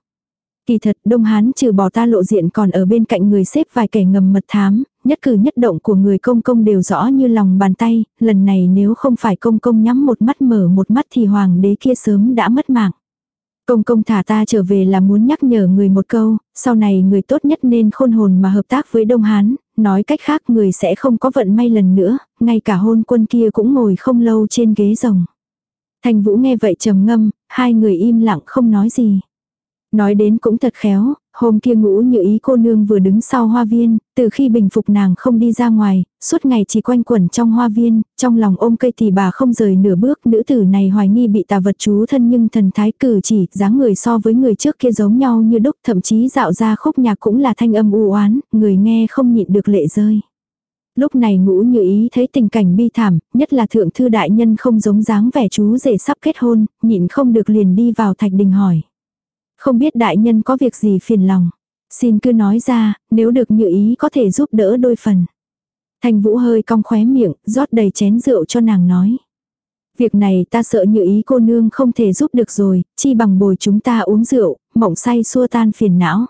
Kỳ thật Đông Hán trừ bỏ ta lộ diện còn ở bên cạnh người xếp vài kẻ ngầm mật thám, nhất cử nhất động của người công công đều rõ như lòng bàn tay, lần này nếu không phải công công nhắm một mắt mở một mắt thì hoàng đế kia sớm đã mất mạng. Công công thả ta trở về là muốn nhắc nhở người một câu, sau này người tốt nhất nên khôn hồn mà hợp tác với Đông Hán, nói cách khác người sẽ không có vận may lần nữa, ngay cả hôn quân kia cũng ngồi không lâu trên ghế rồng. Thành Vũ nghe vậy trầm ngâm, hai người im lặng không nói gì. Nói đến cũng thật khéo, hôm kia ngũ như ý cô nương vừa đứng sau hoa viên, từ khi bình phục nàng không đi ra ngoài, suốt ngày chỉ quanh quẩn trong hoa viên, trong lòng ôm cây thì bà không rời nửa bước, nữ tử này hoài nghi bị tà vật chú thân nhưng thần thái cử chỉ, dáng người so với người trước kia giống nhau như đúc, thậm chí dạo ra khúc nhạc cũng là thanh âm u oán, người nghe không nhịn được lệ rơi. Lúc này ngũ như ý thấy tình cảnh bi thảm, nhất là thượng thư đại nhân không giống dáng vẻ chú rể sắp kết hôn, nhịn không được liền đi vào thạch đình hỏi. Không biết đại nhân có việc gì phiền lòng. Xin cứ nói ra, nếu được như ý có thể giúp đỡ đôi phần. Thành vũ hơi cong khóe miệng, rót đầy chén rượu cho nàng nói. Việc này ta sợ như ý cô nương không thể giúp được rồi, chi bằng bồi chúng ta uống rượu, mộng say xua tan phiền não.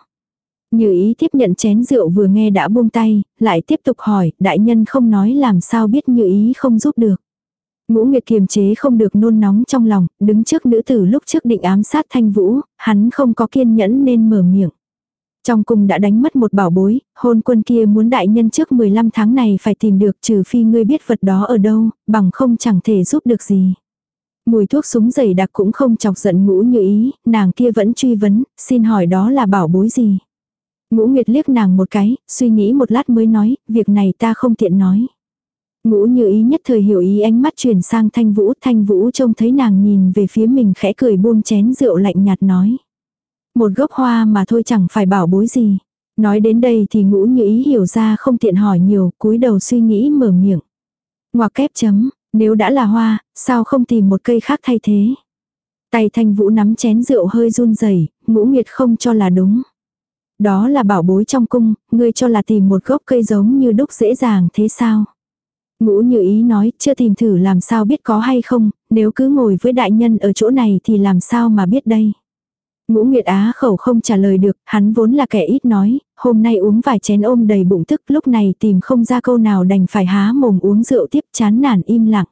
Như ý tiếp nhận chén rượu vừa nghe đã buông tay, lại tiếp tục hỏi, đại nhân không nói làm sao biết như ý không giúp được. Ngũ Nguyệt kiềm chế không được nôn nóng trong lòng, đứng trước nữ tử lúc trước định ám sát Thanh Vũ, hắn không có kiên nhẫn nên mở miệng. Trong cung đã đánh mất một bảo bối, hôn quân kia muốn đại nhân trước 15 tháng này phải tìm được trừ phi ngươi biết vật đó ở đâu, bằng không chẳng thể giúp được gì. Mùi thuốc súng dày đặc cũng không chọc giận ngũ như ý, nàng kia vẫn truy vấn, xin hỏi đó là bảo bối gì. Ngũ Nguyệt liếc nàng một cái, suy nghĩ một lát mới nói, việc này ta không tiện nói. Ngũ như ý nhất thời hiểu ý ánh mắt chuyển sang thanh vũ, thanh vũ trông thấy nàng nhìn về phía mình khẽ cười buông chén rượu lạnh nhạt nói. Một gốc hoa mà thôi chẳng phải bảo bối gì. Nói đến đây thì ngũ như ý hiểu ra không tiện hỏi nhiều, cúi đầu suy nghĩ mở miệng. Ngoặc kép chấm, nếu đã là hoa, sao không tìm một cây khác thay thế. Tay thanh vũ nắm chén rượu hơi run rẩy ngũ Nguyệt không cho là đúng. Đó là bảo bối trong cung, ngươi cho là tìm một gốc cây giống như đúc dễ dàng thế sao? Ngũ như ý nói, chưa tìm thử làm sao biết có hay không, nếu cứ ngồi với đại nhân ở chỗ này thì làm sao mà biết đây. Ngũ Nguyệt Á khẩu không trả lời được, hắn vốn là kẻ ít nói, hôm nay uống vài chén ôm đầy bụng tức lúc này tìm không ra câu nào đành phải há mồm uống rượu tiếp chán nản im lặng.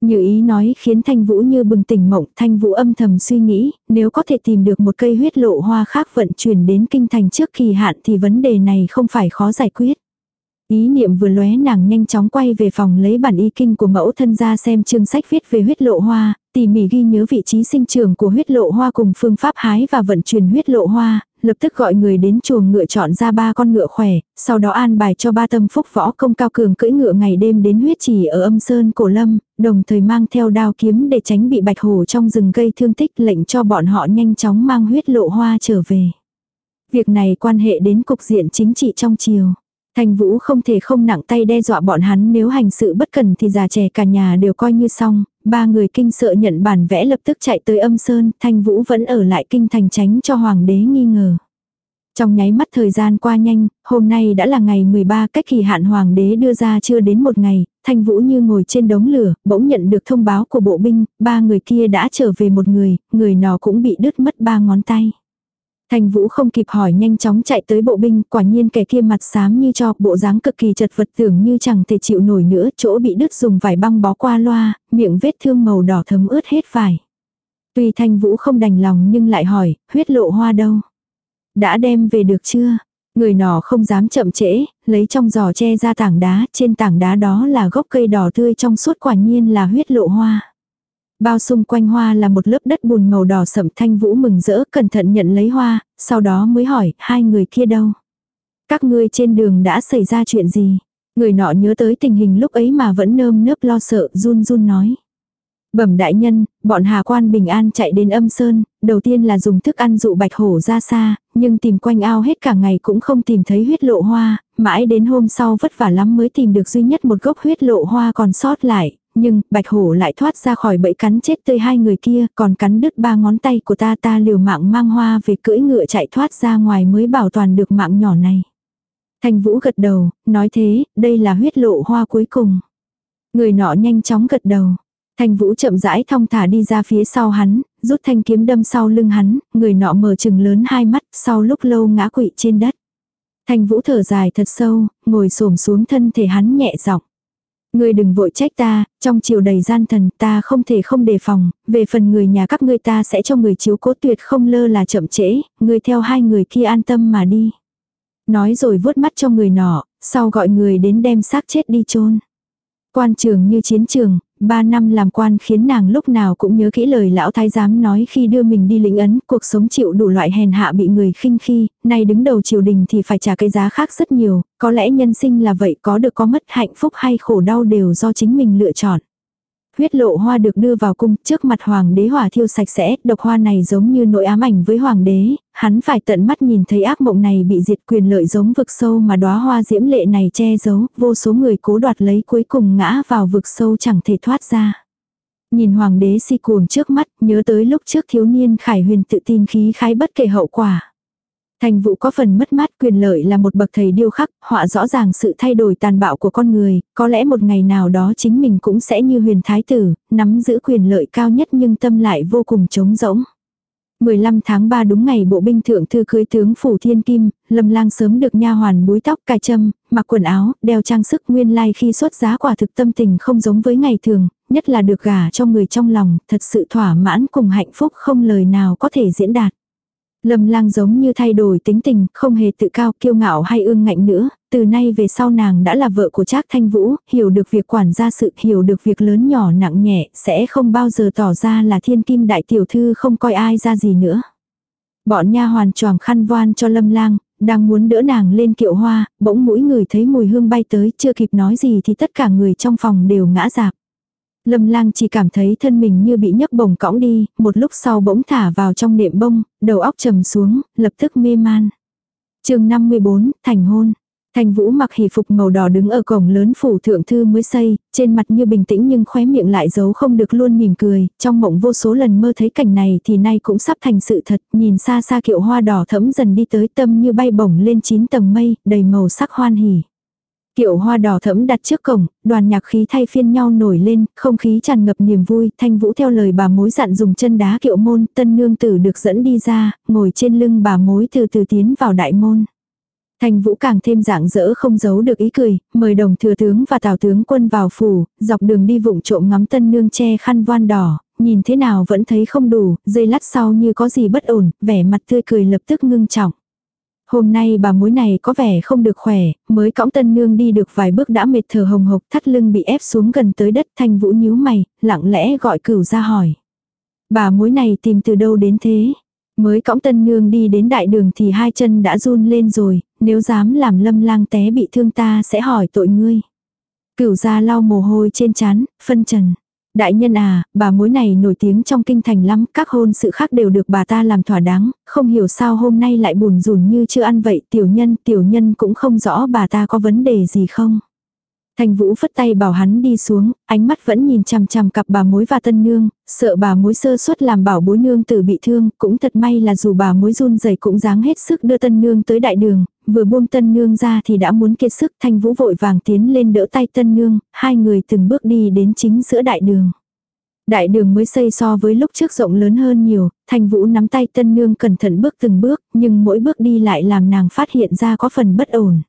Như ý nói khiến Thanh Vũ như bừng tỉnh mộng, Thanh Vũ âm thầm suy nghĩ, nếu có thể tìm được một cây huyết lộ hoa khác vận chuyển đến kinh thành trước kỳ hạn thì vấn đề này không phải khó giải quyết. Ý niệm vừa lóe nàng nhanh chóng quay về phòng lấy bản y kinh của mẫu thân ra xem chương sách viết về huyết lộ hoa, tỉ mỉ ghi nhớ vị trí sinh trưởng của huyết lộ hoa cùng phương pháp hái và vận chuyển huyết lộ hoa, lập tức gọi người đến chuồng ngựa chọn ra ba con ngựa khỏe, sau đó an bài cho ba tâm phúc võ công cao cường cưỡi ngựa ngày đêm đến huyết trì ở âm sơn cổ lâm, đồng thời mang theo đao kiếm để tránh bị bạch hổ trong rừng gây thương tích lệnh cho bọn họ nhanh chóng mang huyết lộ hoa trở về. Việc này quan hệ đến cục diện chính trị trong triều. Thành Vũ không thể không nặng tay đe dọa bọn hắn nếu hành sự bất cần thì già trẻ cả nhà đều coi như xong, ba người kinh sợ nhận bản vẽ lập tức chạy tới âm sơn, Thanh Vũ vẫn ở lại kinh thành tránh cho hoàng đế nghi ngờ. Trong nháy mắt thời gian qua nhanh, hôm nay đã là ngày 13 cách kỳ hạn hoàng đế đưa ra chưa đến một ngày, Thanh Vũ như ngồi trên đống lửa, bỗng nhận được thông báo của bộ binh, ba người kia đã trở về một người, người nó cũng bị đứt mất ba ngón tay. Thành Vũ không kịp hỏi nhanh chóng chạy tới bộ binh, quả nhiên kẻ kia mặt xám như cho, bộ dáng cực kỳ chật vật tưởng như chẳng thể chịu nổi nữa, chỗ bị đứt dùng vải băng bó qua loa, miệng vết thương màu đỏ thấm ướt hết vải. Tuy Thanh Vũ không đành lòng nhưng lại hỏi, huyết lộ hoa đâu? Đã đem về được chưa? Người nọ không dám chậm trễ, lấy trong giò che ra tảng đá, trên tảng đá đó là gốc cây đỏ tươi trong suốt quả nhiên là huyết lộ hoa. Bao xung quanh hoa là một lớp đất bùn màu đỏ sậm thanh vũ mừng rỡ cẩn thận nhận lấy hoa, sau đó mới hỏi hai người kia đâu. Các ngươi trên đường đã xảy ra chuyện gì? Người nọ nhớ tới tình hình lúc ấy mà vẫn nơm nớp lo sợ run run nói. Bẩm đại nhân, bọn hà quan bình an chạy đến âm sơn, đầu tiên là dùng thức ăn dụ bạch hổ ra xa, nhưng tìm quanh ao hết cả ngày cũng không tìm thấy huyết lộ hoa, mãi đến hôm sau vất vả lắm mới tìm được duy nhất một gốc huyết lộ hoa còn sót lại, nhưng bạch hổ lại thoát ra khỏi bẫy cắn chết tươi hai người kia, còn cắn đứt ba ngón tay của ta ta liều mạng mang hoa về cưỡi ngựa chạy thoát ra ngoài mới bảo toàn được mạng nhỏ này. Thành vũ gật đầu, nói thế, đây là huyết lộ hoa cuối cùng. Người nọ nhanh chóng gật đầu. Thành vũ chậm rãi thong thả đi ra phía sau hắn, rút thanh kiếm đâm sau lưng hắn, người nọ mở chừng lớn hai mắt, sau lúc lâu ngã quỵ trên đất. Thành vũ thở dài thật sâu, ngồi xổm xuống thân thể hắn nhẹ giọng. Ngươi đừng vội trách ta, trong chiều đầy gian thần ta không thể không đề phòng, về phần người nhà các ngươi ta sẽ cho người chiếu cố tuyệt không lơ là chậm trễ, ngươi theo hai người kia an tâm mà đi. Nói rồi vuốt mắt cho người nọ, sau gọi người đến đem xác chết đi chôn Quan trường như chiến trường, ba năm làm quan khiến nàng lúc nào cũng nhớ kỹ lời lão thái giám nói khi đưa mình đi lĩnh ấn, cuộc sống chịu đủ loại hèn hạ bị người khinh khi, nay đứng đầu triều đình thì phải trả cái giá khác rất nhiều, có lẽ nhân sinh là vậy có được có mất hạnh phúc hay khổ đau đều do chính mình lựa chọn. Huyết lộ hoa được đưa vào cung, trước mặt hoàng đế hỏa thiêu sạch sẽ, độc hoa này giống như nỗi ám ảnh với hoàng đế, hắn phải tận mắt nhìn thấy ác mộng này bị diệt quyền lợi giống vực sâu mà đóa hoa diễm lệ này che giấu, vô số người cố đoạt lấy cuối cùng ngã vào vực sâu chẳng thể thoát ra. Nhìn hoàng đế si cuồng trước mắt, nhớ tới lúc trước thiếu niên khải huyền tự tin khí khái bất kể hậu quả. Thành vụ có phần mất mát quyền lợi là một bậc thầy điêu khắc, họa rõ ràng sự thay đổi tàn bạo của con người, có lẽ một ngày nào đó chính mình cũng sẽ như huyền thái tử, nắm giữ quyền lợi cao nhất nhưng tâm lại vô cùng trống rỗng. 15 tháng 3 đúng ngày bộ binh thượng thư cưới tướng phủ thiên kim, lâm lang sớm được nha hoàn búi tóc cài châm, mặc quần áo, đeo trang sức nguyên lai like khi xuất giá quả thực tâm tình không giống với ngày thường, nhất là được gả cho người trong lòng, thật sự thỏa mãn cùng hạnh phúc không lời nào có thể diễn đạt. Lâm lang giống như thay đổi tính tình, không hề tự cao kiêu ngạo hay ương ngạnh nữa, từ nay về sau nàng đã là vợ của Trác Thanh Vũ, hiểu được việc quản gia sự, hiểu được việc lớn nhỏ nặng nhẹ, sẽ không bao giờ tỏ ra là thiên kim đại tiểu thư không coi ai ra gì nữa. Bọn nha hoàn choàng khăn voan cho lâm lang, đang muốn đỡ nàng lên kiệu hoa, bỗng mũi người thấy mùi hương bay tới, chưa kịp nói gì thì tất cả người trong phòng đều ngã rạp. Lâm lang chỉ cảm thấy thân mình như bị nhấc bổng cõng đi, một lúc sau bỗng thả vào trong nệm bông, đầu óc trầm xuống, lập tức mê man. chương 54, thành hôn. Thành Vũ mặc hỷ phục màu đỏ đứng ở cổng lớn phủ thượng thư mới xây, trên mặt như bình tĩnh nhưng khóe miệng lại giấu không được luôn mỉm cười, trong mộng vô số lần mơ thấy cảnh này thì nay cũng sắp thành sự thật, nhìn xa xa kiệu hoa đỏ thẫm dần đi tới tâm như bay bổng lên chín tầng mây, đầy màu sắc hoan hỉ. Kiệu hoa đỏ thẫm đặt trước cổng, đoàn nhạc khí thay phiên nhau nổi lên, không khí tràn ngập niềm vui, thanh vũ theo lời bà mối dặn dùng chân đá kiệu môn, tân nương tử được dẫn đi ra, ngồi trên lưng bà mối từ từ tiến vào đại môn. Thanh vũ càng thêm dạng dỡ không giấu được ý cười, mời đồng thừa tướng và tào tướng quân vào phủ, dọc đường đi vụng trộm ngắm tân nương che khăn voan đỏ, nhìn thế nào vẫn thấy không đủ, dây lát sau như có gì bất ổn, vẻ mặt tươi cười lập tức ngưng trọng. Hôm nay bà mối này có vẻ không được khỏe, mới cõng tân nương đi được vài bước đã mệt thở hồng hộc thắt lưng bị ép xuống gần tới đất thanh vũ nhíu mày, lặng lẽ gọi cửu ra hỏi. Bà mối này tìm từ đâu đến thế? Mới cõng tân nương đi đến đại đường thì hai chân đã run lên rồi, nếu dám làm lâm lang té bị thương ta sẽ hỏi tội ngươi. Cửu ra lau mồ hôi trên chán, phân trần. Đại nhân à, bà mối này nổi tiếng trong kinh thành lắm, các hôn sự khác đều được bà ta làm thỏa đáng, không hiểu sao hôm nay lại buồn rùn như chưa ăn vậy, tiểu nhân, tiểu nhân cũng không rõ bà ta có vấn đề gì không. Thành Vũ phất tay bảo hắn đi xuống, ánh mắt vẫn nhìn chằm chằm cặp bà mối và tân nương, sợ bà mối sơ suất làm bảo bối nương tử bị thương, cũng thật may là dù bà mối run rẩy cũng dáng hết sức đưa tân nương tới đại đường, vừa buông tân nương ra thì đã muốn kiệt sức, Thanh Vũ vội vàng tiến lên đỡ tay tân nương, hai người từng bước đi đến chính giữa đại đường. Đại đường mới xây so với lúc trước rộng lớn hơn nhiều, Thanh Vũ nắm tay tân nương cẩn thận bước từng bước, nhưng mỗi bước đi lại làm nàng phát hiện ra có phần bất ổn.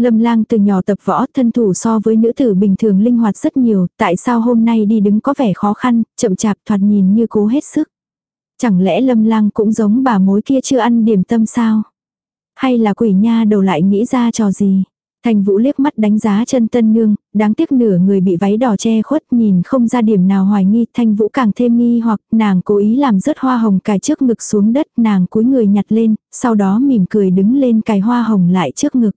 Lâm lang từ nhỏ tập võ thân thủ so với nữ tử bình thường linh hoạt rất nhiều, tại sao hôm nay đi đứng có vẻ khó khăn, chậm chạp thoạt nhìn như cố hết sức. Chẳng lẽ lâm lang cũng giống bà mối kia chưa ăn điểm tâm sao? Hay là quỷ nha đầu lại nghĩ ra trò gì? Thành vũ liếc mắt đánh giá chân tân nương, đáng tiếc nửa người bị váy đỏ che khuất nhìn không ra điểm nào hoài nghi. Thanh vũ càng thêm nghi hoặc nàng cố ý làm rớt hoa hồng cài trước ngực xuống đất nàng cúi người nhặt lên, sau đó mỉm cười đứng lên cài hoa hồng lại trước ngực.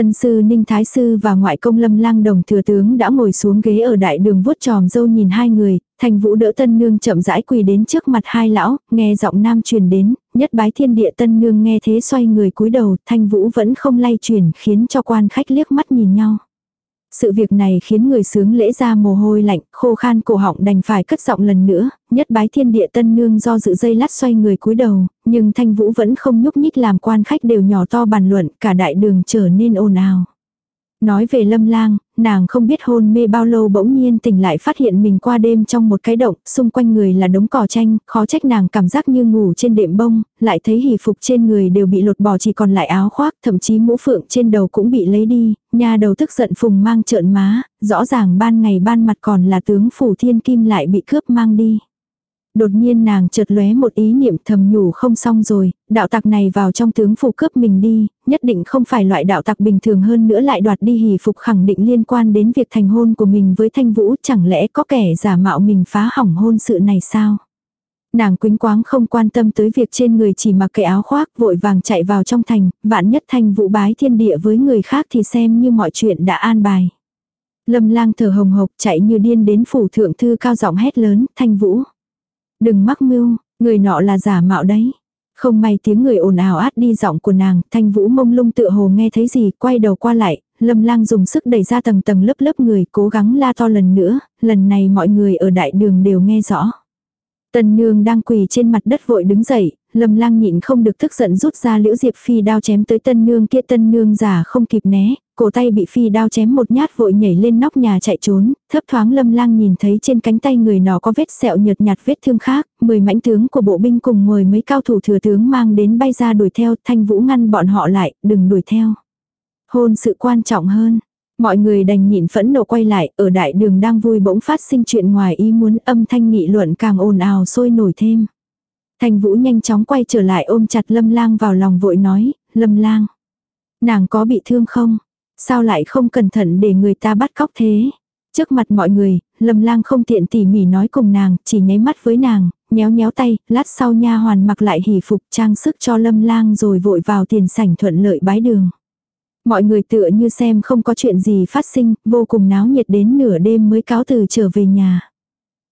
Ân sư Ninh Thái Sư và ngoại công lâm lang đồng thừa tướng đã ngồi xuống ghế ở đại đường vuốt tròm dâu nhìn hai người, thành vũ đỡ tân nương chậm rãi quỳ đến trước mặt hai lão, nghe giọng nam truyền đến, nhất bái thiên địa tân nương nghe thế xoay người cúi đầu, thanh vũ vẫn không lay chuyển khiến cho quan khách liếc mắt nhìn nhau. Sự việc này khiến người sướng lễ ra mồ hôi lạnh, khô khan cổ họng đành phải cất giọng lần nữa, nhất bái thiên địa tân nương do dự dây lát xoay người cúi đầu, nhưng thanh vũ vẫn không nhúc nhích làm quan khách đều nhỏ to bàn luận, cả đại đường trở nên ồn ào. Nói về lâm lang, nàng không biết hôn mê bao lâu bỗng nhiên tỉnh lại phát hiện mình qua đêm trong một cái động, xung quanh người là đống cỏ tranh, khó trách nàng cảm giác như ngủ trên đệm bông, lại thấy hỷ phục trên người đều bị lột bỏ chỉ còn lại áo khoác, thậm chí mũ phượng trên đầu cũng bị lấy đi, nhà đầu tức giận phùng mang trợn má, rõ ràng ban ngày ban mặt còn là tướng phủ thiên kim lại bị cướp mang đi. Đột nhiên nàng chợt lóe một ý niệm thầm nhủ không xong rồi, đạo tặc này vào trong tướng phủ cướp mình đi, nhất định không phải loại đạo tặc bình thường hơn nữa lại đoạt đi hỷ phục khẳng định liên quan đến việc thành hôn của mình với thanh vũ chẳng lẽ có kẻ giả mạo mình phá hỏng hôn sự này sao? Nàng quính quáng không quan tâm tới việc trên người chỉ mặc cái áo khoác vội vàng chạy vào trong thành, vạn nhất thanh vũ bái thiên địa với người khác thì xem như mọi chuyện đã an bài. Lâm lang thở hồng hộc chạy như điên đến phủ thượng thư cao giọng hét lớn, thanh vũ. Đừng mắc mưu, người nọ là giả mạo đấy. Không may tiếng người ồn ào át đi giọng của nàng, thanh vũ mông lung tựa hồ nghe thấy gì, quay đầu qua lại, lâm lang dùng sức đẩy ra tầng tầng lớp lớp người, cố gắng la to lần nữa, lần này mọi người ở đại đường đều nghe rõ. Tần nương đang quỳ trên mặt đất vội đứng dậy, lâm lang nhịn không được tức giận rút ra liễu diệp phi đao chém tới tân nương kia tân nương giả không kịp né, cổ tay bị phi đao chém một nhát vội nhảy lên nóc nhà chạy trốn, thấp thoáng lâm lang nhìn thấy trên cánh tay người nó có vết sẹo nhợt nhạt vết thương khác, mười mãnh tướng của bộ binh cùng mười mấy cao thủ thừa tướng mang đến bay ra đuổi theo, thanh vũ ngăn bọn họ lại, đừng đuổi theo. Hôn sự quan trọng hơn, Mọi người đành nhịn phẫn nộ quay lại, ở đại đường đang vui bỗng phát sinh chuyện ngoài ý muốn âm thanh nghị luận càng ồn ào sôi nổi thêm. Thành Vũ nhanh chóng quay trở lại ôm chặt Lâm Lang vào lòng vội nói, Lâm Lang. Nàng có bị thương không? Sao lại không cẩn thận để người ta bắt cóc thế? Trước mặt mọi người, Lâm Lang không tiện tỉ mỉ nói cùng nàng, chỉ nháy mắt với nàng, nhéo nhéo tay, lát sau nha hoàn mặc lại hỉ phục trang sức cho Lâm Lang rồi vội vào tiền sảnh thuận lợi bái đường. Mọi người tựa như xem không có chuyện gì phát sinh, vô cùng náo nhiệt đến nửa đêm mới cáo từ trở về nhà.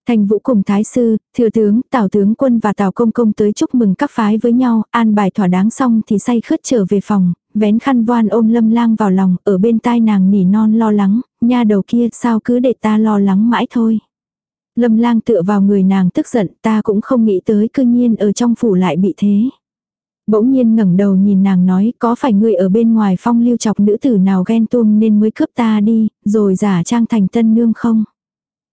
Thành Vũ cùng Thái Sư, Thừa tướng, Tào tướng quân và Tào công công tới chúc mừng các phái với nhau, an bài thỏa đáng xong thì say khướt trở về phòng, vén khăn voan ôm lâm lang vào lòng, ở bên tai nàng nỉ non lo lắng, nha đầu kia sao cứ để ta lo lắng mãi thôi. Lâm lang tựa vào người nàng tức giận, ta cũng không nghĩ tới cư nhiên ở trong phủ lại bị thế. Bỗng nhiên ngẩng đầu nhìn nàng nói có phải người ở bên ngoài phong lưu chọc nữ tử nào ghen tuông nên mới cướp ta đi, rồi giả trang thành tân nương không?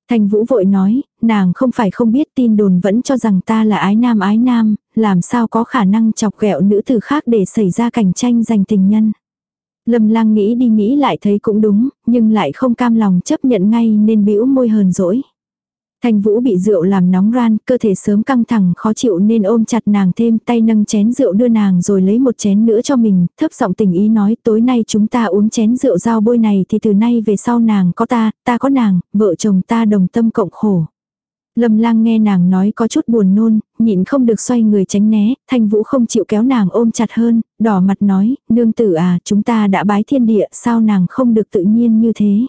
Thành Vũ vội nói, nàng không phải không biết tin đồn vẫn cho rằng ta là ái nam ái nam, làm sao có khả năng chọc ghẹo nữ tử khác để xảy ra cạnh tranh giành tình nhân. Lâm lang nghĩ đi nghĩ lại thấy cũng đúng, nhưng lại không cam lòng chấp nhận ngay nên bĩu môi hờn dỗi. Thành Vũ bị rượu làm nóng ran, cơ thể sớm căng thẳng khó chịu nên ôm chặt nàng thêm tay nâng chén rượu đưa nàng rồi lấy một chén nữa cho mình, thấp giọng tình ý nói tối nay chúng ta uống chén rượu giao bôi này thì từ nay về sau nàng có ta, ta có nàng, vợ chồng ta đồng tâm cộng khổ. Lâm lang nghe nàng nói có chút buồn nôn, nhịn không được xoay người tránh né, thanh vũ không chịu kéo nàng ôm chặt hơn, đỏ mặt nói, nương tử à, chúng ta đã bái thiên địa, sao nàng không được tự nhiên như thế.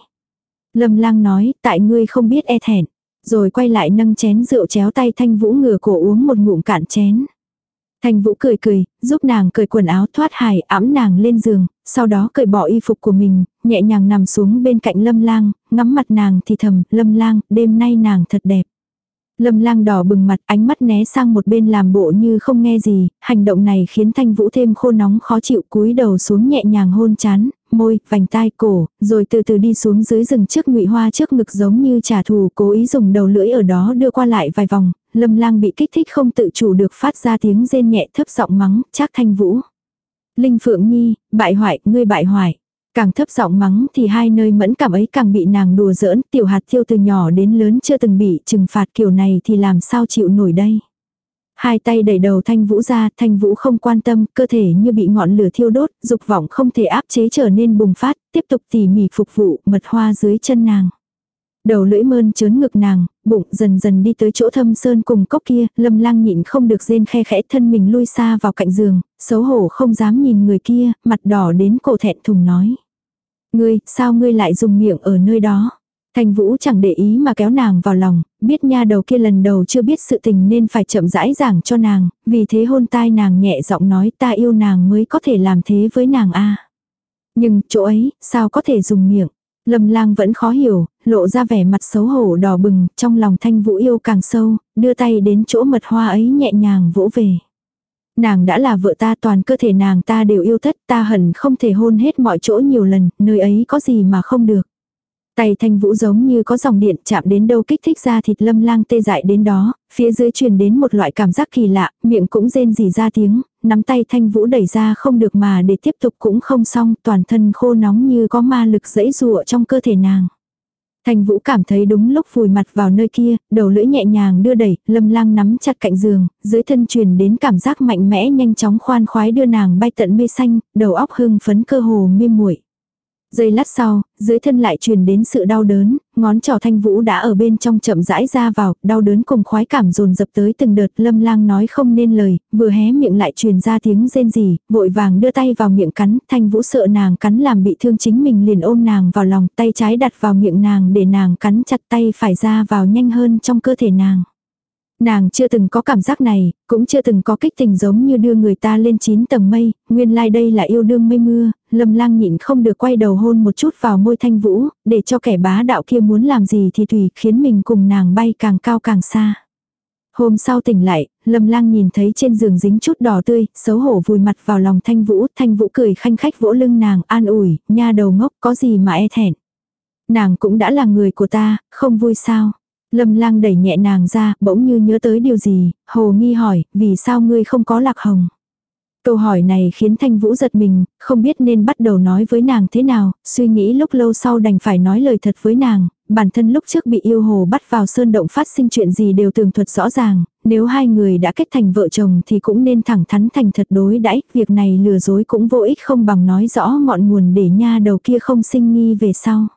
Lâm lang nói, tại ngươi không biết e thẹn rồi quay lại nâng chén rượu chéo tay Thanh Vũ ngửa cổ uống một ngụm cạn chén. Thanh Vũ cười cười, giúp nàng cởi quần áo thoát hài ẵm nàng lên giường, sau đó cởi bỏ y phục của mình, nhẹ nhàng nằm xuống bên cạnh Lâm Lang, ngắm mặt nàng thì thầm, Lâm Lang, đêm nay nàng thật đẹp. Lâm lang đỏ bừng mặt, ánh mắt né sang một bên làm bộ như không nghe gì, hành động này khiến thanh vũ thêm khô nóng khó chịu cúi đầu xuống nhẹ nhàng hôn chán, môi, vành tai cổ, rồi từ từ đi xuống dưới rừng trước ngụy hoa trước ngực giống như trả thù cố ý dùng đầu lưỡi ở đó đưa qua lại vài vòng, lâm lang bị kích thích không tự chủ được phát ra tiếng rên nhẹ thấp giọng mắng, chắc thanh vũ. Linh Phượng Nhi, bại hoại, ngươi bại hoại. Càng thấp giọng mắng thì hai nơi mẫn cảm ấy càng bị nàng đùa giỡn, tiểu hạt thiêu từ nhỏ đến lớn chưa từng bị trừng phạt kiểu này thì làm sao chịu nổi đây. Hai tay đẩy đầu thanh vũ ra, thanh vũ không quan tâm, cơ thể như bị ngọn lửa thiêu đốt, dục vọng không thể áp chế trở nên bùng phát, tiếp tục tỉ mỉ phục vụ, mật hoa dưới chân nàng. Đầu lưỡi mơn trớn ngực nàng, bụng dần dần đi tới chỗ thâm sơn cùng cốc kia, lâm lang nhịn không được rên khe khẽ thân mình lui xa vào cạnh giường, xấu hổ không dám nhìn người kia, mặt đỏ đến cổ thẹn thùng nói. Ngươi, sao ngươi lại dùng miệng ở nơi đó? Thành Vũ chẳng để ý mà kéo nàng vào lòng, biết nha đầu kia lần đầu chưa biết sự tình nên phải chậm rãi giảng cho nàng, vì thế hôn tai nàng nhẹ giọng nói ta yêu nàng mới có thể làm thế với nàng a. Nhưng chỗ ấy, sao có thể dùng miệng? Lâm lang vẫn khó hiểu, lộ ra vẻ mặt xấu hổ đỏ bừng, trong lòng thanh vũ yêu càng sâu, đưa tay đến chỗ mật hoa ấy nhẹ nhàng vỗ về. Nàng đã là vợ ta toàn cơ thể nàng ta đều yêu thất ta hẳn không thể hôn hết mọi chỗ nhiều lần, nơi ấy có gì mà không được. Tay thanh vũ giống như có dòng điện chạm đến đâu kích thích ra thịt lâm lang tê dại đến đó, phía dưới truyền đến một loại cảm giác kỳ lạ, miệng cũng rên rỉ ra tiếng, nắm tay thanh vũ đẩy ra không được mà để tiếp tục cũng không xong, toàn thân khô nóng như có ma lực dẫy rụa trong cơ thể nàng. Thành Vũ cảm thấy đúng lúc vùi mặt vào nơi kia, đầu lưỡi nhẹ nhàng đưa đẩy, lâm lang nắm chặt cạnh giường, dưới thân truyền đến cảm giác mạnh mẽ nhanh chóng khoan khoái đưa nàng bay tận mê xanh, đầu óc hưng phấn cơ hồ mê muội. Giây lát sau, dưới thân lại truyền đến sự đau đớn, ngón trỏ thanh vũ đã ở bên trong chậm rãi ra vào, đau đớn cùng khoái cảm dồn dập tới từng đợt lâm lang nói không nên lời, vừa hé miệng lại truyền ra tiếng rên rỉ, vội vàng đưa tay vào miệng cắn, thanh vũ sợ nàng cắn làm bị thương chính mình liền ôm nàng vào lòng, tay trái đặt vào miệng nàng để nàng cắn chặt tay phải ra vào nhanh hơn trong cơ thể nàng. Nàng chưa từng có cảm giác này, cũng chưa từng có kích tình giống như đưa người ta lên chín tầng mây, nguyên lai like đây là yêu đương mây mưa, lâm lang nhịn không được quay đầu hôn một chút vào môi thanh vũ, để cho kẻ bá đạo kia muốn làm gì thì tùy khiến mình cùng nàng bay càng cao càng xa. Hôm sau tỉnh lại, lâm lang nhìn thấy trên giường dính chút đỏ tươi, xấu hổ vùi mặt vào lòng thanh vũ, thanh vũ cười khanh khách vỗ lưng nàng, an ủi, nha đầu ngốc có gì mà e thẹn. Nàng cũng đã là người của ta, không vui sao. Lâm lang đẩy nhẹ nàng ra, bỗng như nhớ tới điều gì, hồ nghi hỏi, vì sao ngươi không có lạc hồng. Câu hỏi này khiến Thanh Vũ giật mình, không biết nên bắt đầu nói với nàng thế nào, suy nghĩ lúc lâu sau đành phải nói lời thật với nàng, bản thân lúc trước bị yêu hồ bắt vào sơn động phát sinh chuyện gì đều tường thuật rõ ràng, nếu hai người đã kết thành vợ chồng thì cũng nên thẳng thắn thành thật đối đãi việc này lừa dối cũng vô ích không bằng nói rõ ngọn nguồn để nha đầu kia không sinh nghi về sau.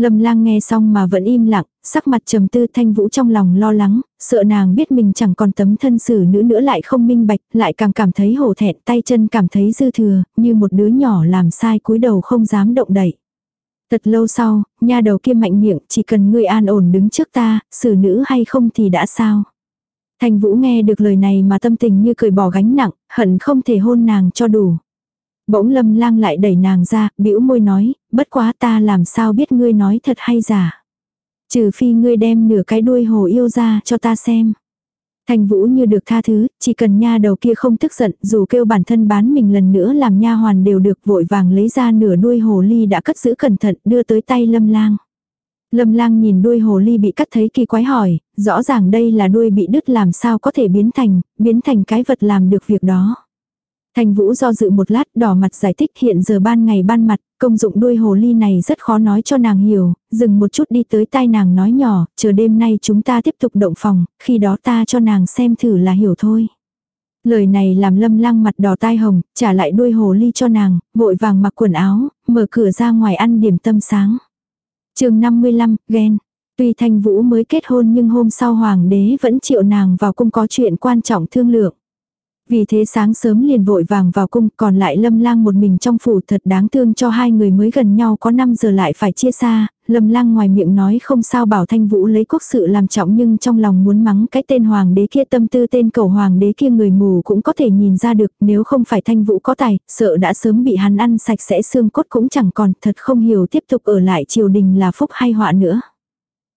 Lâm lang nghe xong mà vẫn im lặng, sắc mặt trầm tư thanh vũ trong lòng lo lắng, sợ nàng biết mình chẳng còn tấm thân xử nữ nữa lại không minh bạch, lại càng cảm thấy hổ thẹn tay chân cảm thấy dư thừa, như một đứa nhỏ làm sai cúi đầu không dám động đậy. Thật lâu sau, nha đầu kia mạnh miệng, chỉ cần ngươi an ổn đứng trước ta, xử nữ hay không thì đã sao. Thanh Vũ nghe được lời này mà tâm tình như cười bỏ gánh nặng, hận không thể hôn nàng cho đủ. Bỗng lâm lang lại đẩy nàng ra, bĩu môi nói, bất quá ta làm sao biết ngươi nói thật hay giả. Trừ phi ngươi đem nửa cái đuôi hồ yêu ra cho ta xem. Thành Vũ như được tha thứ, chỉ cần nha đầu kia không tức giận, dù kêu bản thân bán mình lần nữa làm nha hoàn đều được vội vàng lấy ra nửa đuôi hồ ly đã cất giữ cẩn thận đưa tới tay Lâm Lang. Lâm Lang nhìn đuôi hồ ly bị cắt thấy kỳ quái hỏi, rõ ràng đây là đuôi bị đứt làm sao có thể biến thành, biến thành cái vật làm được việc đó. Thành Vũ do dự một lát đỏ mặt giải thích hiện giờ ban ngày ban mặt, công dụng đuôi hồ ly này rất khó nói cho nàng hiểu, dừng một chút đi tới tai nàng nói nhỏ, chờ đêm nay chúng ta tiếp tục động phòng, khi đó ta cho nàng xem thử là hiểu thôi. Lời này làm lâm lăng mặt đỏ tai hồng, trả lại đuôi hồ ly cho nàng, vội vàng mặc quần áo, mở cửa ra ngoài ăn điểm tâm sáng. chương 55, ghen. Tuy Thanh Vũ mới kết hôn nhưng hôm sau hoàng đế vẫn triệu nàng vào cung có chuyện quan trọng thương lượng. Vì thế sáng sớm liền vội vàng vào cung, còn lại lâm lang một mình trong phủ thật đáng thương cho hai người mới gần nhau có 5 giờ lại phải chia xa, lâm lang ngoài miệng nói không sao bảo thanh vũ lấy quốc sự làm trọng nhưng trong lòng muốn mắng cái tên hoàng đế kia tâm tư tên cầu hoàng đế kia người mù cũng có thể nhìn ra được nếu không phải thanh vũ có tài, sợ đã sớm bị hắn ăn sạch sẽ xương cốt cũng chẳng còn thật không hiểu tiếp tục ở lại triều đình là phúc hay họa nữa.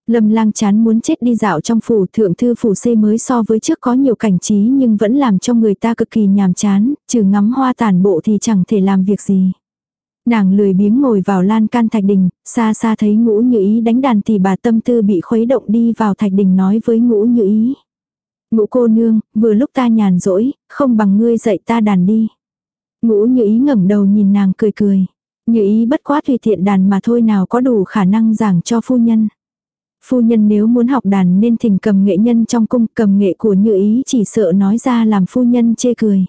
Lâm lang chán muốn chết đi dạo trong phủ thượng thư phủ C mới so với trước có nhiều cảnh trí nhưng vẫn làm cho người ta cực kỳ nhàm chán, trừ ngắm hoa tàn bộ thì chẳng thể làm việc gì. Nàng lười biếng ngồi vào lan can thạch đình, xa xa thấy ngũ như ý đánh đàn thì bà tâm tư bị khuấy động đi vào thạch đình nói với ngũ như ý. Ngũ cô nương, vừa lúc ta nhàn rỗi, không bằng ngươi dạy ta đàn đi. Ngũ như ý ngẩng đầu nhìn nàng cười cười. Như ý bất quá tùy thiện đàn mà thôi nào có đủ khả năng giảng cho phu nhân. Phu nhân nếu muốn học đàn nên thỉnh cầm nghệ nhân trong cung cầm nghệ của như ý chỉ sợ nói ra làm phu nhân chê cười.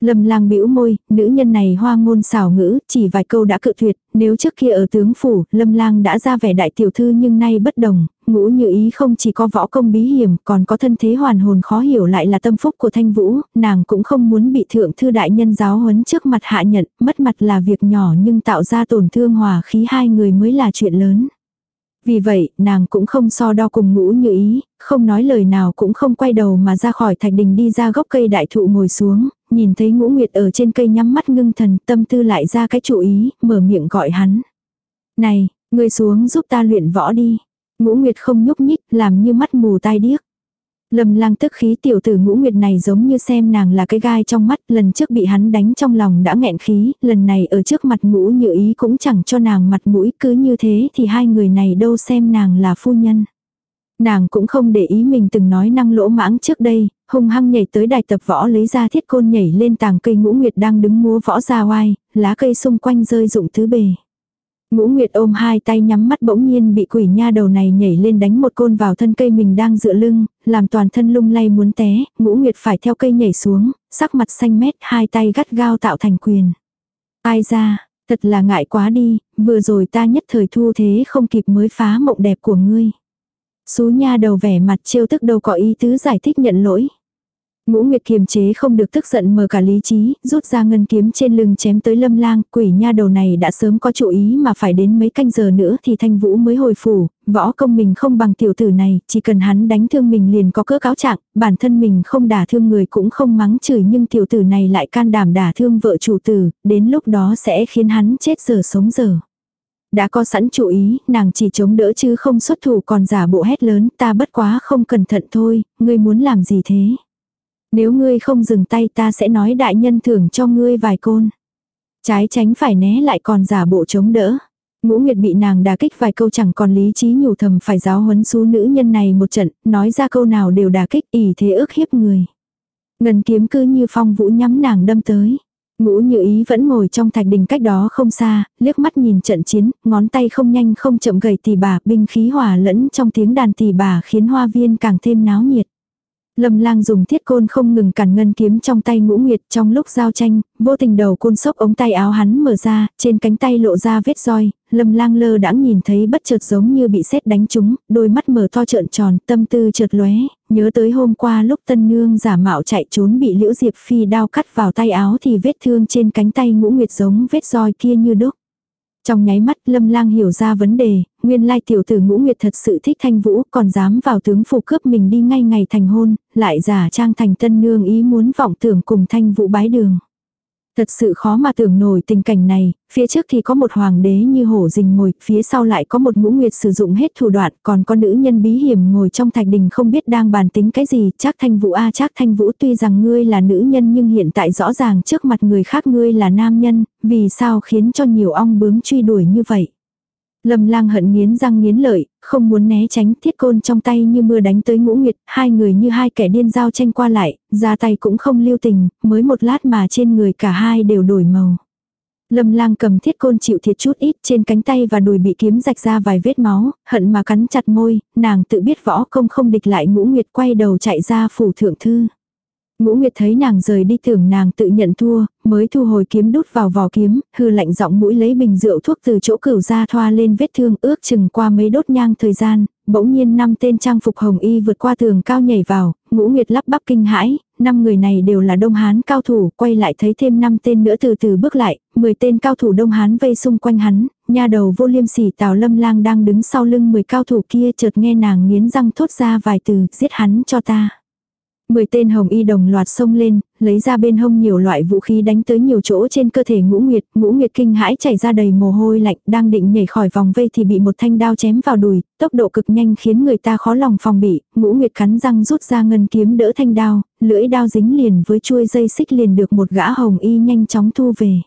Lâm lang bĩu môi, nữ nhân này hoa ngôn xảo ngữ, chỉ vài câu đã cự tuyệt, nếu trước kia ở tướng phủ, lâm lang đã ra vẻ đại tiểu thư nhưng nay bất đồng, ngũ như ý không chỉ có võ công bí hiểm, còn có thân thế hoàn hồn khó hiểu lại là tâm phúc của thanh vũ, nàng cũng không muốn bị thượng thư đại nhân giáo huấn trước mặt hạ nhận, mất mặt là việc nhỏ nhưng tạo ra tổn thương hòa khí hai người mới là chuyện lớn. Vì vậy, nàng cũng không so đo cùng ngũ như ý, không nói lời nào cũng không quay đầu mà ra khỏi thạch đình đi ra gốc cây đại thụ ngồi xuống, nhìn thấy ngũ nguyệt ở trên cây nhắm mắt ngưng thần tâm tư lại ra cái chủ ý, mở miệng gọi hắn. Này, ngươi xuống giúp ta luyện võ đi. Ngũ nguyệt không nhúc nhích, làm như mắt mù tai điếc. Lâm lang tức khí tiểu tử ngũ nguyệt này giống như xem nàng là cái gai trong mắt, lần trước bị hắn đánh trong lòng đã nghẹn khí, lần này ở trước mặt ngũ như ý cũng chẳng cho nàng mặt mũi cứ như thế thì hai người này đâu xem nàng là phu nhân. Nàng cũng không để ý mình từng nói năng lỗ mãng trước đây, hung hăng nhảy tới đài tập võ lấy ra thiết côn nhảy lên tàng cây ngũ nguyệt đang đứng múa võ ra oai, lá cây xung quanh rơi rụng thứ bề. Ngũ Nguyệt ôm hai tay nhắm mắt bỗng nhiên bị quỷ nha đầu này nhảy lên đánh một côn vào thân cây mình đang dựa lưng, làm toàn thân lung lay muốn té, Ngũ Nguyệt phải theo cây nhảy xuống, sắc mặt xanh mét, hai tay gắt gao tạo thành quyền. Ai ra, thật là ngại quá đi, vừa rồi ta nhất thời thu thế không kịp mới phá mộng đẹp của ngươi. Xú nha đầu vẻ mặt trêu tức đâu có ý tứ giải thích nhận lỗi. Ngũ Nguyệt kiềm chế không được tức giận mờ cả lý trí, rút ra ngân kiếm trên lưng chém tới lâm lang, quỷ nha đầu này đã sớm có chủ ý mà phải đến mấy canh giờ nữa thì thanh vũ mới hồi phủ, võ công mình không bằng tiểu tử này, chỉ cần hắn đánh thương mình liền có cỡ cáo trạng, bản thân mình không đả thương người cũng không mắng chửi nhưng tiểu tử này lại can đảm đả thương vợ chủ tử, đến lúc đó sẽ khiến hắn chết giờ sống giờ. Đã có sẵn chủ ý, nàng chỉ chống đỡ chứ không xuất thủ còn giả bộ hét lớn, ta bất quá không cẩn thận thôi, ngươi muốn làm gì thế? Nếu ngươi không dừng tay ta sẽ nói đại nhân thưởng cho ngươi vài côn. Trái tránh phải né lại còn giả bộ chống đỡ. Ngũ Nguyệt bị nàng đà kích vài câu chẳng còn lý trí nhủ thầm phải giáo huấn xú nữ nhân này một trận, nói ra câu nào đều đà kích ỉ thế ước hiếp người. Ngân kiếm cứ như phong vũ nhắm nàng đâm tới. Ngũ như ý vẫn ngồi trong thạch đình cách đó không xa, liếc mắt nhìn trận chiến, ngón tay không nhanh không chậm gầy tỳ bà, binh khí hòa lẫn trong tiếng đàn tỳ bà khiến hoa viên càng thêm náo nhiệt. Lâm lang dùng thiết côn không ngừng cản ngân kiếm trong tay ngũ nguyệt. Trong lúc giao tranh, vô tình đầu côn sốc ống tay áo hắn mở ra, trên cánh tay lộ ra vết roi, lâm lang lơ đãng nhìn thấy bất chợt giống như bị sét đánh trúng, đôi mắt mở to trợn tròn, tâm tư chợt lóe, nhớ tới hôm qua lúc tân nương giả mạo chạy trốn bị liễu diệp phi đao cắt vào tay áo thì vết thương trên cánh tay ngũ nguyệt giống vết roi kia như đúc. Trong nháy mắt lâm lang hiểu ra vấn đề, nguyên lai tiểu tử ngũ nguyệt thật sự thích thanh vũ còn dám vào tướng phủ cướp mình đi ngay ngày thành hôn, lại giả trang thành tân nương ý muốn vọng tưởng cùng thanh vũ bái đường. Thật sự khó mà tưởng nổi tình cảnh này, phía trước thì có một hoàng đế như hổ rình mồi, phía sau lại có một ngũ nguyệt sử dụng hết thủ đoạn, còn có nữ nhân bí hiểm ngồi trong thạch đình không biết đang bàn tính cái gì, chắc thanh vũ a chắc thanh vũ tuy rằng ngươi là nữ nhân nhưng hiện tại rõ ràng trước mặt người khác ngươi là nam nhân, vì sao khiến cho nhiều ong bướm truy đuổi như vậy. Lâm lang hận nghiến răng nghiến lợi, không muốn né tránh thiết côn trong tay như mưa đánh tới ngũ nguyệt, hai người như hai kẻ điên giao tranh qua lại, ra tay cũng không lưu tình, mới một lát mà trên người cả hai đều đổi màu. Lâm lang cầm thiết côn chịu thiệt chút ít trên cánh tay và đùi bị kiếm rạch ra vài vết máu, hận mà cắn chặt môi, nàng tự biết võ công không địch lại ngũ nguyệt quay đầu chạy ra phủ thượng thư. Ngũ Nguyệt thấy nàng rời đi tưởng nàng tự nhận thua, mới thu hồi kiếm đút vào vỏ kiếm, hư lạnh giọng mũi lấy bình rượu thuốc từ chỗ cửu ra thoa lên vết thương ước chừng qua mấy đốt nhang thời gian, bỗng nhiên năm tên trang phục hồng y vượt qua tường cao nhảy vào, Ngũ Nguyệt lắp bắp kinh hãi, năm người này đều là Đông Hán cao thủ, quay lại thấy thêm năm tên nữa từ từ bước lại, 10 tên cao thủ Đông Hán vây xung quanh hắn, nha đầu vô liêm sỉ Tào Lâm Lang đang đứng sau lưng 10 cao thủ kia chợt nghe nàng nghiến răng thốt ra vài từ, giết hắn cho ta. Mười tên hồng y đồng loạt xông lên, lấy ra bên hông nhiều loại vũ khí đánh tới nhiều chỗ trên cơ thể ngũ nguyệt, ngũ nguyệt kinh hãi chảy ra đầy mồ hôi lạnh, đang định nhảy khỏi vòng vây thì bị một thanh đao chém vào đùi, tốc độ cực nhanh khiến người ta khó lòng phòng bị, ngũ nguyệt cắn răng rút ra ngân kiếm đỡ thanh đao, lưỡi đao dính liền với chuôi dây xích liền được một gã hồng y nhanh chóng thu về.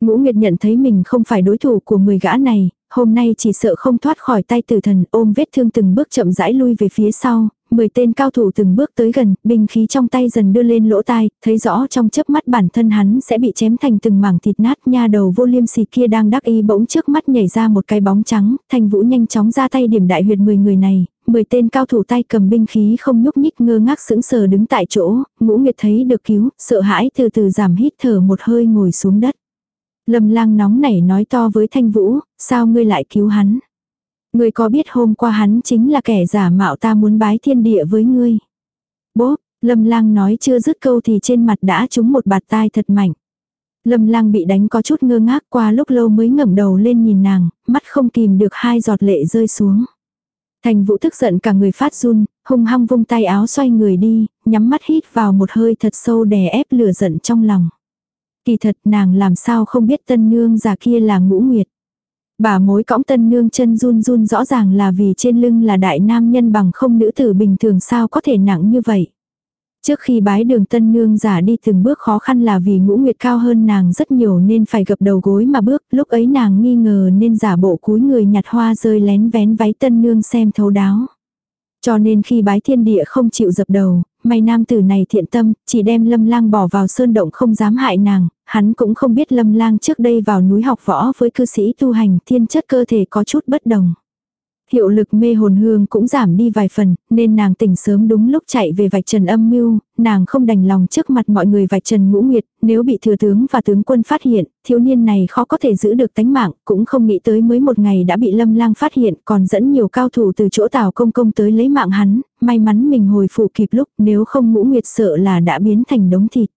Ngũ Nguyệt nhận thấy mình không phải đối thủ của 10 gã này, hôm nay chỉ sợ không thoát khỏi tay tử thần ôm vết thương từng bước chậm rãi lui về phía sau, mười tên cao thủ từng bước tới gần, binh khí trong tay dần đưa lên lỗ tai, thấy rõ trong chớp mắt bản thân hắn sẽ bị chém thành từng mảng thịt nát nha đầu vô liêm sỉ kia đang đắc y bỗng trước mắt nhảy ra một cái bóng trắng, thanh vũ nhanh chóng ra tay điểm đại huyệt 10 người này, 10 tên cao thủ tay cầm binh khí không nhúc nhích ngơ ngác sững sờ đứng tại chỗ, ngũ nguyệt thấy được cứu, sợ hãi từ từ giảm hít thở một hơi ngồi xuống đất. Lâm lang nóng nảy nói to với thanh vũ, sao ngươi lại cứu hắn? Ngươi có biết hôm qua hắn chính là kẻ giả mạo ta muốn bái thiên địa với ngươi. Bố, Lâm lang nói chưa dứt câu thì trên mặt đã trúng một bạt tai thật mạnh. Lâm lang bị đánh có chút ngơ ngác qua lúc lâu mới ngẩng đầu lên nhìn nàng, mắt không kìm được hai giọt lệ rơi xuống. Thành vũ tức giận cả người phát run, hung hăng vung tay áo xoay người đi, nhắm mắt hít vào một hơi thật sâu đè ép lửa giận trong lòng. Kỳ thật nàng làm sao không biết tân nương già kia là ngũ nguyệt. Bà mối cõng tân nương chân run run rõ ràng là vì trên lưng là đại nam nhân bằng không nữ tử bình thường sao có thể nặng như vậy. Trước khi bái đường tân nương giả đi từng bước khó khăn là vì ngũ nguyệt cao hơn nàng rất nhiều nên phải gập đầu gối mà bước, lúc ấy nàng nghi ngờ nên giả bộ cúi người nhặt hoa rơi lén vén váy tân nương xem thấu đáo. Cho nên khi bái thiên địa không chịu dập đầu, may nam tử này thiện tâm, chỉ đem lâm lang bỏ vào sơn động không dám hại nàng, hắn cũng không biết lâm lang trước đây vào núi học võ với cư sĩ tu hành thiên chất cơ thể có chút bất đồng. Hiệu lực mê hồn hương cũng giảm đi vài phần, nên nàng tỉnh sớm đúng lúc chạy về vạch trần âm mưu, nàng không đành lòng trước mặt mọi người vạch trần ngũ nguyệt, nếu bị thừa tướng và tướng quân phát hiện, thiếu niên này khó có thể giữ được tánh mạng, cũng không nghĩ tới mới một ngày đã bị lâm lang phát hiện, còn dẫn nhiều cao thủ từ chỗ tào công công tới lấy mạng hắn, may mắn mình hồi phụ kịp lúc, nếu không ngũ nguyệt sợ là đã biến thành đống thịt.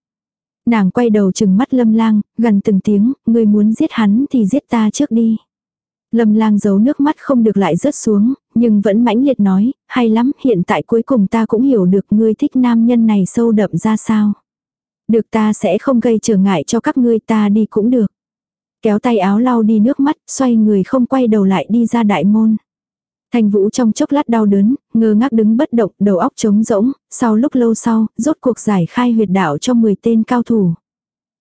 Nàng quay đầu chừng mắt lâm lang, gần từng tiếng, người muốn giết hắn thì giết ta trước đi. Lâm lang giấu nước mắt không được lại rớt xuống, nhưng vẫn mãnh liệt nói, hay lắm, hiện tại cuối cùng ta cũng hiểu được ngươi thích nam nhân này sâu đậm ra sao. Được ta sẽ không gây trở ngại cho các ngươi ta đi cũng được. Kéo tay áo lau đi nước mắt, xoay người không quay đầu lại đi ra đại môn. Thanh Vũ trong chốc lát đau đớn, ngơ ngác đứng bất động, đầu óc trống rỗng, sau lúc lâu sau, rốt cuộc giải khai huyệt đạo cho 10 tên cao thủ.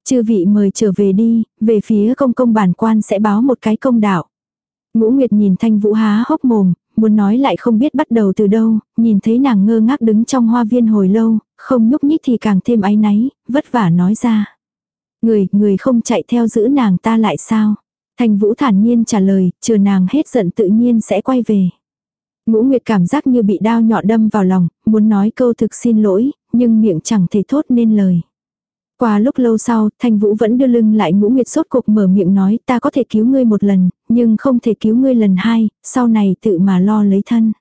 Chư vị mời trở về đi, về phía công công bản quan sẽ báo một cái công đạo. Ngũ Nguyệt nhìn Thanh Vũ há hốc mồm, muốn nói lại không biết bắt đầu từ đâu, nhìn thấy nàng ngơ ngác đứng trong hoa viên hồi lâu, không nhúc nhích thì càng thêm áy náy, vất vả nói ra. Người, người không chạy theo giữ nàng ta lại sao? Thanh Vũ thản nhiên trả lời, chờ nàng hết giận tự nhiên sẽ quay về. Ngũ Nguyệt cảm giác như bị đao nhọn đâm vào lòng, muốn nói câu thực xin lỗi, nhưng miệng chẳng thể thốt nên lời. Qua lúc lâu sau, Thanh Vũ vẫn đưa lưng lại Ngũ Nguyệt sốt cục mở miệng nói ta có thể cứu ngươi một lần, nhưng không thể cứu ngươi lần hai, sau này tự mà lo lấy thân.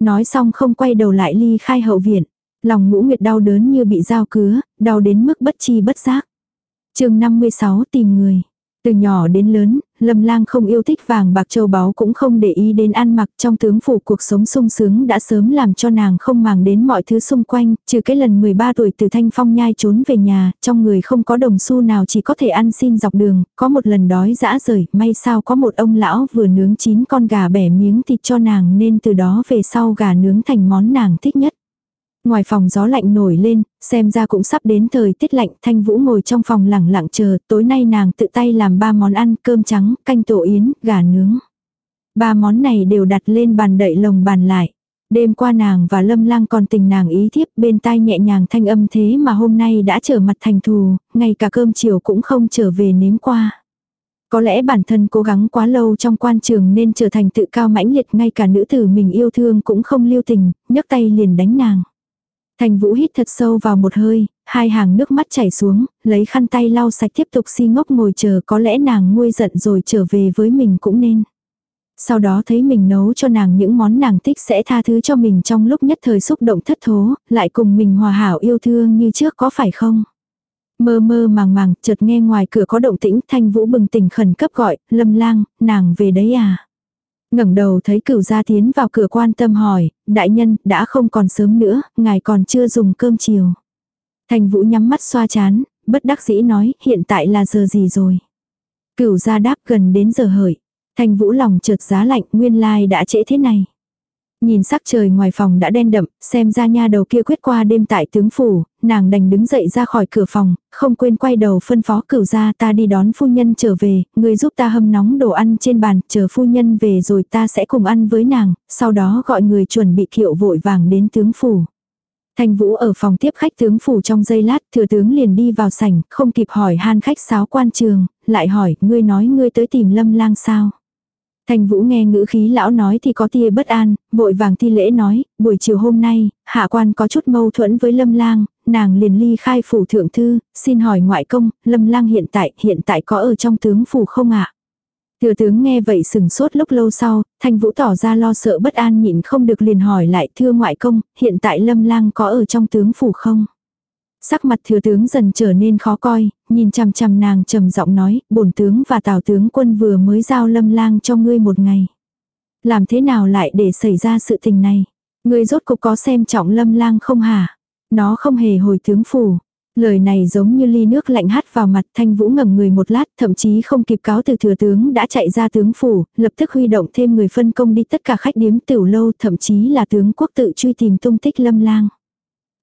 Nói xong không quay đầu lại ly khai hậu viện. Lòng Ngũ Nguyệt đau đớn như bị dao cứa, đau đến mức bất chi bất giác. chương 56 tìm người. Từ nhỏ đến lớn, Lâm Lang không yêu thích vàng bạc châu báu cũng không để ý đến ăn mặc trong tướng phủ cuộc sống sung sướng đã sớm làm cho nàng không màng đến mọi thứ xung quanh, trừ cái lần 13 tuổi từ Thanh Phong nhai trốn về nhà, trong người không có đồng xu nào chỉ có thể ăn xin dọc đường, có một lần đói dã rời, may sao có một ông lão vừa nướng chín con gà bẻ miếng thịt cho nàng nên từ đó về sau gà nướng thành món nàng thích nhất. Ngoài phòng gió lạnh nổi lên, xem ra cũng sắp đến thời tiết lạnh, Thanh Vũ ngồi trong phòng lẳng lặng chờ, tối nay nàng tự tay làm ba món ăn, cơm trắng, canh tổ yến, gà nướng. Ba món này đều đặt lên bàn đậy lồng bàn lại. Đêm qua nàng và Lâm Lang còn tình nàng ý thiếp bên tai nhẹ nhàng thanh âm thế mà hôm nay đã trở mặt thành thù, ngay cả cơm chiều cũng không trở về nếm qua. Có lẽ bản thân cố gắng quá lâu trong quan trường nên trở thành tự cao mãnh liệt ngay cả nữ tử mình yêu thương cũng không lưu tình, nhấc tay liền đánh nàng. Thành Vũ hít thật sâu vào một hơi, hai hàng nước mắt chảy xuống, lấy khăn tay lau sạch tiếp tục si ngốc ngồi chờ có lẽ nàng nguôi giận rồi trở về với mình cũng nên. Sau đó thấy mình nấu cho nàng những món nàng thích sẽ tha thứ cho mình trong lúc nhất thời xúc động thất thố, lại cùng mình hòa hảo yêu thương như trước có phải không? Mơ mơ màng màng, chợt nghe ngoài cửa có động tĩnh, Thanh Vũ bừng tỉnh khẩn cấp gọi, Lâm Lang, nàng về đấy à? Ngẩng đầu thấy cửu gia tiến vào cửa quan tâm hỏi, đại nhân, đã không còn sớm nữa, ngài còn chưa dùng cơm chiều. Thành vũ nhắm mắt xoa chán, bất đắc dĩ nói, hiện tại là giờ gì rồi. Cửu gia đáp gần đến giờ hợi Thành vũ lòng chợt giá lạnh, nguyên lai đã trễ thế này. Nhìn sắc trời ngoài phòng đã đen đậm, xem ra nha đầu kia quyết qua đêm tại tướng phủ, nàng đành đứng dậy ra khỏi cửa phòng, không quên quay đầu phân phó cửu ra ta đi đón phu nhân trở về, người giúp ta hâm nóng đồ ăn trên bàn, chờ phu nhân về rồi ta sẽ cùng ăn với nàng, sau đó gọi người chuẩn bị kiệu vội vàng đến tướng phủ. Thanh Vũ ở phòng tiếp khách tướng phủ trong giây lát, thừa tướng liền đi vào sảnh, không kịp hỏi han khách sáo quan trường, lại hỏi, ngươi nói ngươi tới tìm lâm lang sao. Thành Vũ nghe ngữ khí lão nói thì có tia bất an, vội vàng thi lễ nói, buổi chiều hôm nay, hạ quan có chút mâu thuẫn với Lâm Lang, nàng liền ly khai phủ thượng thư, xin hỏi ngoại công, Lâm Lang hiện tại, hiện tại có ở trong tướng phủ không ạ? À? Thừa tướng nghe vậy sừng sốt lúc lâu sau, Thanh Vũ tỏ ra lo sợ bất an nhịn không được liền hỏi lại thưa ngoại công, hiện tại Lâm Lang có ở trong tướng phủ không? Sắc mặt thừa tướng dần trở nên khó coi, nhìn chằm chằm nàng trầm giọng nói, bổn tướng và tào tướng quân vừa mới giao lâm lang cho ngươi một ngày. Làm thế nào lại để xảy ra sự tình này? Ngươi rốt cục có xem trọng lâm lang không hả? Nó không hề hồi tướng phủ. Lời này giống như ly nước lạnh hắt vào mặt thanh vũ ngẩng người một lát thậm chí không kịp cáo từ thừa tướng đã chạy ra tướng phủ, lập tức huy động thêm người phân công đi tất cả khách điếm tiểu lâu thậm chí là tướng quốc tự truy tìm tung tích lâm lang.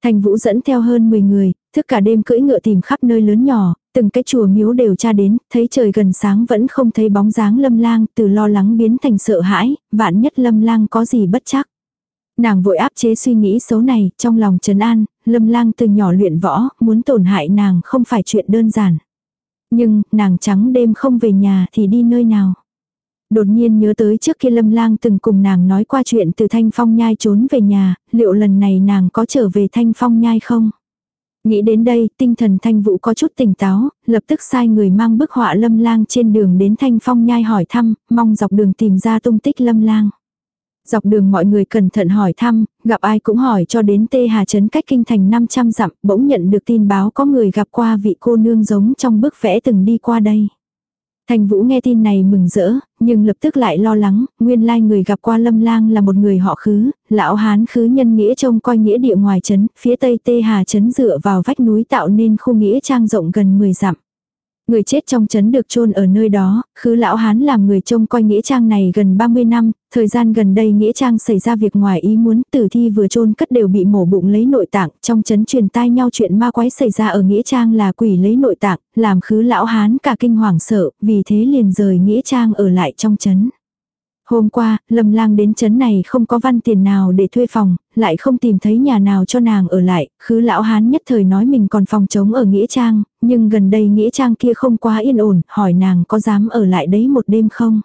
Thành Vũ dẫn theo hơn 10 người, thức cả đêm cưỡi ngựa tìm khắp nơi lớn nhỏ, từng cái chùa miếu đều tra đến, thấy trời gần sáng vẫn không thấy bóng dáng lâm lang, từ lo lắng biến thành sợ hãi, vạn nhất lâm lang có gì bất chắc. Nàng vội áp chế suy nghĩ xấu này, trong lòng trấn an, lâm lang từ nhỏ luyện võ, muốn tổn hại nàng không phải chuyện đơn giản. Nhưng, nàng trắng đêm không về nhà thì đi nơi nào. Đột nhiên nhớ tới trước kia Lâm Lang từng cùng nàng nói qua chuyện từ Thanh Phong Nhai trốn về nhà, liệu lần này nàng có trở về Thanh Phong Nhai không? Nghĩ đến đây, tinh thần Thanh Vũ có chút tỉnh táo, lập tức sai người mang bức họa Lâm Lang trên đường đến Thanh Phong Nhai hỏi thăm, mong dọc đường tìm ra tung tích Lâm Lang. Dọc đường mọi người cẩn thận hỏi thăm, gặp ai cũng hỏi cho đến Tê Hà Trấn cách kinh thành 500 dặm, bỗng nhận được tin báo có người gặp qua vị cô nương giống trong bức vẽ từng đi qua đây. Thành Vũ nghe tin này mừng rỡ, nhưng lập tức lại lo lắng, nguyên lai người gặp qua Lâm Lang là một người họ khứ, lão hán khứ nhân nghĩa trông coi nghĩa địa ngoài trấn, phía tây Tê Hà trấn dựa vào vách núi tạo nên khu nghĩa trang rộng gần 10 dặm. Người chết trong chấn được chôn ở nơi đó, khứ lão hán làm người trông coi nghĩa trang này gần 30 năm, thời gian gần đây nghĩa trang xảy ra việc ngoài ý muốn, tử thi vừa chôn cất đều bị mổ bụng lấy nội tạng, trong chấn truyền tai nhau chuyện ma quái xảy ra ở nghĩa trang là quỷ lấy nội tạng, làm khứ lão hán cả kinh hoàng sợ, vì thế liền rời nghĩa trang ở lại trong chấn. Hôm qua, Lâm Lang đến chấn này không có văn tiền nào để thuê phòng, lại không tìm thấy nhà nào cho nàng ở lại, khứ lão hán nhất thời nói mình còn phòng trống ở Nghĩa Trang, nhưng gần đây Nghĩa Trang kia không quá yên ổn, hỏi nàng có dám ở lại đấy một đêm không.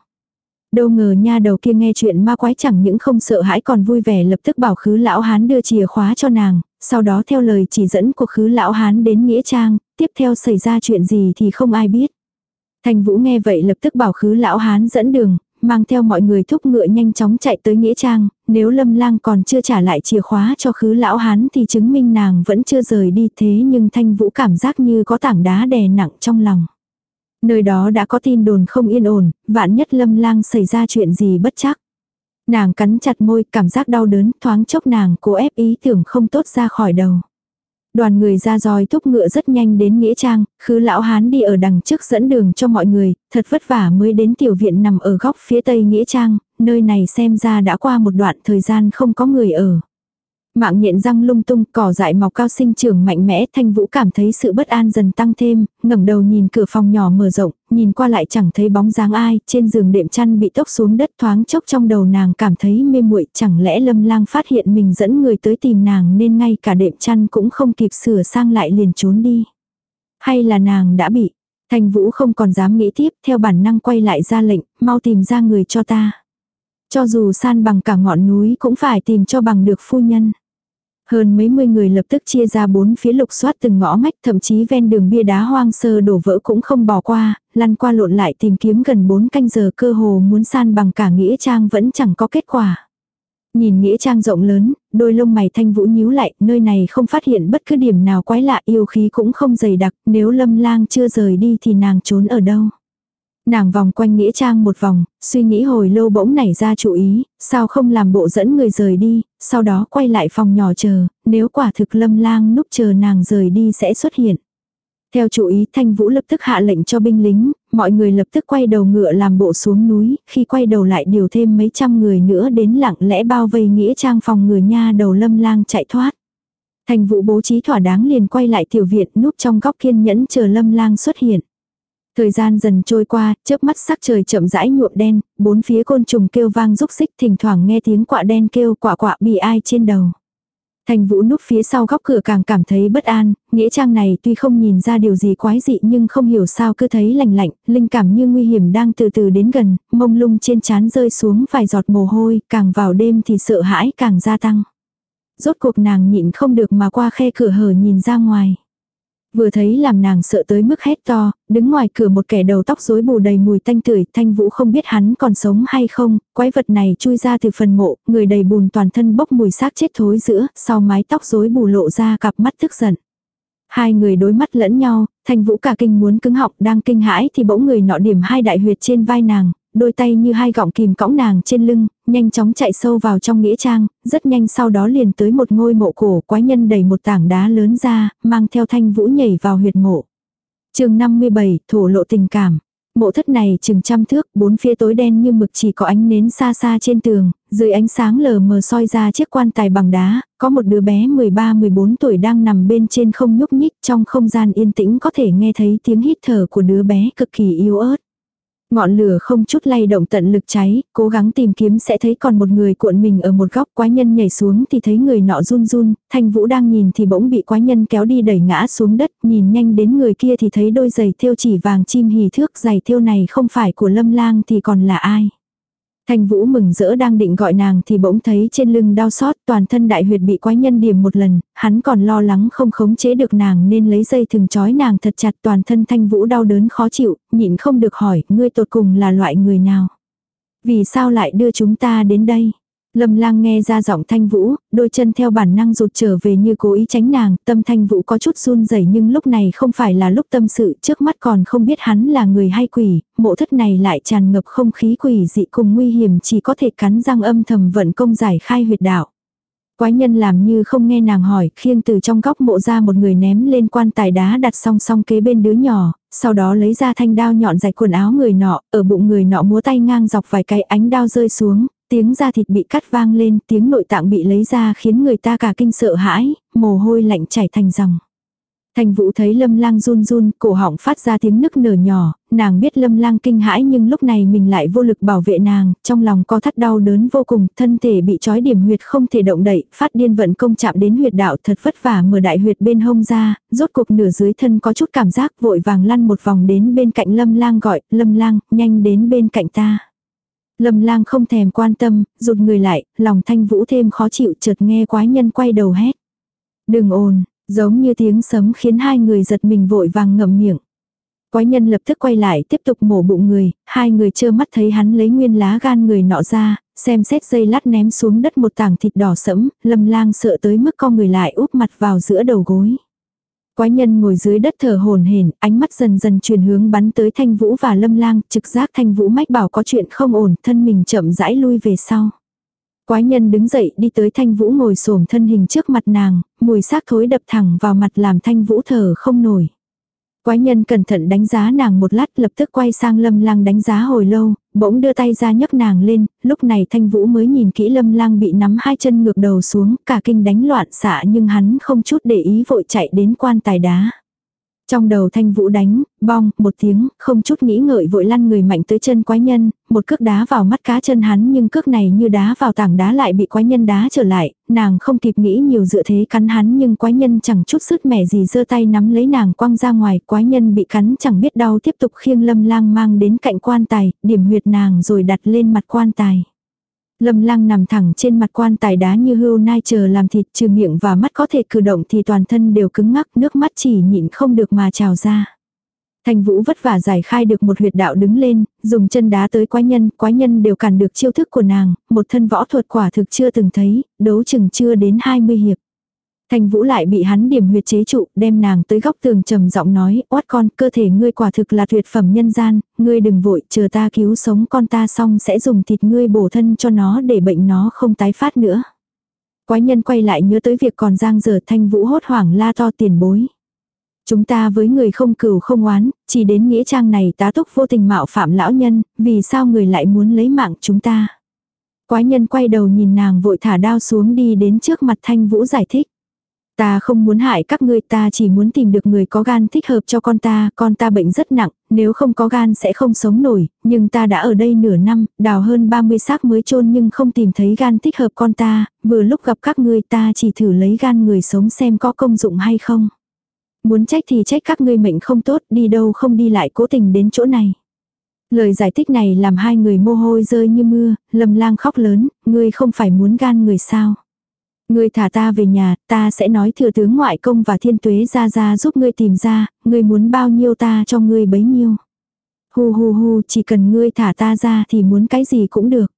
Đâu ngờ nha đầu kia nghe chuyện ma quái chẳng những không sợ hãi còn vui vẻ lập tức bảo khứ lão hán đưa chìa khóa cho nàng, sau đó theo lời chỉ dẫn của khứ lão hán đến Nghĩa Trang, tiếp theo xảy ra chuyện gì thì không ai biết. Thành Vũ nghe vậy lập tức bảo khứ lão hán dẫn đường, mang theo mọi người thúc ngựa nhanh chóng chạy tới Nghĩa Trang, nếu Lâm Lang còn chưa trả lại chìa khóa cho khứ lão hán thì chứng minh nàng vẫn chưa rời đi thế nhưng Thanh Vũ cảm giác như có tảng đá đè nặng trong lòng. Nơi đó đã có tin đồn không yên ổn, vạn nhất Lâm Lang xảy ra chuyện gì bất chắc. Nàng cắn chặt môi, cảm giác đau đớn, thoáng chốc nàng cố ép ý tưởng không tốt ra khỏi đầu. Đoàn người ra roi thúc ngựa rất nhanh đến Nghĩa Trang, khứ lão hán đi ở đằng trước dẫn đường cho mọi người, thật vất vả mới đến tiểu viện nằm ở góc phía tây Nghĩa Trang, nơi này xem ra đã qua một đoạn thời gian không có người ở. Mạng nhện răng lung tung, cỏ dại mọc cao sinh trưởng mạnh mẽ, Thanh Vũ cảm thấy sự bất an dần tăng thêm, ngẩng đầu nhìn cửa phòng nhỏ mở rộng, nhìn qua lại chẳng thấy bóng dáng ai, trên giường đệm chăn bị tốc xuống đất thoáng chốc trong đầu nàng cảm thấy mê muội, chẳng lẽ Lâm Lang phát hiện mình dẫn người tới tìm nàng nên ngay cả đệm chăn cũng không kịp sửa sang lại liền trốn đi. Hay là nàng đã bị, Thanh Vũ không còn dám nghĩ tiếp, theo bản năng quay lại ra lệnh, mau tìm ra người cho ta. Cho dù san bằng cả ngọn núi cũng phải tìm cho bằng được phu nhân. Hơn mấy mươi người lập tức chia ra bốn phía lục soát từng ngõ ngách thậm chí ven đường bia đá hoang sơ đổ vỡ cũng không bỏ qua, lăn qua lộn lại tìm kiếm gần bốn canh giờ cơ hồ muốn san bằng cả nghĩa trang vẫn chẳng có kết quả. Nhìn nghĩa trang rộng lớn, đôi lông mày thanh vũ nhíu lại, nơi này không phát hiện bất cứ điểm nào quái lạ yêu khí cũng không dày đặc, nếu lâm lang chưa rời đi thì nàng trốn ở đâu. Nàng vòng quanh nghĩa trang một vòng, suy nghĩ hồi lâu bỗng nảy ra chủ ý, sao không làm bộ dẫn người rời đi, sau đó quay lại phòng nhỏ chờ, nếu quả thực lâm lang núp chờ nàng rời đi sẽ xuất hiện. Theo chủ ý Thanh Vũ lập tức hạ lệnh cho binh lính, mọi người lập tức quay đầu ngựa làm bộ xuống núi, khi quay đầu lại điều thêm mấy trăm người nữa đến lặng lẽ bao vây nghĩa trang phòng người nha đầu lâm lang chạy thoát. Thanh Vũ bố trí thỏa đáng liền quay lại tiểu viện núp trong góc kiên nhẫn chờ lâm lang xuất hiện. Thời gian dần trôi qua, chớp mắt sắc trời chậm rãi nhuộm đen, bốn phía côn trùng kêu vang rúc xích thỉnh thoảng nghe tiếng quạ đen kêu quạ quạ bị ai trên đầu. Thành vũ núp phía sau góc cửa càng cảm thấy bất an, nghĩa trang này tuy không nhìn ra điều gì quái dị nhưng không hiểu sao cứ thấy lạnh lạnh, linh cảm như nguy hiểm đang từ từ đến gần, mông lung trên trán rơi xuống vài giọt mồ hôi, càng vào đêm thì sợ hãi càng gia tăng. Rốt cuộc nàng nhịn không được mà qua khe cửa hở nhìn ra ngoài. Vừa thấy làm nàng sợ tới mức hét to, đứng ngoài cửa một kẻ đầu tóc rối bù đầy mùi tanh tưởi, thanh vũ không biết hắn còn sống hay không, quái vật này chui ra từ phần mộ, người đầy bùn toàn thân bốc mùi xác chết thối giữa, sau mái tóc rối bù lộ ra cặp mắt tức giận. Hai người đối mắt lẫn nhau, thanh vũ cả kinh muốn cứng họng đang kinh hãi thì bỗng người nọ điểm hai đại huyệt trên vai nàng, đôi tay như hai gọng kìm cõng nàng trên lưng, nhanh chóng chạy sâu vào trong nghĩa trang, rất nhanh sau đó liền tới một ngôi mộ cổ quái nhân đẩy một tảng đá lớn ra, mang theo thanh vũ nhảy vào huyệt mộ. chương 57, thổ lộ tình cảm. Mộ thất này chừng trăm thước, bốn phía tối đen như mực chỉ có ánh nến xa xa trên tường, dưới ánh sáng lờ mờ soi ra chiếc quan tài bằng đá, có một đứa bé 13-14 tuổi đang nằm bên trên không nhúc nhích trong không gian yên tĩnh có thể nghe thấy tiếng hít thở của đứa bé cực kỳ yếu ớt. Ngọn lửa không chút lay động tận lực cháy, cố gắng tìm kiếm sẽ thấy còn một người cuộn mình ở một góc quái nhân nhảy xuống thì thấy người nọ run run, thanh vũ đang nhìn thì bỗng bị quái nhân kéo đi đẩy ngã xuống đất, nhìn nhanh đến người kia thì thấy đôi giày thêu chỉ vàng chim hì thước giày thêu này không phải của lâm lang thì còn là ai. Thanh Vũ mừng rỡ đang định gọi nàng thì bỗng thấy trên lưng đau xót toàn thân đại huyệt bị quái nhân điểm một lần, hắn còn lo lắng không khống chế được nàng nên lấy dây thừng trói nàng thật chặt toàn thân Thanh Vũ đau đớn khó chịu, nhịn không được hỏi, ngươi tột cùng là loại người nào? Vì sao lại đưa chúng ta đến đây? Lâm lang nghe ra giọng thanh vũ, đôi chân theo bản năng rụt trở về như cố ý tránh nàng, tâm thanh vũ có chút run rẩy nhưng lúc này không phải là lúc tâm sự, trước mắt còn không biết hắn là người hay quỷ, mộ thất này lại tràn ngập không khí quỷ dị cùng nguy hiểm chỉ có thể cắn răng âm thầm vận công giải khai huyệt đạo. Quái nhân làm như không nghe nàng hỏi, khiêng từ trong góc mộ ra một người ném lên quan tài đá đặt song song kế bên đứa nhỏ, sau đó lấy ra thanh đao nhọn rạch quần áo người nọ, ở bụng người nọ múa tay ngang dọc vài cái ánh đao rơi xuống, tiếng da thịt bị cắt vang lên, tiếng nội tạng bị lấy ra khiến người ta cả kinh sợ hãi, mồ hôi lạnh chảy thành dòng. thành Vũ thấy Lâm Lang run run, cổ họng phát ra tiếng nức nở nhỏ, nàng biết Lâm Lang kinh hãi nhưng lúc này mình lại vô lực bảo vệ nàng, trong lòng có thắt đau đớn vô cùng, thân thể bị trói điểm huyệt không thể động đậy, phát điên vận công chạm đến huyệt đạo thật vất vả mở đại huyệt bên hông ra, rốt cuộc nửa dưới thân có chút cảm giác vội vàng lăn một vòng đến bên cạnh Lâm Lang gọi, Lâm Lang, nhanh đến bên cạnh ta. Lâm Lang không thèm quan tâm, rụt người lại, lòng Thanh Vũ thêm khó chịu chợt nghe quái nhân quay đầu hét. Đừng ồn, Giống như tiếng sấm khiến hai người giật mình vội vàng ngậm miệng. Quái nhân lập tức quay lại tiếp tục mổ bụng người, hai người trơ mắt thấy hắn lấy nguyên lá gan người nọ ra, xem xét dây lát ném xuống đất một tảng thịt đỏ sẫm, lâm lang sợ tới mức con người lại úp mặt vào giữa đầu gối. Quái nhân ngồi dưới đất thở hồn hển, ánh mắt dần dần chuyển hướng bắn tới Thanh Vũ và Lâm Lang, trực giác Thanh Vũ mách bảo có chuyện không ổn, thân mình chậm rãi lui về sau. Quái nhân đứng dậy đi tới thanh vũ ngồi xổm thân hình trước mặt nàng, mùi xác thối đập thẳng vào mặt làm thanh vũ thở không nổi. Quái nhân cẩn thận đánh giá nàng một lát lập tức quay sang lâm lang đánh giá hồi lâu, bỗng đưa tay ra nhấc nàng lên, lúc này thanh vũ mới nhìn kỹ lâm lang bị nắm hai chân ngược đầu xuống, cả kinh đánh loạn xạ nhưng hắn không chút để ý vội chạy đến quan tài đá. Trong đầu thanh vũ đánh, bong, một tiếng, không chút nghĩ ngợi vội lăn người mạnh tới chân quái nhân, một cước đá vào mắt cá chân hắn nhưng cước này như đá vào tảng đá lại bị quái nhân đá trở lại, nàng không kịp nghĩ nhiều dựa thế cắn hắn nhưng quái nhân chẳng chút sức mẻ gì giơ tay nắm lấy nàng quăng ra ngoài, quái nhân bị cắn chẳng biết đau tiếp tục khiêng lâm lang mang đến cạnh quan tài, điểm huyệt nàng rồi đặt lên mặt quan tài. Lâm lang nằm thẳng trên mặt quan tài đá như hưu nai chờ làm thịt trừ miệng và mắt có thể cử động thì toàn thân đều cứng ngắc nước mắt chỉ nhịn không được mà trào ra. Thành vũ vất vả giải khai được một huyệt đạo đứng lên, dùng chân đá tới quái nhân, quái nhân đều cản được chiêu thức của nàng, một thân võ thuật quả thực chưa từng thấy, đấu chừng chưa đến 20 hiệp. Thành Vũ lại bị hắn điểm huyệt chế trụ, đem nàng tới góc tường trầm giọng nói, oát con, cơ thể ngươi quả thực là tuyệt phẩm nhân gian, ngươi đừng vội, chờ ta cứu sống con ta xong sẽ dùng thịt ngươi bổ thân cho nó để bệnh nó không tái phát nữa. Quái nhân quay lại nhớ tới việc còn giang dở Thanh Vũ hốt hoảng la to tiền bối. Chúng ta với người không cừu không oán, chỉ đến nghĩa trang này tá túc vô tình mạo phạm lão nhân, vì sao người lại muốn lấy mạng chúng ta. Quái nhân quay đầu nhìn nàng vội thả đao xuống đi đến trước mặt Thanh Vũ giải thích. Ta không muốn hại các ngươi ta chỉ muốn tìm được người có gan thích hợp cho con ta, con ta bệnh rất nặng, nếu không có gan sẽ không sống nổi, nhưng ta đã ở đây nửa năm, đào hơn 30 xác mới chôn nhưng không tìm thấy gan thích hợp con ta, vừa lúc gặp các ngươi ta chỉ thử lấy gan người sống xem có công dụng hay không. Muốn trách thì trách các ngươi mệnh không tốt, đi đâu không đi lại cố tình đến chỗ này. Lời giải thích này làm hai người mồ hôi rơi như mưa, lầm lang khóc lớn, ngươi không phải muốn gan người sao. Ngươi thả ta về nhà, ta sẽ nói thừa tướng ngoại công và thiên tuế ra ra giúp ngươi tìm ra, ngươi muốn bao nhiêu ta cho ngươi bấy nhiêu. Hu hu hu, chỉ cần ngươi thả ta ra thì muốn cái gì cũng được.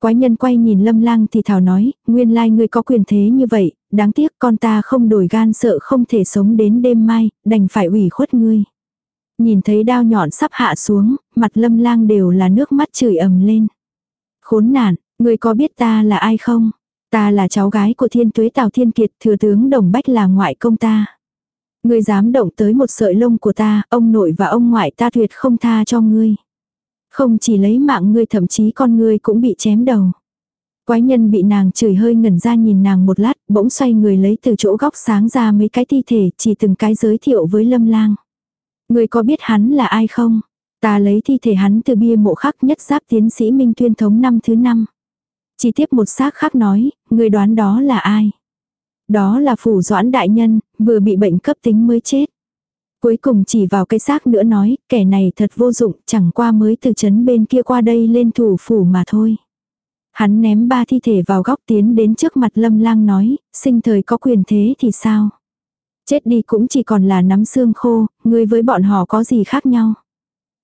Quái nhân quay nhìn lâm lang thì thảo nói, nguyên lai ngươi có quyền thế như vậy, đáng tiếc con ta không đổi gan sợ không thể sống đến đêm mai, đành phải ủy khuất ngươi. Nhìn thấy đao nhọn sắp hạ xuống, mặt lâm lang đều là nước mắt chửi ầm lên. Khốn nạn, ngươi có biết ta là ai không? Ta là cháu gái của thiên tuế Tào Thiên Kiệt, thừa tướng Đồng Bách là ngoại công ta. Ngươi dám động tới một sợi lông của ta, ông nội và ông ngoại ta tuyệt không tha cho ngươi. Không chỉ lấy mạng ngươi thậm chí con ngươi cũng bị chém đầu. Quái nhân bị nàng chửi hơi ngẩn ra nhìn nàng một lát, bỗng xoay người lấy từ chỗ góc sáng ra mấy cái thi thể, chỉ từng cái giới thiệu với lâm lang. Ngươi có biết hắn là ai không? Ta lấy thi thể hắn từ bia mộ khắc nhất giáp tiến sĩ Minh Tuyên Thống năm thứ năm chi tiếp một xác khác nói, người đoán đó là ai? Đó là phủ doãn đại nhân, vừa bị bệnh cấp tính mới chết. Cuối cùng chỉ vào cái xác nữa nói, kẻ này thật vô dụng, chẳng qua mới từ chấn bên kia qua đây lên thủ phủ mà thôi. Hắn ném ba thi thể vào góc tiến đến trước mặt lâm lang nói, sinh thời có quyền thế thì sao? Chết đi cũng chỉ còn là nắm xương khô, người với bọn họ có gì khác nhau?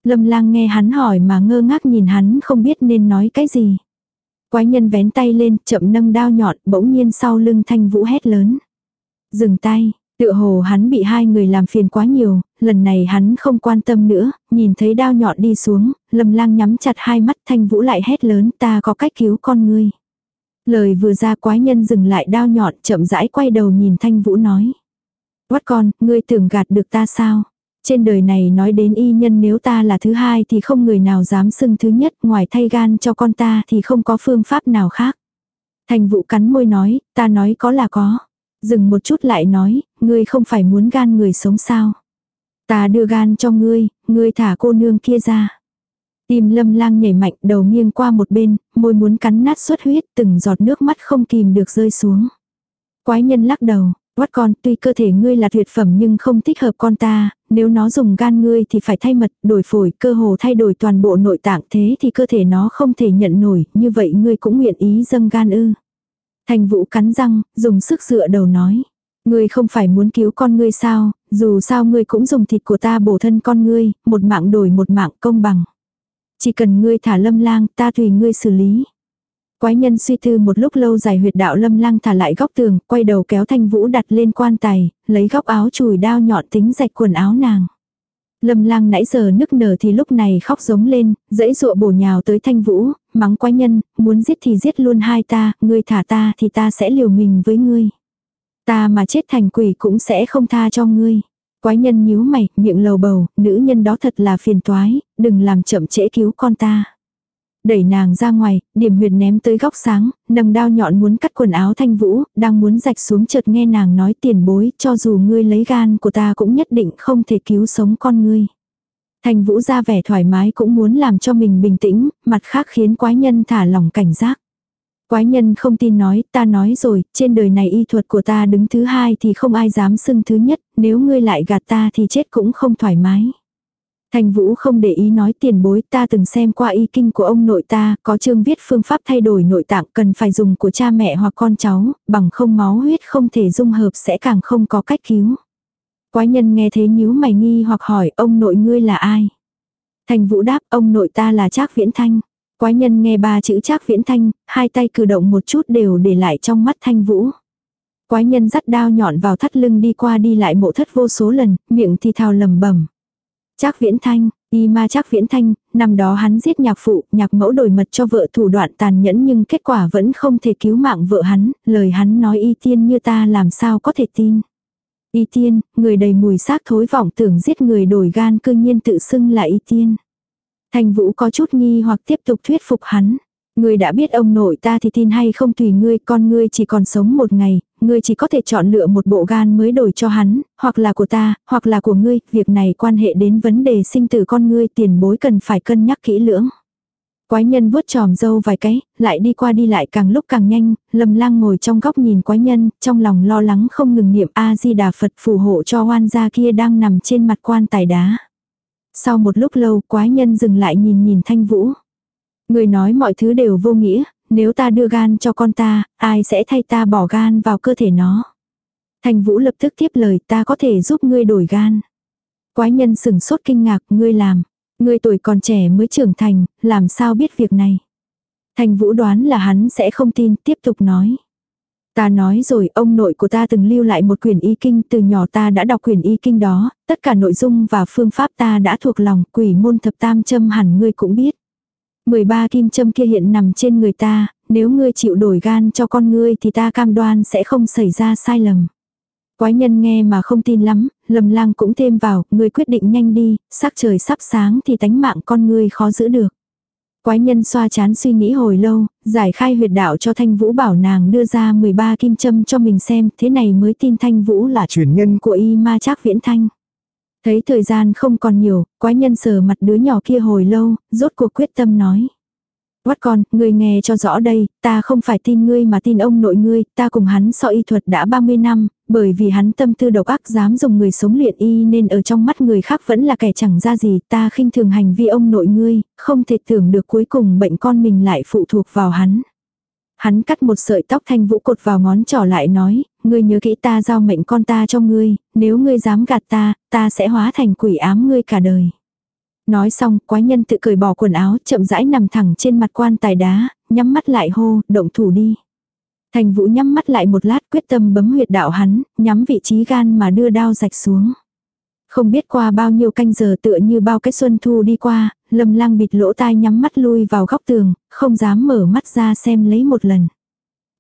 Lâm lang nghe hắn hỏi mà ngơ ngác nhìn hắn không biết nên nói cái gì. Quái nhân vén tay lên, chậm nâng đao nhọn, bỗng nhiên sau lưng thanh vũ hét lớn. Dừng tay, tựa hồ hắn bị hai người làm phiền quá nhiều, lần này hắn không quan tâm nữa, nhìn thấy đao nhọn đi xuống, lầm lang nhắm chặt hai mắt thanh vũ lại hét lớn ta có cách cứu con ngươi. Lời vừa ra quái nhân dừng lại đao nhọn chậm rãi quay đầu nhìn thanh vũ nói. Quát con, ngươi tưởng gạt được ta sao? Trên đời này nói đến y nhân nếu ta là thứ hai thì không người nào dám xưng thứ nhất, ngoài thay gan cho con ta thì không có phương pháp nào khác. Thành vụ cắn môi nói, ta nói có là có. Dừng một chút lại nói, ngươi không phải muốn gan người sống sao. Ta đưa gan cho ngươi, ngươi thả cô nương kia ra. Tim lâm lang nhảy mạnh đầu nghiêng qua một bên, môi muốn cắn nát xuất huyết từng giọt nước mắt không kìm được rơi xuống. Quái nhân lắc đầu, quát con tuy cơ thể ngươi là tuyệt phẩm nhưng không thích hợp con ta, nếu nó dùng gan ngươi thì phải thay mật, đổi phổi, cơ hồ thay đổi toàn bộ nội tạng thế thì cơ thể nó không thể nhận nổi, như vậy ngươi cũng nguyện ý dâng gan ư. Thành vũ cắn răng, dùng sức dựa đầu nói. Ngươi không phải muốn cứu con ngươi sao, dù sao ngươi cũng dùng thịt của ta bổ thân con ngươi, một mạng đổi một mạng công bằng. Chỉ cần ngươi thả lâm lang, ta tùy ngươi xử lý. Quái nhân suy tư một lúc lâu dài huyệt đạo lâm lang thả lại góc tường, quay đầu kéo thanh vũ đặt lên quan tài, lấy góc áo chùi đao nhọn tính rạch quần áo nàng. Lâm lang nãy giờ nức nở thì lúc này khóc giống lên, dãy dụa bổ nhào tới thanh vũ, mắng quái nhân, muốn giết thì giết luôn hai ta, ngươi thả ta thì ta sẽ liều mình với ngươi. Ta mà chết thành quỷ cũng sẽ không tha cho ngươi. Quái nhân nhíu mày, miệng lầu bầu, nữ nhân đó thật là phiền toái, đừng làm chậm trễ cứu con ta. Đẩy nàng ra ngoài, điểm huyệt ném tới góc sáng, nâng đao nhọn muốn cắt quần áo thanh vũ, đang muốn rạch xuống chợt nghe nàng nói tiền bối, cho dù ngươi lấy gan của ta cũng nhất định không thể cứu sống con ngươi. Thanh vũ ra vẻ thoải mái cũng muốn làm cho mình bình tĩnh, mặt khác khiến quái nhân thả lòng cảnh giác. Quái nhân không tin nói, ta nói rồi, trên đời này y thuật của ta đứng thứ hai thì không ai dám xưng thứ nhất, nếu ngươi lại gạt ta thì chết cũng không thoải mái. Thành Vũ không để ý nói tiền bối ta từng xem qua y kinh của ông nội ta, có chương viết phương pháp thay đổi nội tạng cần phải dùng của cha mẹ hoặc con cháu, bằng không máu huyết không thể dung hợp sẽ càng không có cách cứu. Quái nhân nghe thế nhíu mày nghi hoặc hỏi ông nội ngươi là ai? Thành Vũ đáp ông nội ta là Trác Viễn Thanh. Quái nhân nghe ba chữ Trác Viễn Thanh, hai tay cử động một chút đều để lại trong mắt Thanh Vũ. Quái nhân dắt đao nhọn vào thắt lưng đi qua đi lại mộ thất vô số lần, miệng thì thào lầm bẩm Trác Viễn Thanh, y ma Trác Viễn Thanh, năm đó hắn giết nhạc phụ, nhạc mẫu đổi mật cho vợ thủ đoạn tàn nhẫn nhưng kết quả vẫn không thể cứu mạng vợ hắn, lời hắn nói y tiên như ta làm sao có thể tin. Y tiên, người đầy mùi xác thối vọng tưởng giết người đổi gan cương nhiên tự xưng là y tiên. Thành vũ có chút nghi hoặc tiếp tục thuyết phục hắn. Ngươi đã biết ông nội ta thì tin hay không tùy ngươi, con ngươi chỉ còn sống một ngày, ngươi chỉ có thể chọn lựa một bộ gan mới đổi cho hắn, hoặc là của ta, hoặc là của ngươi, việc này quan hệ đến vấn đề sinh tử con ngươi tiền bối cần phải cân nhắc kỹ lưỡng. Quái nhân vuốt tròm dâu vài cái, lại đi qua đi lại càng lúc càng nhanh, lầm lang ngồi trong góc nhìn quái nhân, trong lòng lo lắng không ngừng niệm A-di-đà Phật phù hộ cho oan gia kia đang nằm trên mặt quan tài đá. Sau một lúc lâu quái nhân dừng lại nhìn nhìn thanh vũ. Người nói mọi thứ đều vô nghĩa, nếu ta đưa gan cho con ta, ai sẽ thay ta bỏ gan vào cơ thể nó. Thành vũ lập tức tiếp lời ta có thể giúp ngươi đổi gan. Quái nhân sừng sốt kinh ngạc, ngươi làm. Ngươi tuổi còn trẻ mới trưởng thành, làm sao biết việc này. Thành vũ đoán là hắn sẽ không tin, tiếp tục nói. Ta nói rồi, ông nội của ta từng lưu lại một quyển y kinh, từ nhỏ ta đã đọc quyển y kinh đó, tất cả nội dung và phương pháp ta đã thuộc lòng, quỷ môn thập tam châm hẳn ngươi cũng biết. 13 kim châm kia hiện nằm trên người ta, nếu ngươi chịu đổi gan cho con ngươi thì ta cam đoan sẽ không xảy ra sai lầm. Quái nhân nghe mà không tin lắm, lầm lang cũng thêm vào, ngươi quyết định nhanh đi, sắc trời sắp sáng thì tánh mạng con ngươi khó giữ được. Quái nhân xoa chán suy nghĩ hồi lâu, giải khai huyệt đạo cho Thanh Vũ bảo nàng đưa ra 13 kim châm cho mình xem, thế này mới tin Thanh Vũ là truyền nhân của y ma trác viễn thanh. Thấy thời gian không còn nhiều, quái nhân sờ mặt đứa nhỏ kia hồi lâu, rốt cuộc quyết tâm nói. Quát con, ngươi nghe cho rõ đây, ta không phải tin ngươi mà tin ông nội ngươi, ta cùng hắn so y thuật đã 30 năm, bởi vì hắn tâm tư độc ác dám dùng người sống luyện y nên ở trong mắt người khác vẫn là kẻ chẳng ra gì, ta khinh thường hành vi ông nội ngươi, không thể tưởng được cuối cùng bệnh con mình lại phụ thuộc vào hắn. Hắn cắt một sợi tóc thanh vũ cột vào ngón trỏ lại nói, ngươi nhớ kỹ ta giao mệnh con ta cho ngươi, nếu ngươi dám gạt ta, ta sẽ hóa thành quỷ ám ngươi cả đời. Nói xong, quái nhân tự cởi bỏ quần áo, chậm rãi nằm thẳng trên mặt quan tài đá, nhắm mắt lại hô, động thủ đi. Thành vũ nhắm mắt lại một lát quyết tâm bấm huyệt đạo hắn, nhắm vị trí gan mà đưa đao rạch xuống. Không biết qua bao nhiêu canh giờ tựa như bao cái xuân thu đi qua, lâm lang bịt lỗ tai nhắm mắt lui vào góc tường, không dám mở mắt ra xem lấy một lần.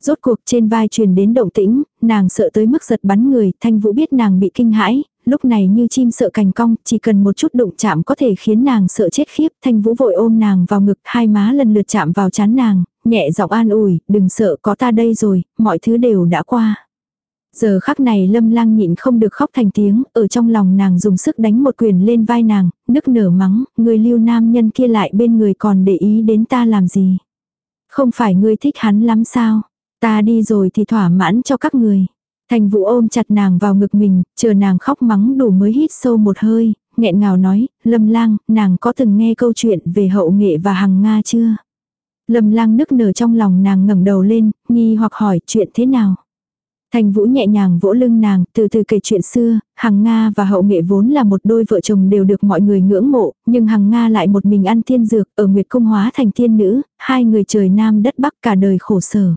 Rốt cuộc trên vai truyền đến động tĩnh, nàng sợ tới mức giật bắn người, thanh vũ biết nàng bị kinh hãi, lúc này như chim sợ cành cong, chỉ cần một chút đụng chạm có thể khiến nàng sợ chết khiếp, thanh vũ vội ôm nàng vào ngực, hai má lần lượt chạm vào chán nàng, nhẹ giọng an ủi, đừng sợ có ta đây rồi, mọi thứ đều đã qua. Giờ khắc này lâm lang nhịn không được khóc thành tiếng, ở trong lòng nàng dùng sức đánh một quyền lên vai nàng, nức nở mắng, người lưu nam nhân kia lại bên người còn để ý đến ta làm gì. Không phải ngươi thích hắn lắm sao, ta đi rồi thì thỏa mãn cho các người. Thành vũ ôm chặt nàng vào ngực mình, chờ nàng khóc mắng đủ mới hít sâu một hơi, nghẹn ngào nói, lâm lang, nàng có từng nghe câu chuyện về hậu nghệ và hằng Nga chưa? Lâm lang nức nở trong lòng nàng ngẩng đầu lên, nghi hoặc hỏi chuyện thế nào? Thành Vũ nhẹ nhàng vỗ lưng nàng, từ từ kể chuyện xưa, Hằng Nga và Hậu Nghệ vốn là một đôi vợ chồng đều được mọi người ngưỡng mộ, nhưng Hằng Nga lại một mình ăn thiên dược, ở Nguyệt Cung hóa thành tiên nữ, hai người trời nam đất bắc cả đời khổ sở.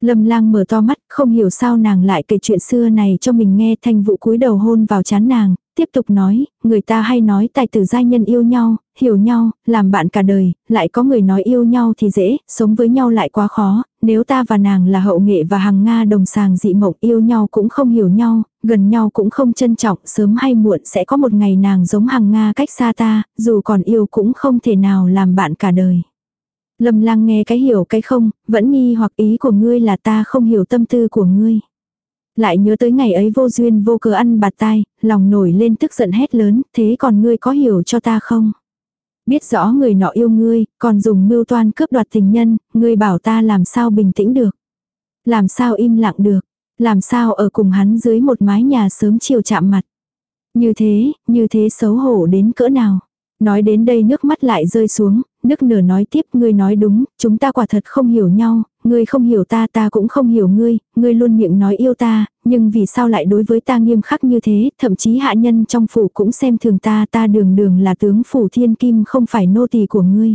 Lâm lang mở to mắt, không hiểu sao nàng lại kể chuyện xưa này cho mình nghe Thành Vũ cúi đầu hôn vào chán nàng, tiếp tục nói, người ta hay nói tài tử giai nhân yêu nhau, hiểu nhau, làm bạn cả đời, lại có người nói yêu nhau thì dễ, sống với nhau lại quá khó, nếu ta và nàng là hậu nghệ và hằng Nga đồng sàng dị mộng yêu nhau cũng không hiểu nhau, gần nhau cũng không trân trọng, sớm hay muộn sẽ có một ngày nàng giống hằng Nga cách xa ta, dù còn yêu cũng không thể nào làm bạn cả đời. Lâm lang nghe cái hiểu cái không, vẫn nghi hoặc ý của ngươi là ta không hiểu tâm tư của ngươi. Lại nhớ tới ngày ấy vô duyên vô cớ ăn bạt tai, lòng nổi lên tức giận hét lớn, thế còn ngươi có hiểu cho ta không? Biết rõ người nọ yêu ngươi, còn dùng mưu toan cướp đoạt tình nhân, ngươi bảo ta làm sao bình tĩnh được. Làm sao im lặng được, làm sao ở cùng hắn dưới một mái nhà sớm chiều chạm mặt. Như thế, như thế xấu hổ đến cỡ nào. Nói đến đây nước mắt lại rơi xuống, nước nửa nói tiếp ngươi nói đúng, chúng ta quả thật không hiểu nhau, ngươi không hiểu ta ta cũng không hiểu ngươi, ngươi luôn miệng nói yêu ta, nhưng vì sao lại đối với ta nghiêm khắc như thế, thậm chí hạ nhân trong phủ cũng xem thường ta ta đường đường là tướng phủ thiên kim không phải nô tỳ của ngươi.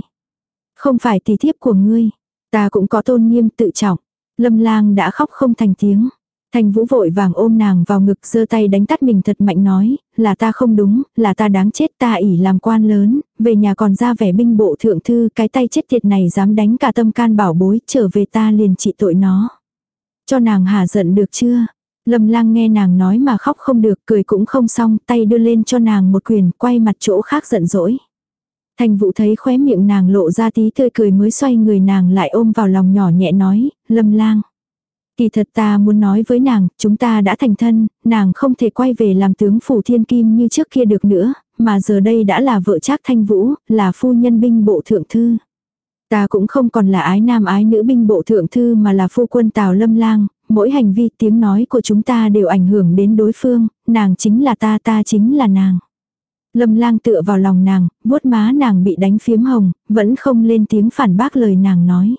Không phải tỷ thiếp của ngươi, ta cũng có tôn nghiêm tự trọng. Lâm lang đã khóc không thành tiếng. thành Vũ vội vàng ôm nàng vào ngực giơ tay đánh tắt mình thật mạnh nói, là ta không đúng, là ta đáng chết ta ỉ làm quan lớn, về nhà còn ra vẻ binh bộ thượng thư, cái tay chết tiệt này dám đánh cả tâm can bảo bối, trở về ta liền trị tội nó. Cho nàng hà giận được chưa? Lâm lang nghe nàng nói mà khóc không được, cười cũng không xong, tay đưa lên cho nàng một quyền, quay mặt chỗ khác giận dỗi. Thành Vũ thấy khóe miệng nàng lộ ra tí tươi cười mới xoay người nàng lại ôm vào lòng nhỏ nhẹ nói, Lâm lang. Kỳ thật ta muốn nói với nàng, chúng ta đã thành thân, nàng không thể quay về làm tướng phủ thiên kim như trước kia được nữa, mà giờ đây đã là vợ trác thanh vũ, là phu nhân binh bộ thượng thư. Ta cũng không còn là ái nam ái nữ binh bộ thượng thư mà là phu quân tào lâm lang, mỗi hành vi tiếng nói của chúng ta đều ảnh hưởng đến đối phương, nàng chính là ta ta chính là nàng. Lâm lang tựa vào lòng nàng, vuốt má nàng bị đánh phiếm hồng, vẫn không lên tiếng phản bác lời nàng nói.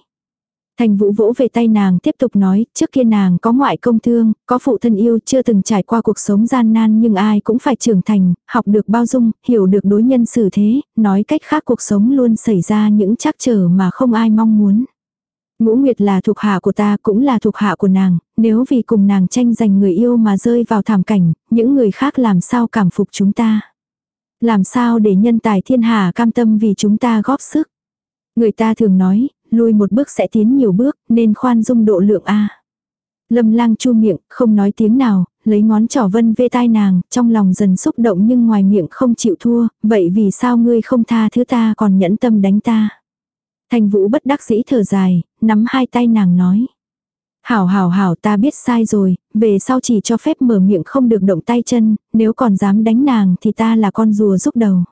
Thành vũ vỗ về tay nàng tiếp tục nói, trước kia nàng có ngoại công thương, có phụ thân yêu chưa từng trải qua cuộc sống gian nan nhưng ai cũng phải trưởng thành, học được bao dung, hiểu được đối nhân xử thế, nói cách khác cuộc sống luôn xảy ra những trắc trở mà không ai mong muốn. Ngũ Nguyệt là thuộc hạ của ta cũng là thuộc hạ của nàng, nếu vì cùng nàng tranh giành người yêu mà rơi vào thảm cảnh, những người khác làm sao cảm phục chúng ta. Làm sao để nhân tài thiên hà cam tâm vì chúng ta góp sức. Người ta thường nói, lui một bước sẽ tiến nhiều bước, nên khoan dung độ lượng A. Lâm lang chu miệng, không nói tiếng nào, lấy ngón trỏ vân vê tai nàng, trong lòng dần xúc động nhưng ngoài miệng không chịu thua, vậy vì sao ngươi không tha thứ ta còn nhẫn tâm đánh ta. Thanh vũ bất đắc dĩ thở dài, nắm hai tay nàng nói. Hảo hảo hảo ta biết sai rồi, về sau chỉ cho phép mở miệng không được động tay chân, nếu còn dám đánh nàng thì ta là con rùa rúc đầu.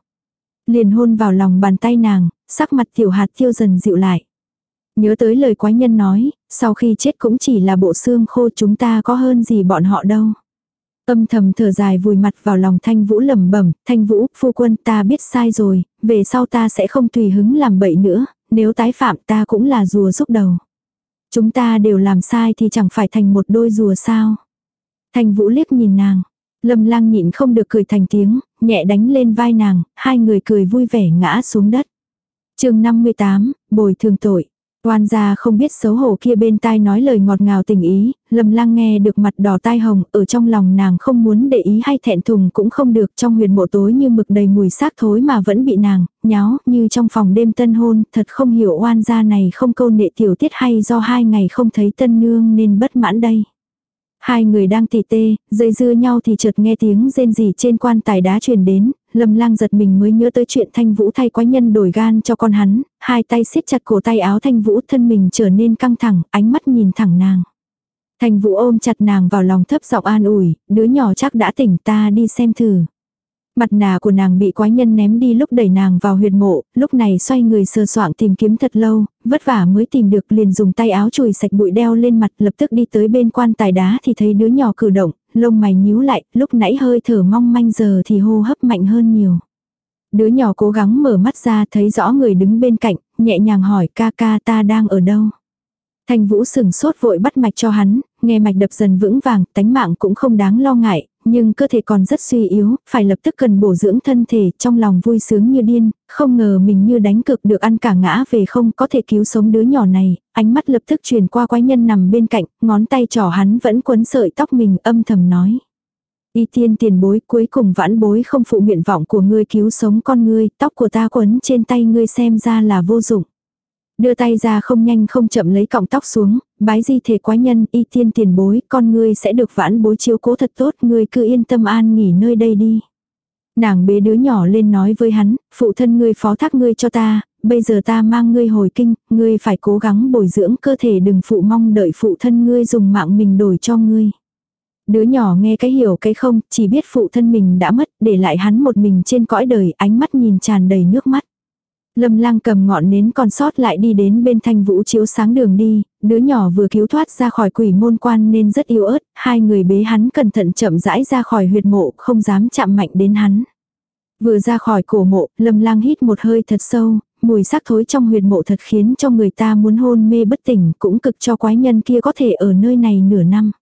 Liền hôn vào lòng bàn tay nàng, sắc mặt tiểu hạt tiêu dần dịu lại. Nhớ tới lời quái nhân nói, sau khi chết cũng chỉ là bộ xương khô chúng ta có hơn gì bọn họ đâu. Âm thầm thở dài vùi mặt vào lòng thanh vũ lẩm bẩm, thanh vũ, phu quân ta biết sai rồi, về sau ta sẽ không tùy hứng làm bậy nữa, nếu tái phạm ta cũng là rùa rúc đầu. Chúng ta đều làm sai thì chẳng phải thành một đôi rùa sao. Thành vũ liếc nhìn nàng, lâm lang nhịn không được cười thành tiếng, nhẹ đánh lên vai nàng, hai người cười vui vẻ ngã xuống đất. chương 58, bồi thường tội. Oan gia không biết xấu hổ kia bên tai nói lời ngọt ngào tình ý, lâm lăng nghe được mặt đỏ tai hồng, ở trong lòng nàng không muốn để ý hay thẹn thùng cũng không được trong huyền mộ tối như mực đầy mùi xác thối mà vẫn bị nàng, nháo như trong phòng đêm tân hôn, thật không hiểu oan gia này không câu nệ tiểu tiết hay do hai ngày không thấy tân nương nên bất mãn đây. Hai người đang tỉ tê, dây dưa nhau thì chợt nghe tiếng rên rỉ trên quan tài đá truyền đến, Lâm lang giật mình mới nhớ tới chuyện thanh vũ thay quái nhân đổi gan cho con hắn, hai tay siết chặt cổ tay áo thanh vũ thân mình trở nên căng thẳng, ánh mắt nhìn thẳng nàng. thanh vũ ôm chặt nàng vào lòng thấp giọng an ủi, đứa nhỏ chắc đã tỉnh ta đi xem thử. Mặt nạ của nàng bị quái nhân ném đi lúc đẩy nàng vào huyệt mộ, lúc này xoay người sơ soạng tìm kiếm thật lâu, vất vả mới tìm được liền dùng tay áo chùi sạch bụi đeo lên mặt lập tức đi tới bên quan tài đá thì thấy đứa nhỏ cử động, lông mày nhíu lại, lúc nãy hơi thở mong manh giờ thì hô hấp mạnh hơn nhiều. Đứa nhỏ cố gắng mở mắt ra thấy rõ người đứng bên cạnh, nhẹ nhàng hỏi ca ca ta đang ở đâu. Thanh Vũ sừng sốt vội bắt mạch cho hắn, nghe mạch đập dần vững vàng, tánh mạng cũng không đáng lo ngại, nhưng cơ thể còn rất suy yếu, phải lập tức cần bổ dưỡng thân thể, trong lòng vui sướng như điên, không ngờ mình như đánh cực được ăn cả ngã về không có thể cứu sống đứa nhỏ này, ánh mắt lập tức truyền qua quái nhân nằm bên cạnh, ngón tay trỏ hắn vẫn quấn sợi tóc mình âm thầm nói. Y tiên tiền bối cuối cùng vãn bối không phụ nguyện vọng của ngươi cứu sống con ngươi, tóc của ta quấn trên tay ngươi xem ra là vô dụng. Đưa tay ra không nhanh không chậm lấy cọng tóc xuống, bái di thể quái nhân, y tiên tiền bối, con ngươi sẽ được vãn bối chiếu cố thật tốt, ngươi cứ yên tâm an nghỉ nơi đây đi. Nàng bế đứa nhỏ lên nói với hắn, phụ thân ngươi phó thác ngươi cho ta, bây giờ ta mang ngươi hồi kinh, ngươi phải cố gắng bồi dưỡng cơ thể đừng phụ mong đợi phụ thân ngươi dùng mạng mình đổi cho ngươi. Đứa nhỏ nghe cái hiểu cái không, chỉ biết phụ thân mình đã mất, để lại hắn một mình trên cõi đời, ánh mắt nhìn tràn đầy nước mắt. Lâm lang cầm ngọn nến còn sót lại đi đến bên thanh vũ chiếu sáng đường đi, đứa nhỏ vừa cứu thoát ra khỏi quỷ môn quan nên rất yếu ớt, hai người bế hắn cẩn thận chậm rãi ra khỏi huyệt mộ, không dám chạm mạnh đến hắn. Vừa ra khỏi cổ mộ, lâm lang hít một hơi thật sâu, mùi xác thối trong huyệt mộ thật khiến cho người ta muốn hôn mê bất tỉnh, cũng cực cho quái nhân kia có thể ở nơi này nửa năm.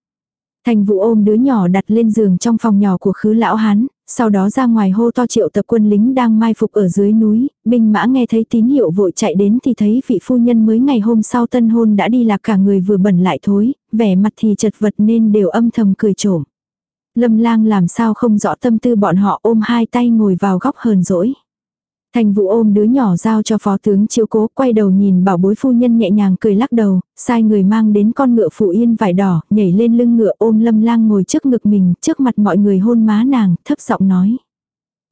Thành vụ ôm đứa nhỏ đặt lên giường trong phòng nhỏ của khứ lão hán, sau đó ra ngoài hô to triệu tập quân lính đang mai phục ở dưới núi, binh mã nghe thấy tín hiệu vội chạy đến thì thấy vị phu nhân mới ngày hôm sau tân hôn đã đi lạc cả người vừa bẩn lại thối, vẻ mặt thì chật vật nên đều âm thầm cười trộm. Lâm lang làm sao không rõ tâm tư bọn họ ôm hai tay ngồi vào góc hờn dỗi. Thành vụ ôm đứa nhỏ giao cho phó tướng chiếu cố, quay đầu nhìn bảo bối phu nhân nhẹ nhàng cười lắc đầu, sai người mang đến con ngựa phụ yên vải đỏ, nhảy lên lưng ngựa ôm lâm lang ngồi trước ngực mình, trước mặt mọi người hôn má nàng, thấp giọng nói.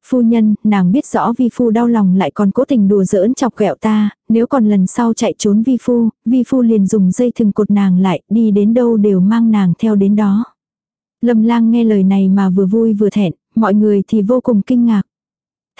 Phu nhân, nàng biết rõ vi phu đau lòng lại còn cố tình đùa giỡn chọc ghẹo ta, nếu còn lần sau chạy trốn vi phu, vi phu liền dùng dây thừng cột nàng lại, đi đến đâu đều mang nàng theo đến đó. Lâm lang nghe lời này mà vừa vui vừa thẹn, mọi người thì vô cùng kinh ngạc.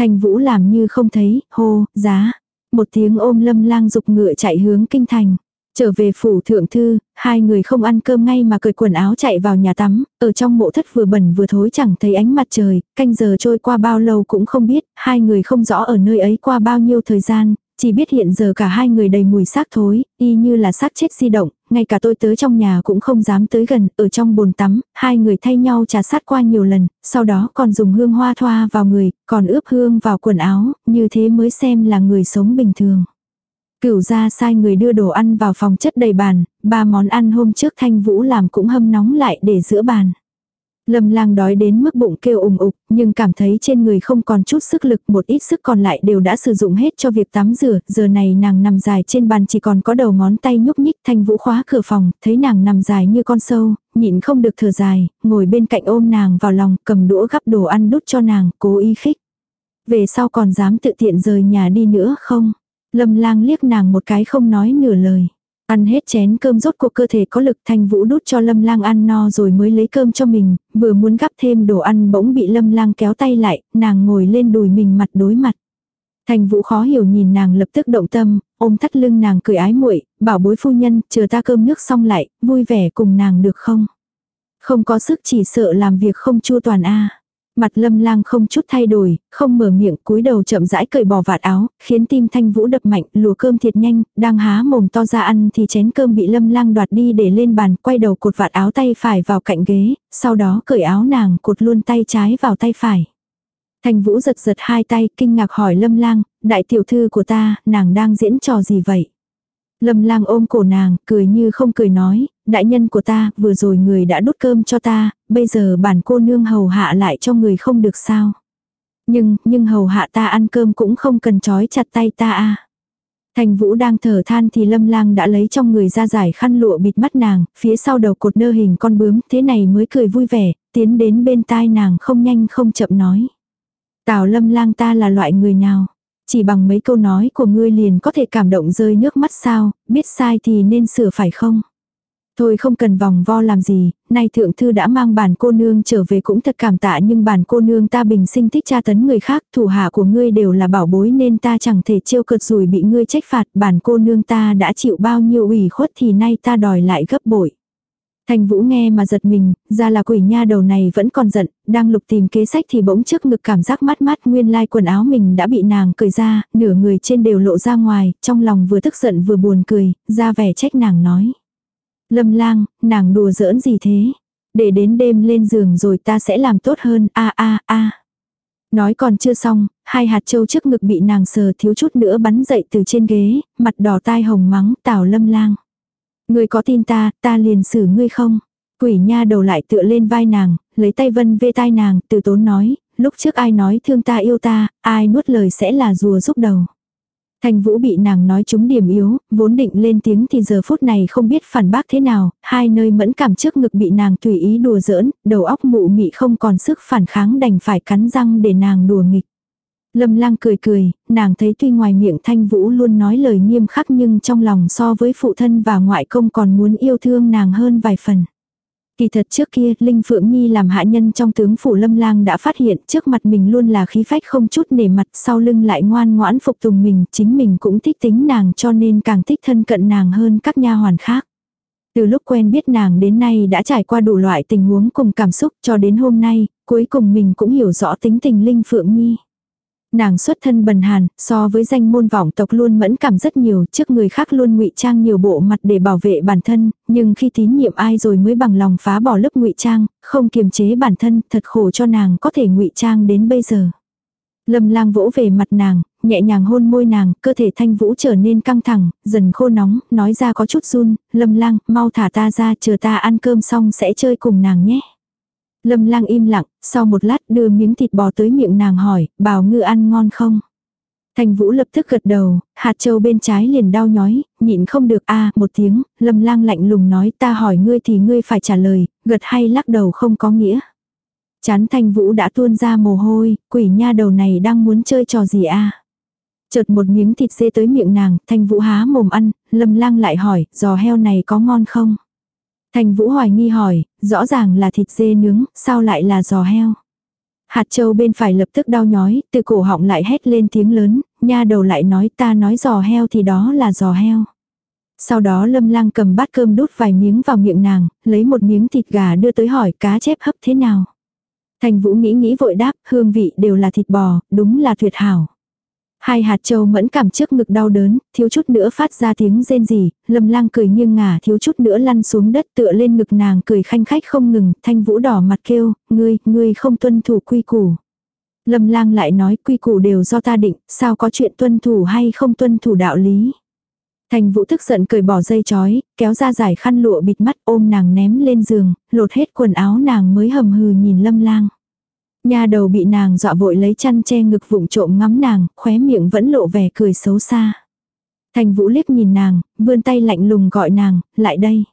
Thành Vũ làm như không thấy, hô, giá. Một tiếng ôm lâm lang dục ngựa chạy hướng kinh thành. Trở về phủ thượng thư, hai người không ăn cơm ngay mà cởi quần áo chạy vào nhà tắm, ở trong mộ thất vừa bẩn vừa thối chẳng thấy ánh mặt trời, canh giờ trôi qua bao lâu cũng không biết, hai người không rõ ở nơi ấy qua bao nhiêu thời gian, chỉ biết hiện giờ cả hai người đầy mùi xác thối, y như là xác chết di động, ngay cả tôi tới trong nhà cũng không dám tới gần, ở trong bồn tắm, hai người thay nhau trà sát qua nhiều lần, sau đó còn dùng hương hoa thoa vào người, còn ướp hương vào quần áo, như thế mới xem là người sống bình thường. Cửu ra sai người đưa đồ ăn vào phòng chất đầy bàn, ba món ăn hôm trước Thanh Vũ làm cũng hâm nóng lại để giữa bàn. Lâm lang đói đến mức bụng kêu ủng ục, nhưng cảm thấy trên người không còn chút sức lực, một ít sức còn lại đều đã sử dụng hết cho việc tắm rửa, giờ này nàng nằm dài trên bàn chỉ còn có đầu ngón tay nhúc nhích thanh vũ khóa cửa phòng, thấy nàng nằm dài như con sâu, nhịn không được thở dài, ngồi bên cạnh ôm nàng vào lòng, cầm đũa gắp đồ ăn đút cho nàng, cố ý khích. Về sau còn dám tự tiện rời nhà đi nữa không? Lâm lang liếc nàng một cái không nói nửa lời. Ăn hết chén cơm rốt cuộc cơ thể có lực thanh vũ đút cho lâm lang ăn no rồi mới lấy cơm cho mình, vừa muốn gắp thêm đồ ăn bỗng bị lâm lang kéo tay lại, nàng ngồi lên đùi mình mặt đối mặt. Thành vũ khó hiểu nhìn nàng lập tức động tâm, ôm thắt lưng nàng cười ái muội bảo bối phu nhân, chờ ta cơm nước xong lại, vui vẻ cùng nàng được không? Không có sức chỉ sợ làm việc không chua toàn a Mặt lâm lang không chút thay đổi, không mở miệng cúi đầu chậm rãi cởi bỏ vạt áo, khiến tim thanh vũ đập mạnh, lùa cơm thiệt nhanh, đang há mồm to ra ăn thì chén cơm bị lâm lang đoạt đi để lên bàn, quay đầu cột vạt áo tay phải vào cạnh ghế, sau đó cởi áo nàng cột luôn tay trái vào tay phải. Thanh vũ giật giật hai tay, kinh ngạc hỏi lâm lang, đại tiểu thư của ta, nàng đang diễn trò gì vậy? Lâm lang ôm cổ nàng, cười như không cười nói, đại nhân của ta, vừa rồi người đã đút cơm cho ta, bây giờ bản cô nương hầu hạ lại cho người không được sao. Nhưng, nhưng hầu hạ ta ăn cơm cũng không cần trói chặt tay ta à. Thành Vũ đang thở than thì Lâm Lang đã lấy trong người ra giải khăn lụa bịt mắt nàng, phía sau đầu cột nơ hình con bướm, thế này mới cười vui vẻ, tiến đến bên tai nàng không nhanh không chậm nói. Tào Lâm Lang ta là loại người nào? Chỉ bằng mấy câu nói của ngươi liền có thể cảm động rơi nước mắt sao, biết sai thì nên sửa phải không? Thôi không cần vòng vo làm gì, nay thượng thư đã mang bản cô nương trở về cũng thật cảm tạ nhưng bản cô nương ta bình sinh thích tra tấn người khác, thủ hạ của ngươi đều là bảo bối nên ta chẳng thể trêu cợt rủi bị ngươi trách phạt, bản cô nương ta đã chịu bao nhiêu ủy khuất thì nay ta đòi lại gấp bội. Thành Vũ nghe mà giật mình, ra là quỷ nha đầu này vẫn còn giận, đang lục tìm kế sách thì bỗng trước ngực cảm giác mát mát nguyên lai quần áo mình đã bị nàng cởi ra, nửa người trên đều lộ ra ngoài, trong lòng vừa tức giận vừa buồn cười, ra vẻ trách nàng nói. Lâm lang, nàng đùa giỡn gì thế? Để đến đêm lên giường rồi ta sẽ làm tốt hơn, a a a. Nói còn chưa xong, hai hạt châu trước ngực bị nàng sờ thiếu chút nữa bắn dậy từ trên ghế, mặt đỏ tai hồng mắng tào lâm lang. Ngươi có tin ta, ta liền xử ngươi không? Quỷ nha đầu lại tựa lên vai nàng, lấy tay vân vê tai nàng, từ tốn nói, lúc trước ai nói thương ta yêu ta, ai nuốt lời sẽ là rùa giúp đầu. Thanh Vũ bị nàng nói trúng điểm yếu, vốn định lên tiếng thì giờ phút này không biết phản bác thế nào, hai nơi mẫn cảm trước ngực bị nàng tùy ý đùa giỡn, đầu óc mụ mị không còn sức phản kháng đành phải cắn răng để nàng đùa nghịch. Lâm lang cười cười, nàng thấy tuy ngoài miệng thanh vũ luôn nói lời nghiêm khắc nhưng trong lòng so với phụ thân và ngoại công còn muốn yêu thương nàng hơn vài phần. Kỳ thật trước kia, Linh Phượng Nhi làm hạ nhân trong tướng phủ lâm lang đã phát hiện trước mặt mình luôn là khí phách không chút nể mặt sau lưng lại ngoan ngoãn phục tùng mình, chính mình cũng thích tính nàng cho nên càng thích thân cận nàng hơn các nha hoàn khác. Từ lúc quen biết nàng đến nay đã trải qua đủ loại tình huống cùng cảm xúc cho đến hôm nay, cuối cùng mình cũng hiểu rõ tính tình Linh Phượng Nhi. Nàng xuất thân bần hàn, so với danh môn vọng tộc luôn mẫn cảm rất nhiều, trước người khác luôn ngụy trang nhiều bộ mặt để bảo vệ bản thân, nhưng khi tín nhiệm ai rồi mới bằng lòng phá bỏ lớp ngụy trang, không kiềm chế bản thân, thật khổ cho nàng có thể ngụy trang đến bây giờ. Lâm lang vỗ về mặt nàng, nhẹ nhàng hôn môi nàng, cơ thể thanh vũ trở nên căng thẳng, dần khô nóng, nói ra có chút run, lâm lang, mau thả ta ra, chờ ta ăn cơm xong sẽ chơi cùng nàng nhé. Lâm lang im lặng, sau một lát đưa miếng thịt bò tới miệng nàng hỏi, bảo ngư ăn ngon không? Thành vũ lập tức gật đầu, hạt châu bên trái liền đau nhói, nhịn không được a một tiếng, lâm lang lạnh lùng nói ta hỏi ngươi thì ngươi phải trả lời, gật hay lắc đầu không có nghĩa. Chán thanh vũ đã tuôn ra mồ hôi, quỷ nha đầu này đang muốn chơi trò gì a Chợt một miếng thịt dê tới miệng nàng, thanh vũ há mồm ăn, lâm lang lại hỏi, giò heo này có ngon không? Thành Vũ hoài nghi hỏi, rõ ràng là thịt dê nướng, sao lại là giò heo? Hạt châu bên phải lập tức đau nhói, từ cổ họng lại hét lên tiếng lớn, nha đầu lại nói ta nói giò heo thì đó là giò heo. Sau đó lâm lang cầm bát cơm đút vài miếng vào miệng nàng, lấy một miếng thịt gà đưa tới hỏi cá chép hấp thế nào. Thành vũ nghĩ nghĩ vội đáp, hương vị đều là thịt bò, đúng là tuyệt hảo. Hai hạt châu mẫn cảm trước ngực đau đớn, thiếu chút nữa phát ra tiếng rên rỉ, lâm lang cười nghiêng ngả thiếu chút nữa lăn xuống đất tựa lên ngực nàng cười khanh khách không ngừng, thanh vũ đỏ mặt kêu, ngươi, ngươi không tuân thủ quy củ. Lâm lang lại nói quy củ đều do ta định, sao có chuyện tuân thủ hay không tuân thủ đạo lý. Thành vũ tức giận cười bỏ dây chói, kéo ra giải khăn lụa bịt mắt ôm nàng ném lên giường, lột hết quần áo nàng mới hầm hừ nhìn lâm lang. Nhà đầu bị nàng dọa vội lấy chăn che ngực vụng trộm ngắm nàng, khóe miệng vẫn lộ vẻ cười xấu xa. Thành vũ liếc nhìn nàng, vươn tay lạnh lùng gọi nàng, lại đây.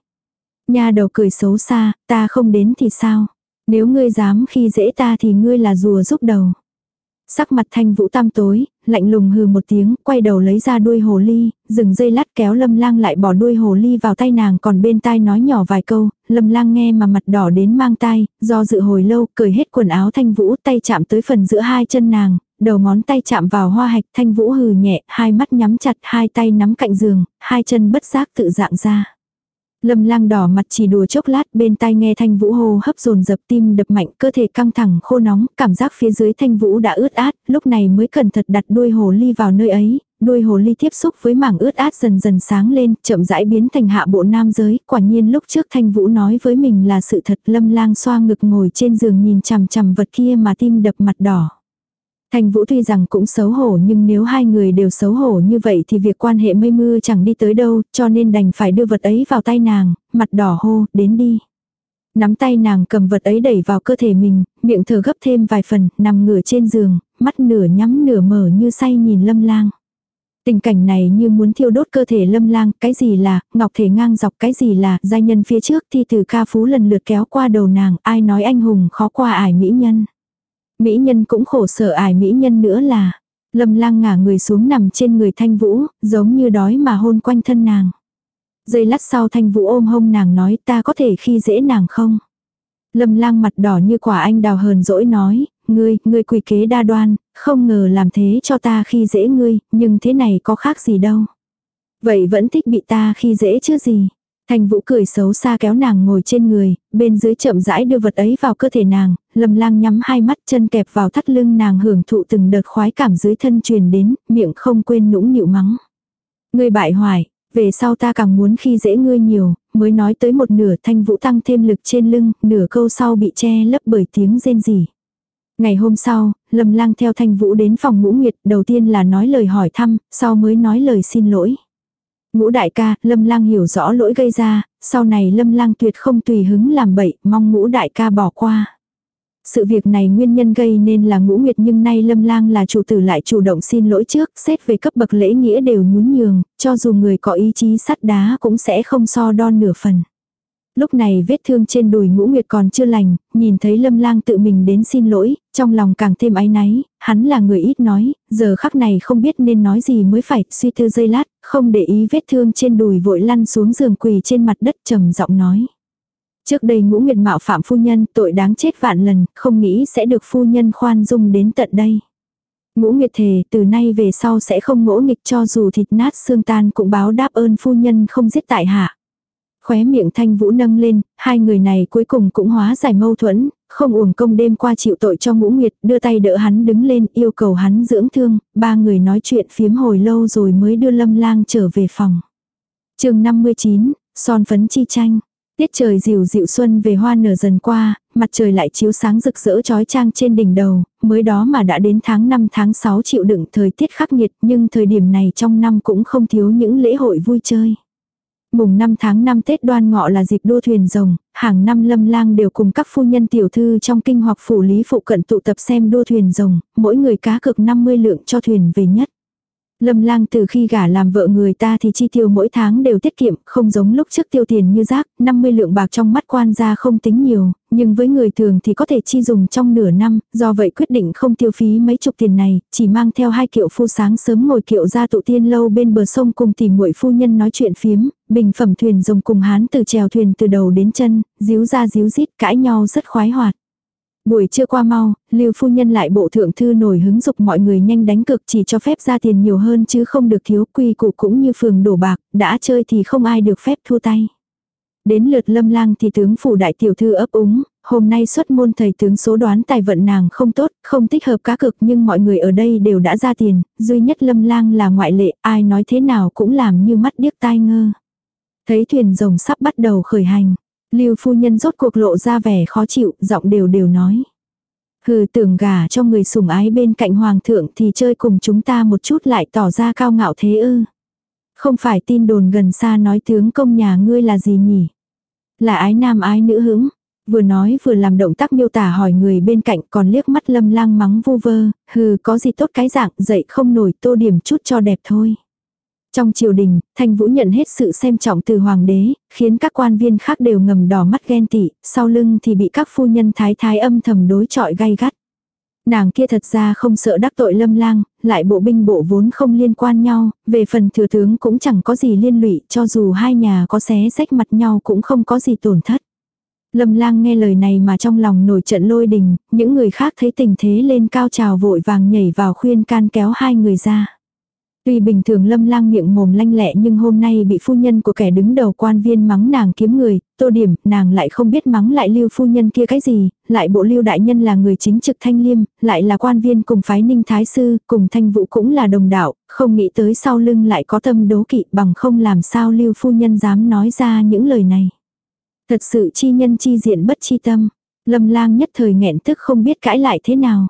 Nhà đầu cười xấu xa, ta không đến thì sao? Nếu ngươi dám khi dễ ta thì ngươi là rùa giúp đầu. Sắc mặt thanh vũ tam tối, lạnh lùng hừ một tiếng, quay đầu lấy ra đuôi hồ ly, dừng dây lát kéo lâm lang lại bỏ đuôi hồ ly vào tay nàng còn bên tai nói nhỏ vài câu, lâm lang nghe mà mặt đỏ đến mang tai, do dự hồi lâu, cởi hết quần áo thanh vũ tay chạm tới phần giữa hai chân nàng, đầu ngón tay chạm vào hoa hạch thanh vũ hừ nhẹ, hai mắt nhắm chặt, hai tay nắm cạnh giường, hai chân bất giác tự dạng ra. Lâm lang đỏ mặt chỉ đùa chốc lát bên tai nghe thanh vũ hô hấp dồn dập tim đập mạnh cơ thể căng thẳng khô nóng, cảm giác phía dưới thanh vũ đã ướt át, lúc này mới cẩn thận đặt đuôi hồ ly vào nơi ấy, đuôi hồ ly tiếp xúc với mảng ướt át dần dần sáng lên, chậm rãi biến thành hạ bộ nam giới, quả nhiên lúc trước thanh vũ nói với mình là sự thật lâm lang xoa ngực ngồi trên giường nhìn chằm chằm vật kia mà tim đập mặt đỏ. Thành Vũ tuy rằng cũng xấu hổ nhưng nếu hai người đều xấu hổ như vậy thì việc quan hệ mây mưa chẳng đi tới đâu, cho nên đành phải đưa vật ấy vào tay nàng, mặt đỏ hô, đến đi. Nắm tay nàng cầm vật ấy đẩy vào cơ thể mình, miệng thở gấp thêm vài phần, nằm ngửa trên giường, mắt nửa nhắm nửa mở như say nhìn lâm lang. Tình cảnh này như muốn thiêu đốt cơ thể lâm lang, cái gì là, ngọc thể ngang dọc cái gì là, giai nhân phía trước thi từ ca phú lần lượt kéo qua đầu nàng, ai nói anh hùng khó qua ải mỹ nhân. Mỹ nhân cũng khổ sở ải mỹ nhân nữa là, lâm lang ngả người xuống nằm trên người thanh vũ, giống như đói mà hôn quanh thân nàng. Giây lát sau thanh vũ ôm hông nàng nói ta có thể khi dễ nàng không? Lâm lang mặt đỏ như quả anh đào hờn dỗi nói, ngươi, ngươi quỷ kế đa đoan, không ngờ làm thế cho ta khi dễ ngươi, nhưng thế này có khác gì đâu. Vậy vẫn thích bị ta khi dễ chứ gì. Thành vũ cười xấu xa kéo nàng ngồi trên người, bên dưới chậm rãi đưa vật ấy vào cơ thể nàng, lầm lang nhắm hai mắt chân kẹp vào thắt lưng nàng hưởng thụ từng đợt khoái cảm dưới thân truyền đến, miệng không quên nũng nịu mắng. Ngươi bại hoài, về sau ta càng muốn khi dễ ngươi nhiều, mới nói tới một nửa thanh vũ tăng thêm lực trên lưng, nửa câu sau bị che lấp bởi tiếng rên rỉ. Ngày hôm sau, Lâm Lang theo Thanh Vũ đến phòng Ngũ Nguyệt, đầu tiên là nói lời hỏi thăm, sau mới nói lời xin lỗi. Ngũ đại ca, Lâm Lang hiểu rõ lỗi gây ra, sau này Lâm Lang tuyệt không tùy hứng làm bậy, mong Ngũ đại ca bỏ qua. Sự việc này nguyên nhân gây nên là ngũ nguyệt nhưng nay lâm lang là chủ tử lại chủ động xin lỗi trước, xét về cấp bậc lễ nghĩa đều nhún nhường, cho dù người có ý chí sắt đá cũng sẽ không so đo nửa phần. Lúc này vết thương trên đùi ngũ nguyệt còn chưa lành, nhìn thấy lâm lang tự mình đến xin lỗi, trong lòng càng thêm áy náy, hắn là người ít nói, giờ khắc này không biết nên nói gì mới phải, suy tư giây lát, không để ý vết thương trên đùi vội lăn xuống giường quỳ trên mặt đất trầm giọng nói. Trước đây ngũ nguyệt mạo phạm phu nhân tội đáng chết vạn lần, không nghĩ sẽ được phu nhân khoan dung đến tận đây. Ngũ nguyệt thề từ nay về sau sẽ không ngỗ nghịch cho dù thịt nát xương tan cũng báo đáp ơn phu nhân không giết tại hạ. Khóe miệng thanh vũ nâng lên, hai người này cuối cùng cũng hóa giải mâu thuẫn, không uổng công đêm qua chịu tội cho ngũ nguyệt, đưa tay đỡ hắn đứng lên yêu cầu hắn dưỡng thương, ba người nói chuyện phiếm hồi lâu rồi mới đưa lâm lang trở về phòng. chương 59, son phấn chi tranh. Tiết trời dịu dịu xuân về hoa nở dần qua, mặt trời lại chiếu sáng rực rỡ trói trang trên đỉnh đầu, mới đó mà đã đến tháng 5 tháng 6 chịu đựng thời tiết khắc nghiệt nhưng thời điểm này trong năm cũng không thiếu những lễ hội vui chơi. Mùng 5 tháng 5 Tết đoan ngọ là dịp đua thuyền rồng, hàng năm lâm lang đều cùng các phu nhân tiểu thư trong kinh hoặc phủ lý phụ cận tụ tập xem đua thuyền rồng, mỗi người cá cực 50 lượng cho thuyền về nhất. Lâm lang từ khi gả làm vợ người ta thì chi tiêu mỗi tháng đều tiết kiệm, không giống lúc trước tiêu tiền như rác, 50 lượng bạc trong mắt quan gia không tính nhiều, nhưng với người thường thì có thể chi dùng trong nửa năm, do vậy quyết định không tiêu phí mấy chục tiền này, chỉ mang theo hai kiệu phu sáng sớm ngồi kiệu ra tụ tiên lâu bên bờ sông cùng tìm muội phu nhân nói chuyện phiếm, bình phẩm thuyền rồng cùng hán từ chèo thuyền từ đầu đến chân, díu ra díu rít cãi nhau rất khoái hoạt. Buổi trưa qua mau, Lưu phu nhân lại bộ thượng thư nổi hứng dục mọi người nhanh đánh cực chỉ cho phép ra tiền nhiều hơn chứ không được thiếu quy củ cũng như phường đổ bạc, đã chơi thì không ai được phép thua tay. Đến lượt lâm lang thì tướng phủ đại tiểu thư ấp úng, hôm nay xuất môn thầy tướng số đoán tài vận nàng không tốt, không thích hợp cá cực nhưng mọi người ở đây đều đã ra tiền, duy nhất lâm lang là ngoại lệ, ai nói thế nào cũng làm như mắt điếc tai ngơ. Thấy thuyền rồng sắp bắt đầu khởi hành, Lưu phu nhân rốt cuộc lộ ra vẻ khó chịu, giọng đều đều nói. Hừ tưởng gả cho người sủng ái bên cạnh hoàng thượng thì chơi cùng chúng ta một chút lại tỏ ra cao ngạo thế ư. Không phải tin đồn gần xa nói tướng công nhà ngươi là gì nhỉ? Là ái nam ái nữ hứng. Vừa nói vừa làm động tác miêu tả hỏi người bên cạnh còn liếc mắt lâm lang mắng vu vơ, hừ có gì tốt cái dạng dậy không nổi tô điểm chút cho đẹp thôi. Trong triều đình, Thanh Vũ nhận hết sự xem trọng từ hoàng đế, khiến các quan viên khác đều ngầm đỏ mắt ghen tị, sau lưng thì bị các phu nhân thái thái âm thầm đối chọi gay gắt. Nàng kia thật ra không sợ đắc tội lâm lang, lại bộ binh bộ vốn không liên quan nhau, về phần thừa tướng cũng chẳng có gì liên lụy, cho dù hai nhà có xé rách mặt nhau cũng không có gì tổn thất. Lâm lang nghe lời này mà trong lòng nổi trận lôi đình, những người khác thấy tình thế lên cao trào vội vàng nhảy vào khuyên can kéo hai người ra. Tuy bình thường lâm lang miệng mồm lanh lẹ nhưng hôm nay bị phu nhân của kẻ đứng đầu quan viên mắng nàng kiếm người, tô điểm, nàng lại không biết mắng lại lưu phu nhân kia cái gì, lại bộ lưu đại nhân là người chính trực thanh liêm, lại là quan viên cùng phái ninh thái sư, cùng thanh vũ cũng là đồng đạo, không nghĩ tới sau lưng lại có tâm đố kỵ bằng không làm sao lưu phu nhân dám nói ra những lời này. Thật sự chi nhân chi diện bất chi tâm, lâm lang nhất thời nghẹn tức không biết cãi lại thế nào.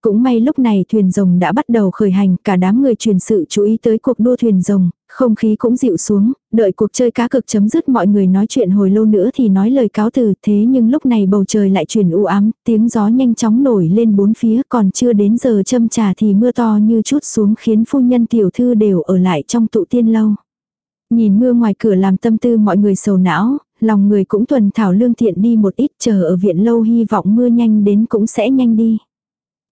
Cũng may lúc này thuyền rồng đã bắt đầu khởi hành, cả đám người truyền sự chú ý tới cuộc đua thuyền rồng, không khí cũng dịu xuống, đợi cuộc chơi cá cực chấm dứt mọi người nói chuyện hồi lâu nữa thì nói lời cáo từ, thế nhưng lúc này bầu trời lại chuyển u ám, tiếng gió nhanh chóng nổi lên bốn phía, còn chưa đến giờ châm trà thì mưa to như chút xuống khiến phu nhân tiểu thư đều ở lại trong tụ tiên lâu. Nhìn mưa ngoài cửa làm tâm tư mọi người sầu não, lòng người cũng tuần thảo lương thiện đi một ít chờ ở viện lâu hy vọng mưa nhanh đến cũng sẽ nhanh đi.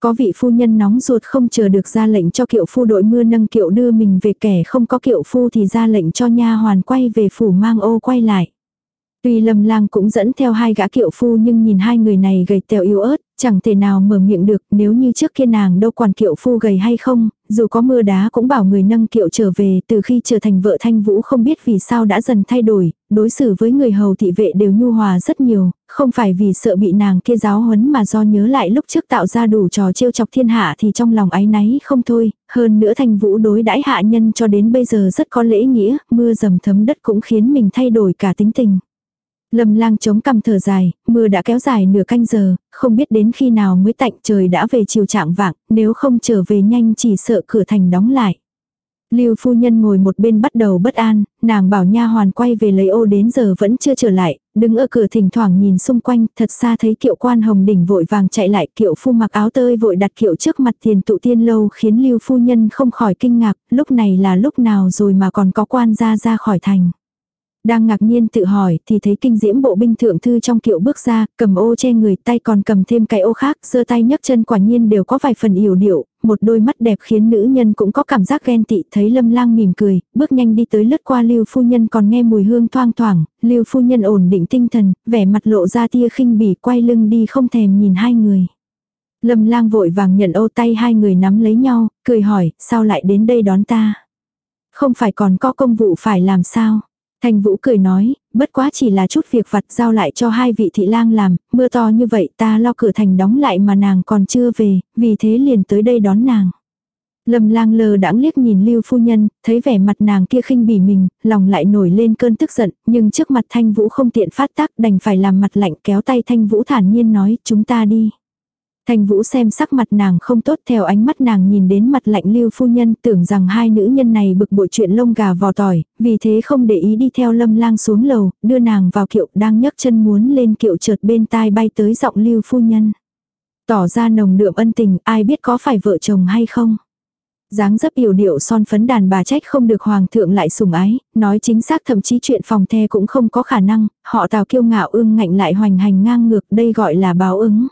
Có vị phu nhân nóng ruột không chờ được ra lệnh cho kiệu phu đội mưa nâng kiệu đưa mình về kẻ không có kiệu phu thì ra lệnh cho nha hoàn quay về phủ mang ô quay lại. Tuy lâm lang cũng dẫn theo hai gã kiệu phu nhưng nhìn hai người này gầy teo yếu ớt, chẳng thể nào mở miệng được nếu như trước kia nàng đâu quản kiệu phu gầy hay không, dù có mưa đá cũng bảo người nâng kiệu trở về từ khi trở thành vợ thanh vũ không biết vì sao đã dần thay đổi, đối xử với người hầu thị vệ đều nhu hòa rất nhiều, không phải vì sợ bị nàng kia giáo huấn mà do nhớ lại lúc trước tạo ra đủ trò trêu chọc thiên hạ thì trong lòng áy náy không thôi, hơn nữa thanh vũ đối đãi hạ nhân cho đến bây giờ rất có lễ nghĩa, mưa dầm thấm đất cũng khiến mình thay đổi cả tính tình. Lâm lang chống cằm thở dài, mưa đã kéo dài nửa canh giờ, không biết đến khi nào mới tạnh trời đã về chiều trạng vạng, nếu không trở về nhanh chỉ sợ cửa thành đóng lại. Lưu phu nhân ngồi một bên bắt đầu bất an, nàng bảo nha hoàn quay về lấy ô đến giờ vẫn chưa trở lại, đứng ở cửa thỉnh thoảng nhìn xung quanh, thật xa thấy kiệu quan hồng đỉnh vội vàng chạy lại, kiệu phu mặc áo tơi vội đặt kiệu trước mặt tiền tụ tiên lâu khiến Lưu phu nhân không khỏi kinh ngạc, lúc này là lúc nào rồi mà còn có quan ra ra khỏi thành. Đang ngạc nhiên tự hỏi thì thấy kinh diễm bộ binh thượng thư trong kiệu bước ra, cầm ô che người tay còn cầm thêm cái ô khác, giơ tay nhấc chân quả nhiên đều có vài phần yểu điệu, một đôi mắt đẹp khiến nữ nhân cũng có cảm giác ghen tị thấy lâm lang mỉm cười, bước nhanh đi tới lướt qua lưu phu nhân còn nghe mùi hương thoang thoảng, lưu phu nhân ổn định tinh thần, vẻ mặt lộ ra tia khinh bỉ quay lưng đi không thèm nhìn hai người. Lâm lang vội vàng nhận ô tay hai người nắm lấy nhau, cười hỏi, sao lại đến đây đón ta? Không phải còn có công vụ phải làm sao? Thanh Vũ cười nói, bất quá chỉ là chút việc vặt giao lại cho hai vị thị lang làm, mưa to như vậy ta lo cửa thành đóng lại mà nàng còn chưa về, vì thế liền tới đây đón nàng. Lâm lang lờ đãng liếc nhìn lưu phu nhân, thấy vẻ mặt nàng kia khinh bỉ mình, lòng lại nổi lên cơn tức giận, nhưng trước mặt thanh vũ không tiện phát tác đành phải làm mặt lạnh kéo tay thanh vũ thản nhiên nói chúng ta đi. Thanh Vũ xem sắc mặt nàng không tốt theo ánh mắt nàng nhìn đến mặt lạnh lưu phu nhân tưởng rằng hai nữ nhân này bực bội chuyện lông gà vò tỏi, vì thế không để ý đi theo lâm lang xuống lầu, đưa nàng vào kiệu đang nhấc chân muốn lên kiệu chợt bên tai bay tới giọng lưu phu nhân. Tỏ ra nồng đượm ân tình, ai biết có phải vợ chồng hay không. dáng dấp yểu điệu son phấn đàn bà trách không được hoàng thượng lại sủng ái, nói chính xác thậm chí chuyện phòng the cũng không có khả năng, họ tào kiêu ngạo ương ngạnh lại hoành hành ngang ngược đây gọi là báo ứng.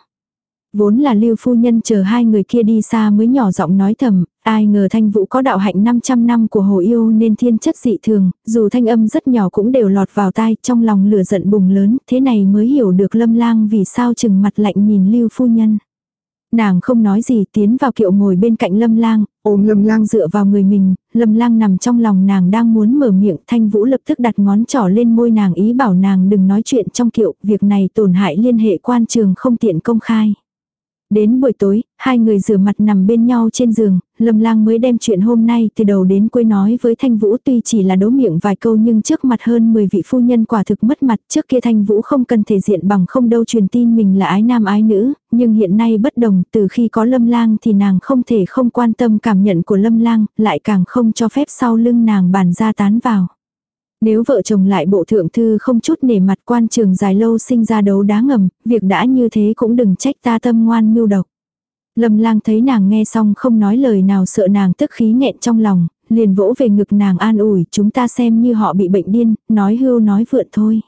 Vốn là lưu phu nhân chờ hai người kia đi xa mới nhỏ giọng nói thầm, ai ngờ thanh vũ có đạo hạnh 500 năm của hồ yêu nên thiên chất dị thường, dù thanh âm rất nhỏ cũng đều lọt vào tai, trong lòng lửa giận bùng lớn, thế này mới hiểu được lâm lang vì sao chừng mặt lạnh nhìn lưu phu nhân. Nàng không nói gì tiến vào kiệu ngồi bên cạnh lâm lang, ôm lâm lang dựa vào người mình, lâm lang nằm trong lòng nàng đang muốn mở miệng thanh vũ lập tức đặt ngón trỏ lên môi nàng ý bảo nàng đừng nói chuyện trong kiệu, việc này tổn hại liên hệ quan trường không tiện công khai. Đến buổi tối, hai người rửa mặt nằm bên nhau trên giường, Lâm Lang mới đem chuyện hôm nay từ đầu đến cuối nói với Thanh Vũ tuy chỉ là đố miệng vài câu nhưng trước mặt hơn 10 vị phu nhân quả thực mất mặt, trước kia Thanh Vũ không cần thể diện bằng không đâu truyền tin mình là ái nam ái nữ, nhưng hiện nay bất đồng, từ khi có Lâm Lang thì nàng không thể không quan tâm cảm nhận của Lâm Lang, lại càng không cho phép sau lưng nàng bàn ra tán vào. Nếu vợ chồng lại bộ thượng thư không chút nể mặt quan trường dài lâu sinh ra đấu đá ngầm, việc đã như thế cũng đừng trách ta tâm ngoan mưu độc. Lâm lang thấy nàng nghe xong không nói lời nào sợ nàng tức khí nghẹn trong lòng, liền vỗ về ngực nàng an ủi chúng ta xem như họ bị bệnh điên, nói hưu nói vượn thôi.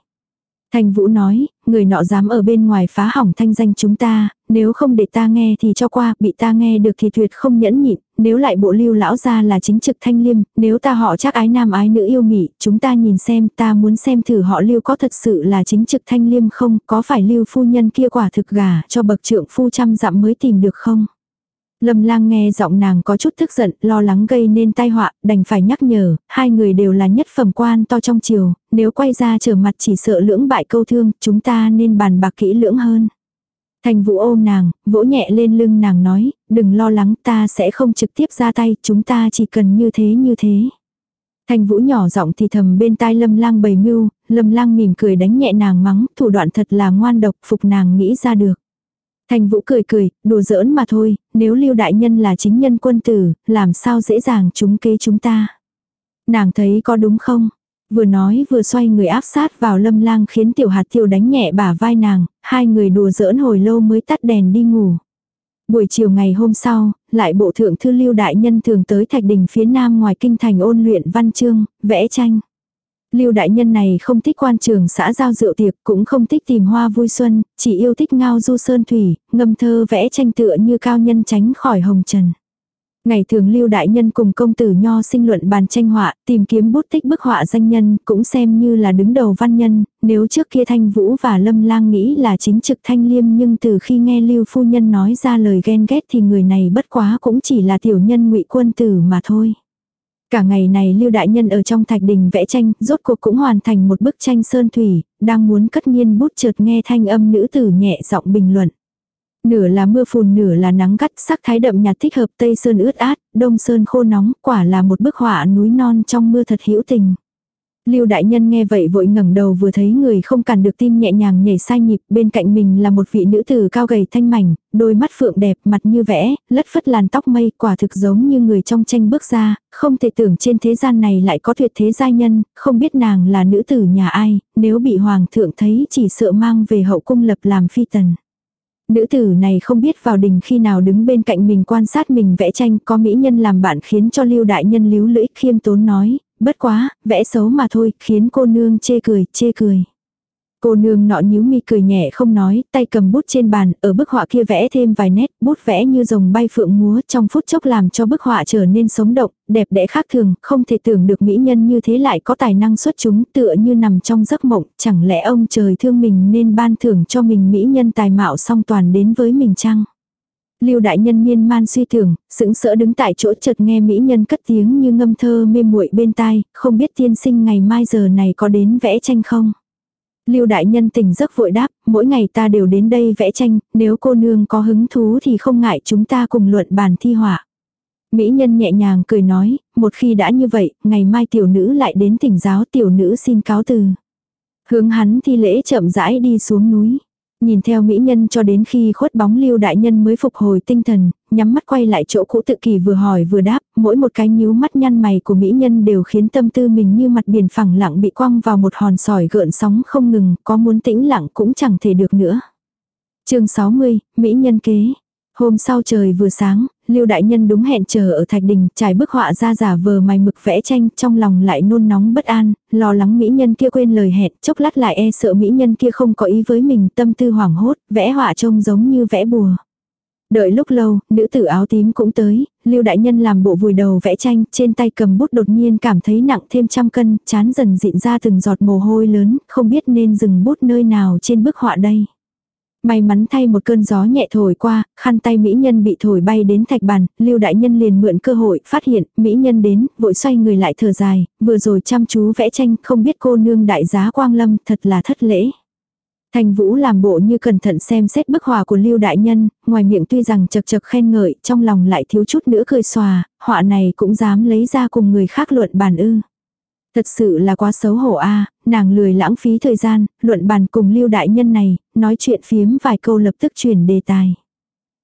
Thanh Vũ nói, người nọ dám ở bên ngoài phá hỏng thanh danh chúng ta, nếu không để ta nghe thì cho qua, bị ta nghe được thì tuyệt không nhẫn nhịn, nếu lại bộ lưu lão ra là chính trực thanh liêm, nếu ta họ chắc ái nam ái nữ yêu mị, chúng ta nhìn xem, ta muốn xem thử họ lưu có thật sự là chính trực thanh liêm không, có phải lưu phu nhân kia quả thực gà cho bậc trượng phu trăm dặm mới tìm được không. Lâm lang nghe giọng nàng có chút tức giận, lo lắng gây nên tai họa, đành phải nhắc nhở, hai người đều là nhất phẩm quan to trong triều, nếu quay ra trở mặt chỉ sợ lưỡng bại câu thương, chúng ta nên bàn bạc kỹ lưỡng hơn. Thành vũ ôm nàng, vỗ nhẹ lên lưng nàng nói, đừng lo lắng ta sẽ không trực tiếp ra tay, chúng ta chỉ cần như thế như thế. Thành vũ nhỏ giọng thì thầm bên tai lâm lang bầy mưu, lâm lang mỉm cười đánh nhẹ nàng mắng, thủ đoạn thật là ngoan độc, phục nàng nghĩ ra được. Thành vũ cười cười, đùa giỡn mà thôi, nếu lưu đại nhân là chính nhân quân tử, làm sao dễ dàng chúng kế chúng ta. Nàng thấy có đúng không? Vừa nói vừa xoay người áp sát vào lâm lang khiến tiểu hạt tiêu đánh nhẹ bả vai nàng, hai người đùa giỡn hồi lâu mới tắt đèn đi ngủ. Buổi chiều ngày hôm sau, lại bộ thượng thư lưu đại nhân thường tới thạch đình phía nam ngoài kinh thành ôn luyện văn chương, vẽ tranh. Lưu đại nhân này không thích quan trường xã giao rượu tiệc, cũng không thích tìm hoa vui xuân, chỉ yêu thích ngao du sơn thủy, ngâm thơ vẽ tranh tựa như cao nhân tránh khỏi hồng trần. Ngày thường lưu đại nhân cùng công tử nho sinh luận bàn tranh họa, tìm kiếm bút tích bức họa danh nhân, cũng xem như là đứng đầu văn nhân, nếu trước kia thanh vũ và lâm lang nghĩ là chính trực thanh liêm nhưng từ khi nghe lưu phu nhân nói ra lời ghen ghét thì người này bất quá cũng chỉ là tiểu nhân ngụy quân tử mà thôi. Cả ngày này Lưu Đại Nhân ở trong thạch đình vẽ tranh, rốt cuộc cũng hoàn thành một bức tranh sơn thủy, đang muốn cất nghiên bút chợt nghe thanh âm nữ tử nhẹ giọng bình luận. Nửa là mưa phùn nửa là nắng gắt, sắc thái đậm nhạt thích hợp Tây Sơn ướt át, Đông Sơn khô nóng, quả là một bức họa núi non trong mưa thật hữu tình. Lưu đại nhân nghe vậy vội ngẩng đầu vừa thấy người không cản được tim nhẹ nhàng nhảy sai nhịp, bên cạnh mình là một vị nữ tử cao gầy thanh mảnh, đôi mắt phượng đẹp, mặt như vẽ, lất phất làn tóc mây, quả thực giống như người trong tranh bước ra, không thể tưởng trên thế gian này lại có tuyệt thế giai nhân, không biết nàng là nữ tử nhà ai, nếu bị hoàng thượng thấy chỉ sợ mang về hậu cung lập làm phi tần. Nữ tử này không biết vào đình khi nào đứng bên cạnh mình quan sát mình vẽ tranh có mỹ nhân làm bạn khiến cho lưu đại nhân líu lưỡi khiêm tốn nói, bất quá, vẽ xấu mà thôi, khiến cô nương chê cười, chê cười. Cô nương nọ nhíu mi cười nhẹ không nói, tay cầm bút trên bàn, ở bức họa kia vẽ thêm vài nét, bút vẽ như rồng bay phượng múa trong phút chốc làm cho bức họa trở nên sống động, đẹp đẽ khác thường, không thể tưởng được mỹ nhân như thế lại có tài năng xuất chúng tựa như nằm trong giấc mộng, chẳng lẽ ông trời thương mình nên ban thưởng cho mình mỹ nhân tài mạo song toàn đến với mình chăng? Lưu đại nhân miên man suy tưởng, sững sỡ đứng tại chỗ chợt nghe mỹ nhân cất tiếng như ngâm thơ mê muội bên tai, không biết tiên sinh ngày mai giờ này có đến vẽ tranh không? Lưu đại nhân tỉnh giấc vội đáp, mỗi ngày ta đều đến đây vẽ tranh, nếu cô nương có hứng thú thì không ngại chúng ta cùng luận bàn thi họa. Mỹ nhân nhẹ nhàng cười nói, một khi đã như vậy, ngày mai tiểu nữ lại đến tỉnh giáo tiểu nữ xin cáo từ. Hướng hắn thi lễ chậm rãi đi xuống núi. Nhìn theo mỹ nhân cho đến khi khuất bóng lưu đại nhân mới phục hồi tinh thần, nhắm mắt quay lại chỗ cũ tự kỳ vừa hỏi vừa đáp, mỗi một cái nhíu mắt nhăn mày của mỹ nhân đều khiến tâm tư mình như mặt biển phẳng lặng bị quăng vào một hòn sỏi gợn sóng không ngừng, có muốn tĩnh lặng cũng chẳng thể được nữa. chương 60, Mỹ nhân kế. Hôm sau trời vừa sáng, Lưu đại nhân đúng hẹn chờ ở thạch đình, trải bức họa ra giả vờ mày mực vẽ tranh, trong lòng lại nôn nóng bất an, lo lắng mỹ nhân kia quên lời hẹn, chốc lát lại e sợ mỹ nhân kia không có ý với mình, tâm tư hoảng hốt, vẽ họa trông giống như vẽ bùa. Đợi lúc lâu, nữ tử áo tím cũng tới, Lưu đại nhân làm bộ vùi đầu vẽ tranh, trên tay cầm bút đột nhiên cảm thấy nặng thêm trăm cân, chán dần dịn ra từng giọt mồ hôi lớn, không biết nên dừng bút nơi nào trên bức họa đây. May mắn thay một cơn gió nhẹ thổi qua, khăn tay mỹ nhân bị thổi bay đến thạch bàn, lưu đại nhân liền mượn cơ hội, phát hiện, mỹ nhân đến, vội xoay người lại thở dài, vừa rồi chăm chú vẽ tranh, không biết cô nương đại giá quang lâm, thật là thất lễ. Thành Vũ làm bộ như cẩn thận xem xét bức họa của Lưu Đại Nhân, ngoài miệng tuy rằng chật chật khen ngợi, trong lòng lại thiếu chút nữa cười xòa, họa này cũng dám lấy ra cùng người khác luận bàn ư. Thật sự là quá xấu hổ a nàng lười lãng phí thời gian, luận bàn cùng lưu đại nhân này, nói chuyện phiếm vài câu lập tức chuyển đề tài.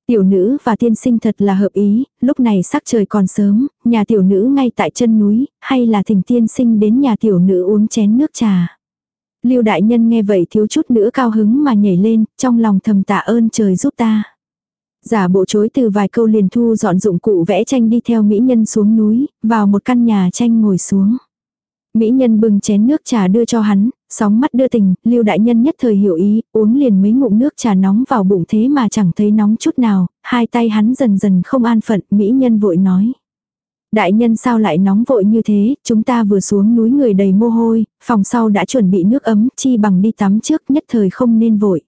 Tiểu nữ và tiên sinh thật là hợp ý, lúc này sắc trời còn sớm, nhà tiểu nữ ngay tại chân núi, hay là thỉnh tiên sinh đến nhà tiểu nữ uống chén nước trà. Lưu đại nhân nghe vậy thiếu chút nữa cao hứng mà nhảy lên, trong lòng thầm tạ ơn trời giúp ta. Giả bộ chối từ vài câu liền thu dọn dụng cụ vẽ tranh đi theo mỹ nhân xuống núi, vào một căn nhà tranh ngồi xuống. Mỹ nhân bưng chén nước trà đưa cho hắn, sóng mắt đưa tình, lưu đại nhân nhất thời hiểu ý, uống liền mấy ngụm nước trà nóng vào bụng thế mà chẳng thấy nóng chút nào, hai tay hắn dần dần không an phận, Mỹ nhân vội nói. Đại nhân sao lại nóng vội như thế, chúng ta vừa xuống núi người đầy mồ hôi, phòng sau đã chuẩn bị nước ấm, chi bằng đi tắm trước nhất thời không nên vội.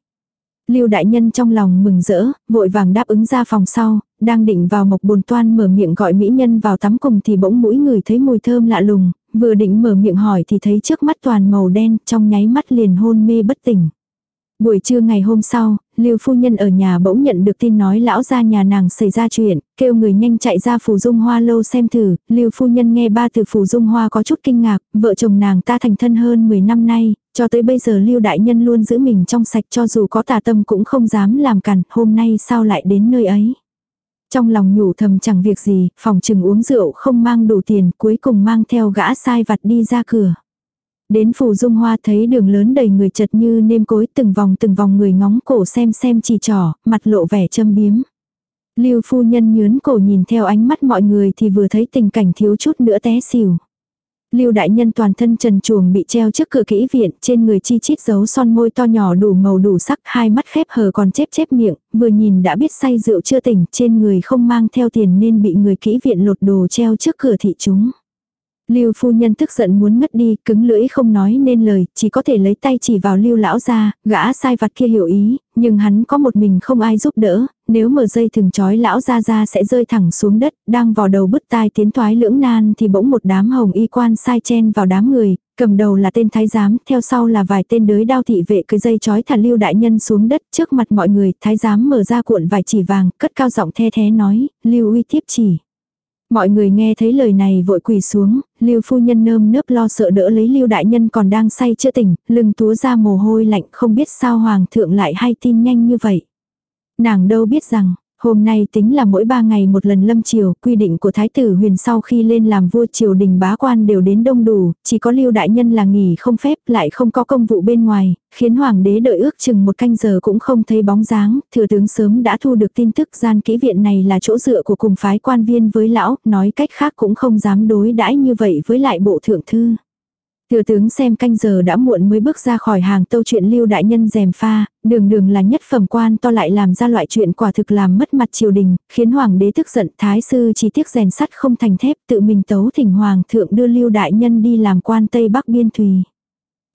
Lưu đại nhân trong lòng mừng rỡ, vội vàng đáp ứng ra phòng sau, đang định vào mộc bồn toan mở miệng gọi mỹ nhân vào tắm cùng thì bỗng mũi người thấy mùi thơm lạ lùng, vừa định mở miệng hỏi thì thấy trước mắt toàn màu đen, trong nháy mắt liền hôn mê bất tỉnh. Buổi trưa ngày hôm sau, Lưu phu nhân ở nhà bỗng nhận được tin nói lão gia nhà nàng xảy ra chuyện, kêu người nhanh chạy ra phủ dung hoa lâu xem thử, Lưu phu nhân nghe ba từ phủ dung hoa có chút kinh ngạc, vợ chồng nàng ta thành thân hơn 10 năm nay, cho tới bây giờ Lưu đại nhân luôn giữ mình trong sạch cho dù có tà tâm cũng không dám làm cản, hôm nay sao lại đến nơi ấy. Trong lòng nhủ thầm chẳng việc gì, phòng trừng uống rượu không mang đủ tiền, cuối cùng mang theo gã sai vặt đi ra cửa. Đến phù dung hoa thấy đường lớn đầy người chật như nêm cối từng vòng từng vòng người ngóng cổ xem xem chỉ trỏ, mặt lộ vẻ châm biếm. Lưu phu nhân nhướn cổ nhìn theo ánh mắt mọi người thì vừa thấy tình cảnh thiếu chút nữa té xỉu. Lưu đại nhân toàn thân trần chuồng bị treo trước cửa kỹ viện, trên người chi chít dấu son môi to nhỏ đủ màu đủ sắc, hai mắt khép hờ còn chép chép miệng, vừa nhìn đã biết say rượu chưa tỉnh, trên người không mang theo tiền nên bị người kỹ viện lột đồ treo trước cửa thị chúng. Lưu phu nhân tức giận muốn ngất đi, cứng lưỡi không nói nên lời, chỉ có thể lấy tay chỉ vào Lưu lão gia, gã sai vặt kia hiểu ý, nhưng hắn có một mình không ai giúp đỡ, nếu mở dây thừng chói lão gia gia sẽ rơi thẳng xuống đất, đang vào đầu bứt tai tiến thoái lưỡng nan thì bỗng một đám hồng y quan sai chen vào đám người, cầm đầu là tên thái giám, theo sau là vài tên đới đao thị vệ cưới dây chói thả Lưu đại nhân xuống đất, trước mặt mọi người, thái giám mở ra cuộn vải chỉ vàng, cất cao giọng the thế nói, Lưu uy tiếp chỉ. Mọi người nghe thấy lời này vội quỳ xuống, Lưu phu nhân nơm nớp lo sợ đỡ lấy Lưu đại nhân còn đang say chưa tỉnh, lưng túa ra mồ hôi lạnh không biết sao hoàng thượng lại hay tin nhanh như vậy. Nàng đâu biết rằng, Hôm nay tính là mỗi ba ngày một lần lâm triều, quy định của Thái tử huyền sau khi lên làm vua triều đình bá quan đều đến đông đủ, chỉ có lưu đại nhân là nghỉ không phép lại không có công vụ bên ngoài, khiến hoàng đế đợi ước chừng một canh giờ cũng không thấy bóng dáng, thừa tướng sớm đã thu được tin tức gian kỹ viện này là chỗ dựa của cùng phái quan viên với lão, nói cách khác cũng không dám đối đãi như vậy với lại bộ thượng thư. Thừa tướng xem canh giờ đã muộn mới bước ra khỏi hàng tâu chuyện lưu đại nhân rèm pha, đường đường là nhất phẩm quan to lại làm ra loại chuyện quả thực làm mất mặt triều đình, khiến hoàng đế tức giận thái sư chỉ tiếc rèn sắt không thành thép tự mình tấu thỉnh hoàng thượng đưa lưu đại nhân đi làm quan tây bắc biên thùy.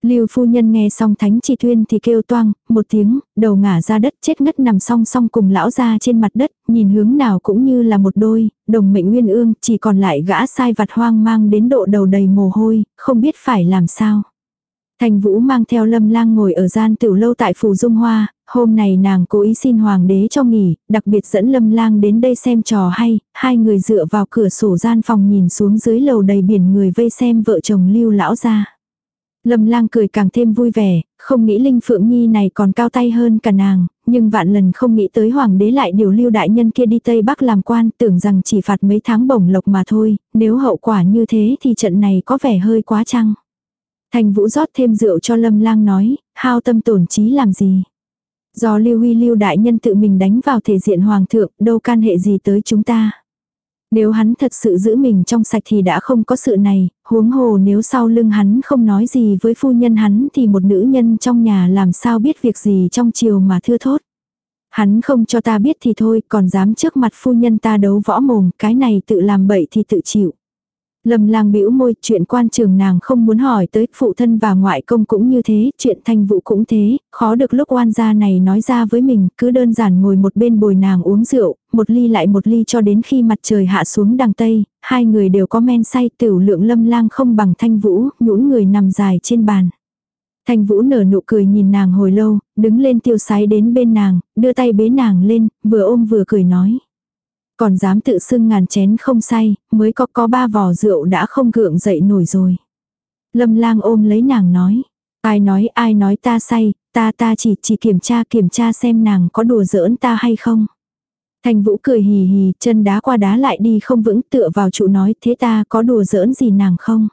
Lưu phu nhân nghe xong thánh chi tuyên thì kêu toang, một tiếng, đầu ngả ra đất chết ngất nằm song song cùng lão ra trên mặt đất, nhìn hướng nào cũng như là một đôi, đồng mệnh nguyên ương, chỉ còn lại gã sai vặt hoang mang đến độ đầu đầy mồ hôi, không biết phải làm sao. Thành Vũ mang theo Lâm Lang ngồi ở gian tiểu lâu tại phủ Dung Hoa, hôm này nàng cố ý xin hoàng đế cho nghỉ, đặc biệt dẫn Lâm Lang đến đây xem trò hay, hai người dựa vào cửa sổ gian phòng nhìn xuống dưới lầu đầy biển người vây xem vợ chồng Lưu lão gia. Lâm lang cười càng thêm vui vẻ, không nghĩ Linh Phượng Nhi này còn cao tay hơn cả nàng, nhưng vạn lần không nghĩ tới hoàng đế lại điều lưu đại nhân kia đi Tây Bắc làm quan, tưởng rằng chỉ phạt mấy tháng bổng lộc mà thôi, nếu hậu quả như thế thì trận này có vẻ hơi quá chăng. Thành vũ rót thêm rượu cho lâm lang nói, hao tâm tổn trí làm gì. Do lưu huy lưu đại nhân tự mình đánh vào thể diện hoàng thượng, đâu can hệ gì tới chúng ta. Nếu hắn thật sự giữ mình trong sạch thì đã không có sự này, huống hồ nếu sau lưng hắn không nói gì với phu nhân hắn thì một nữ nhân trong nhà làm sao biết việc gì trong chiều mà thưa thốt. Hắn không cho ta biết thì thôi, còn dám trước mặt phu nhân ta đấu võ mồm, cái này tự làm bậy thì tự chịu. Lâm lang bĩu môi, chuyện quan trường nàng không muốn hỏi tới, phụ thân và ngoại công cũng như thế, chuyện thanh vụ cũng thế, khó được lúc oan gia này nói ra với mình, cứ đơn giản ngồi một bên bồi nàng uống rượu, một ly lại một ly cho đến khi mặt trời hạ xuống đằng tây, hai người đều có men say tiểu lượng lâm lang không bằng thanh vũ, nhũn người nằm dài trên bàn. Thanh vũ nở nụ cười nhìn nàng hồi lâu, đứng lên tiêu sái đến bên nàng, đưa tay bế nàng lên, vừa ôm vừa cười nói. Còn dám tự xưng ngàn chén không say, mới có có ba vò rượu đã không gượng dậy nổi rồi. Lâm lang ôm lấy nàng nói. Ai nói ai nói ta say, ta ta chỉ chỉ kiểm tra kiểm tra xem nàng có đùa giỡn ta hay không. Thành vũ cười hì hì, chân đá qua đá lại đi không vững tựa vào trụ nói thế ta có đùa giỡn gì nàng không.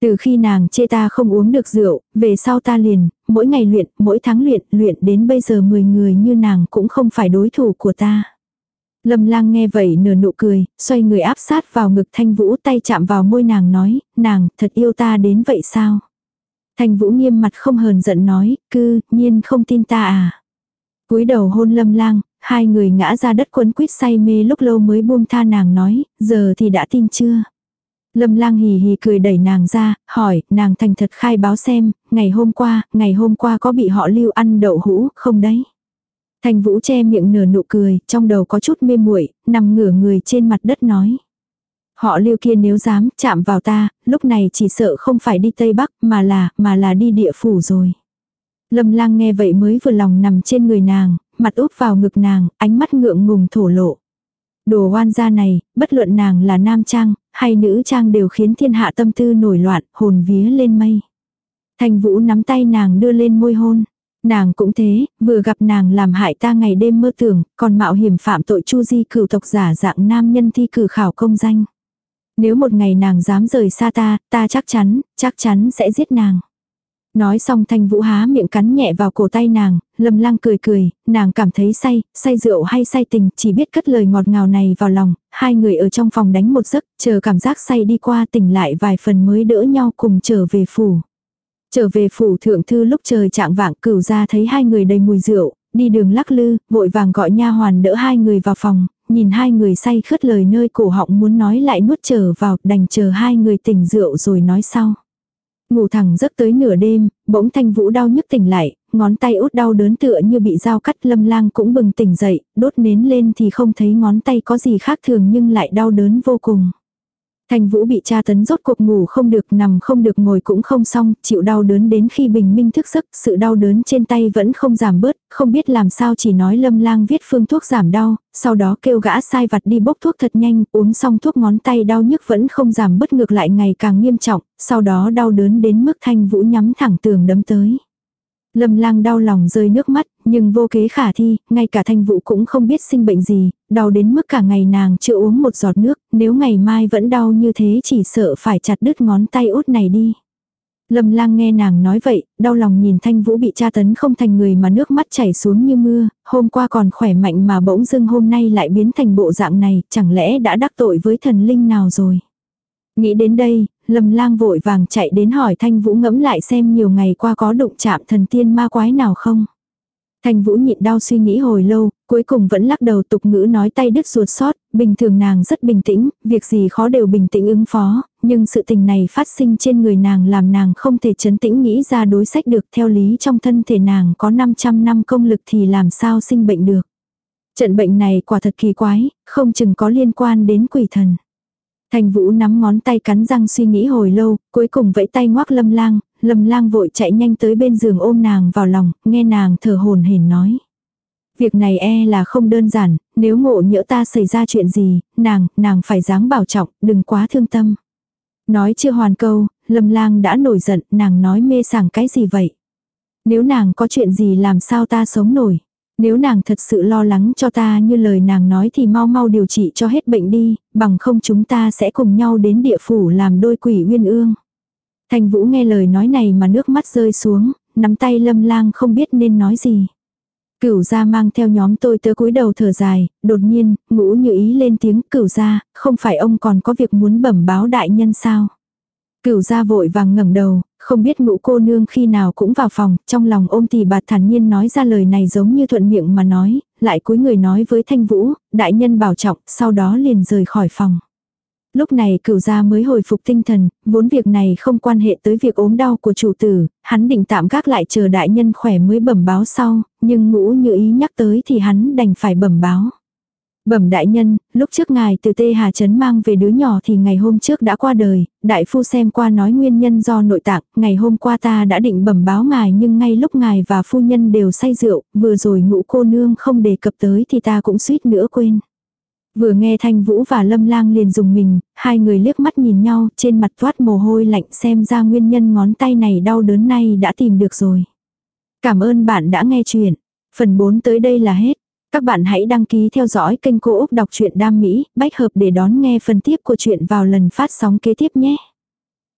Từ khi nàng chê ta không uống được rượu, về sau ta liền, mỗi ngày luyện, mỗi tháng luyện, luyện đến bây giờ 10 người như nàng cũng không phải đối thủ của ta. Lâm lang nghe vậy nửa nụ cười, xoay người áp sát vào ngực thanh vũ tay chạm vào môi nàng nói, nàng thật yêu ta đến vậy sao? Thanh vũ nghiêm mặt không hờn giận nói, cư, nhiên không tin ta à? cúi đầu hôn lâm lang, hai người ngã ra đất quấn quýt say mê lúc lâu mới buông tha nàng nói, giờ thì đã tin chưa? Lâm lang hì hì cười đẩy nàng ra, hỏi, nàng thành thật khai báo xem, ngày hôm qua, ngày hôm qua có bị họ lưu ăn đậu hũ, không đấy? Thành Vũ che miệng nở nụ cười, trong đầu có chút mê muội, nằm ngửa người trên mặt đất nói. Họ lưu kia nếu dám chạm vào ta, lúc này chỉ sợ không phải đi Tây Bắc mà là, mà là đi địa phủ rồi. Lâm lang nghe vậy mới vừa lòng nằm trên người nàng, mặt úp vào ngực nàng, ánh mắt ngượng ngùng thổ lộ. Đồ oan gia này, bất luận nàng là nam trang, hay nữ trang đều khiến thiên hạ tâm tư nổi loạn, hồn vía lên mây. Thành vũ nắm tay nàng đưa lên môi hôn. Nàng cũng thế, vừa gặp nàng làm hại ta ngày đêm mơ tưởng, còn mạo hiểm phạm tội chu di cửu tộc giả dạng nam nhân thi cử khảo công danh. Nếu một ngày nàng dám rời xa ta, ta chắc chắn, chắc chắn sẽ giết nàng. Nói xong thanh vũ há miệng cắn nhẹ vào cổ tay nàng, lâm lang cười cười, nàng cảm thấy say, say rượu hay say tình, chỉ biết cất lời ngọt ngào này vào lòng, hai người ở trong phòng đánh một giấc, chờ cảm giác say đi qua tỉnh lại vài phần mới đỡ nhau cùng trở về phủ. Trở về phủ thượng thư lúc trời trạng vạng cửu ra thấy hai người đầy mùi rượu, đi đường lắc lư, vội vàng gọi nha hoàn đỡ hai người vào phòng, nhìn hai người say khất lời nơi cổ họng muốn nói lại nuốt trở vào, đành chờ hai người tỉnh rượu rồi nói sau. Ngủ thẳng giấc tới nửa đêm, bỗng thanh vũ đau nhức tỉnh lại, ngón tay út đau đớn tựa như bị dao cắt lâm lang cũng bừng tỉnh dậy, đốt nến lên thì không thấy ngón tay có gì khác thường nhưng lại đau đớn vô cùng. Thanh Vũ bị tra tấn rốt cuộc ngủ không được nằm không được ngồi cũng không xong, chịu đau đớn đến khi bình minh thức giấc, sự đau đớn trên tay vẫn không giảm bớt, không biết làm sao chỉ nói lâm lang viết phương thuốc giảm đau, sau đó kêu gã sai vặt đi bốc thuốc thật nhanh, uống xong thuốc ngón tay đau nhức vẫn không giảm bớt ngược lại ngày càng nghiêm trọng, sau đó đau đớn đến mức Thanh Vũ nhắm thẳng tường đấm tới. Lâm lang đau lòng rơi nước mắt, nhưng vô kế khả thi, ngay cả thanh vũ cũng không biết sinh bệnh gì, đau đến mức cả ngày nàng chưa uống một giọt nước, nếu ngày mai vẫn đau như thế chỉ sợ phải chặt đứt ngón tay út này đi. Lâm lang nghe nàng nói vậy, đau lòng nhìn thanh vũ bị tra tấn không thành người mà nước mắt chảy xuống như mưa, hôm qua còn khỏe mạnh mà bỗng dưng hôm nay lại biến thành bộ dạng này, chẳng lẽ đã đắc tội với thần linh nào rồi. Nghĩ đến đây, Lâm lang vội vàng chạy đến hỏi Thanh Vũ ngẫm lại xem nhiều ngày qua có đụng chạm thần tiên ma quái nào không. Thanh Vũ nhịn đau suy nghĩ hồi lâu, cuối cùng vẫn lắc đầu tục ngữ nói tay đứt ruột sót, bình thường nàng rất bình tĩnh, việc gì khó đều bình tĩnh ứng phó, nhưng sự tình này phát sinh trên người nàng làm nàng không thể chấn tĩnh nghĩ ra đối sách được theo lý trong thân thể nàng có 500 năm công lực thì làm sao sinh bệnh được. Trận bệnh này quả thật kỳ quái, không chừng có liên quan đến quỷ thần. Thành Vũ nắm ngón tay cắn răng suy nghĩ hồi lâu, cuối cùng vẫy tay ngoác Lâm Lang, Lâm Lang vội chạy nhanh tới bên giường ôm nàng vào lòng, nghe nàng thở hồn hển nói. Việc này e là không đơn giản, nếu ngộ nhỡ ta xảy ra chuyện gì, nàng, nàng phải dáng bảo trọng, đừng quá thương tâm. Nói chưa hoàn câu, Lâm Lang đã nổi giận, nàng nói mê sảng cái gì vậy? Nếu nàng có chuyện gì làm sao ta sống nổi? Nếu nàng thật sự lo lắng cho ta như lời nàng nói thì mau mau điều trị cho hết bệnh đi, bằng không chúng ta sẽ cùng nhau đến địa phủ làm đôi quỷ uyên ương. Thành Vũ nghe lời nói này mà nước mắt rơi xuống, nắm tay lâm lang không biết nên nói gì. Cửu gia mang theo nhóm tôi tớ cúi đầu thở dài, đột nhiên, ngũ như ý lên tiếng cửu gia, không phải ông còn có việc muốn bẩm báo đại nhân sao. Cửu gia vội vàng ngẩng đầu, không biết ngũ cô nương khi nào cũng vào phòng, trong lòng ôm tỷ bạt thản nhiên nói ra lời này giống như thuận miệng mà nói, lại cúi người nói với thanh vũ, đại nhân bảo trọng, sau đó liền rời khỏi phòng. Lúc này cửu gia mới hồi phục tinh thần, vốn việc này không quan hệ tới việc ốm đau của chủ tử, hắn định tạm gác lại chờ đại nhân khỏe mới bẩm báo sau, nhưng ngũ như ý nhắc tới thì hắn đành phải bẩm báo. Bẩm đại nhân, lúc trước ngài từ Tê Hà Trấn mang về đứa nhỏ thì ngày hôm trước đã qua đời, đại phu xem qua nói nguyên nhân do nội tạng, ngày hôm qua ta đã định bẩm báo ngài nhưng ngay lúc ngài và phu nhân đều say rượu, vừa rồi ngũ cô nương không đề cập tới thì ta cũng suýt nữa quên. Vừa nghe Thanh Vũ và Lâm Lang liền dùng mình, hai người liếc mắt nhìn nhau, trên mặt toát mồ hôi lạnh xem ra nguyên nhân ngón tay này đau đớn nay đã tìm được rồi. Cảm ơn bạn đã nghe chuyện. Phần 4 tới đây là hết. Các bạn hãy đăng ký theo dõi kênh Cô Úc Đọc truyện Đam Mỹ, bách hợp để đón nghe phần tiếp của chuyện vào lần phát sóng kế tiếp nhé.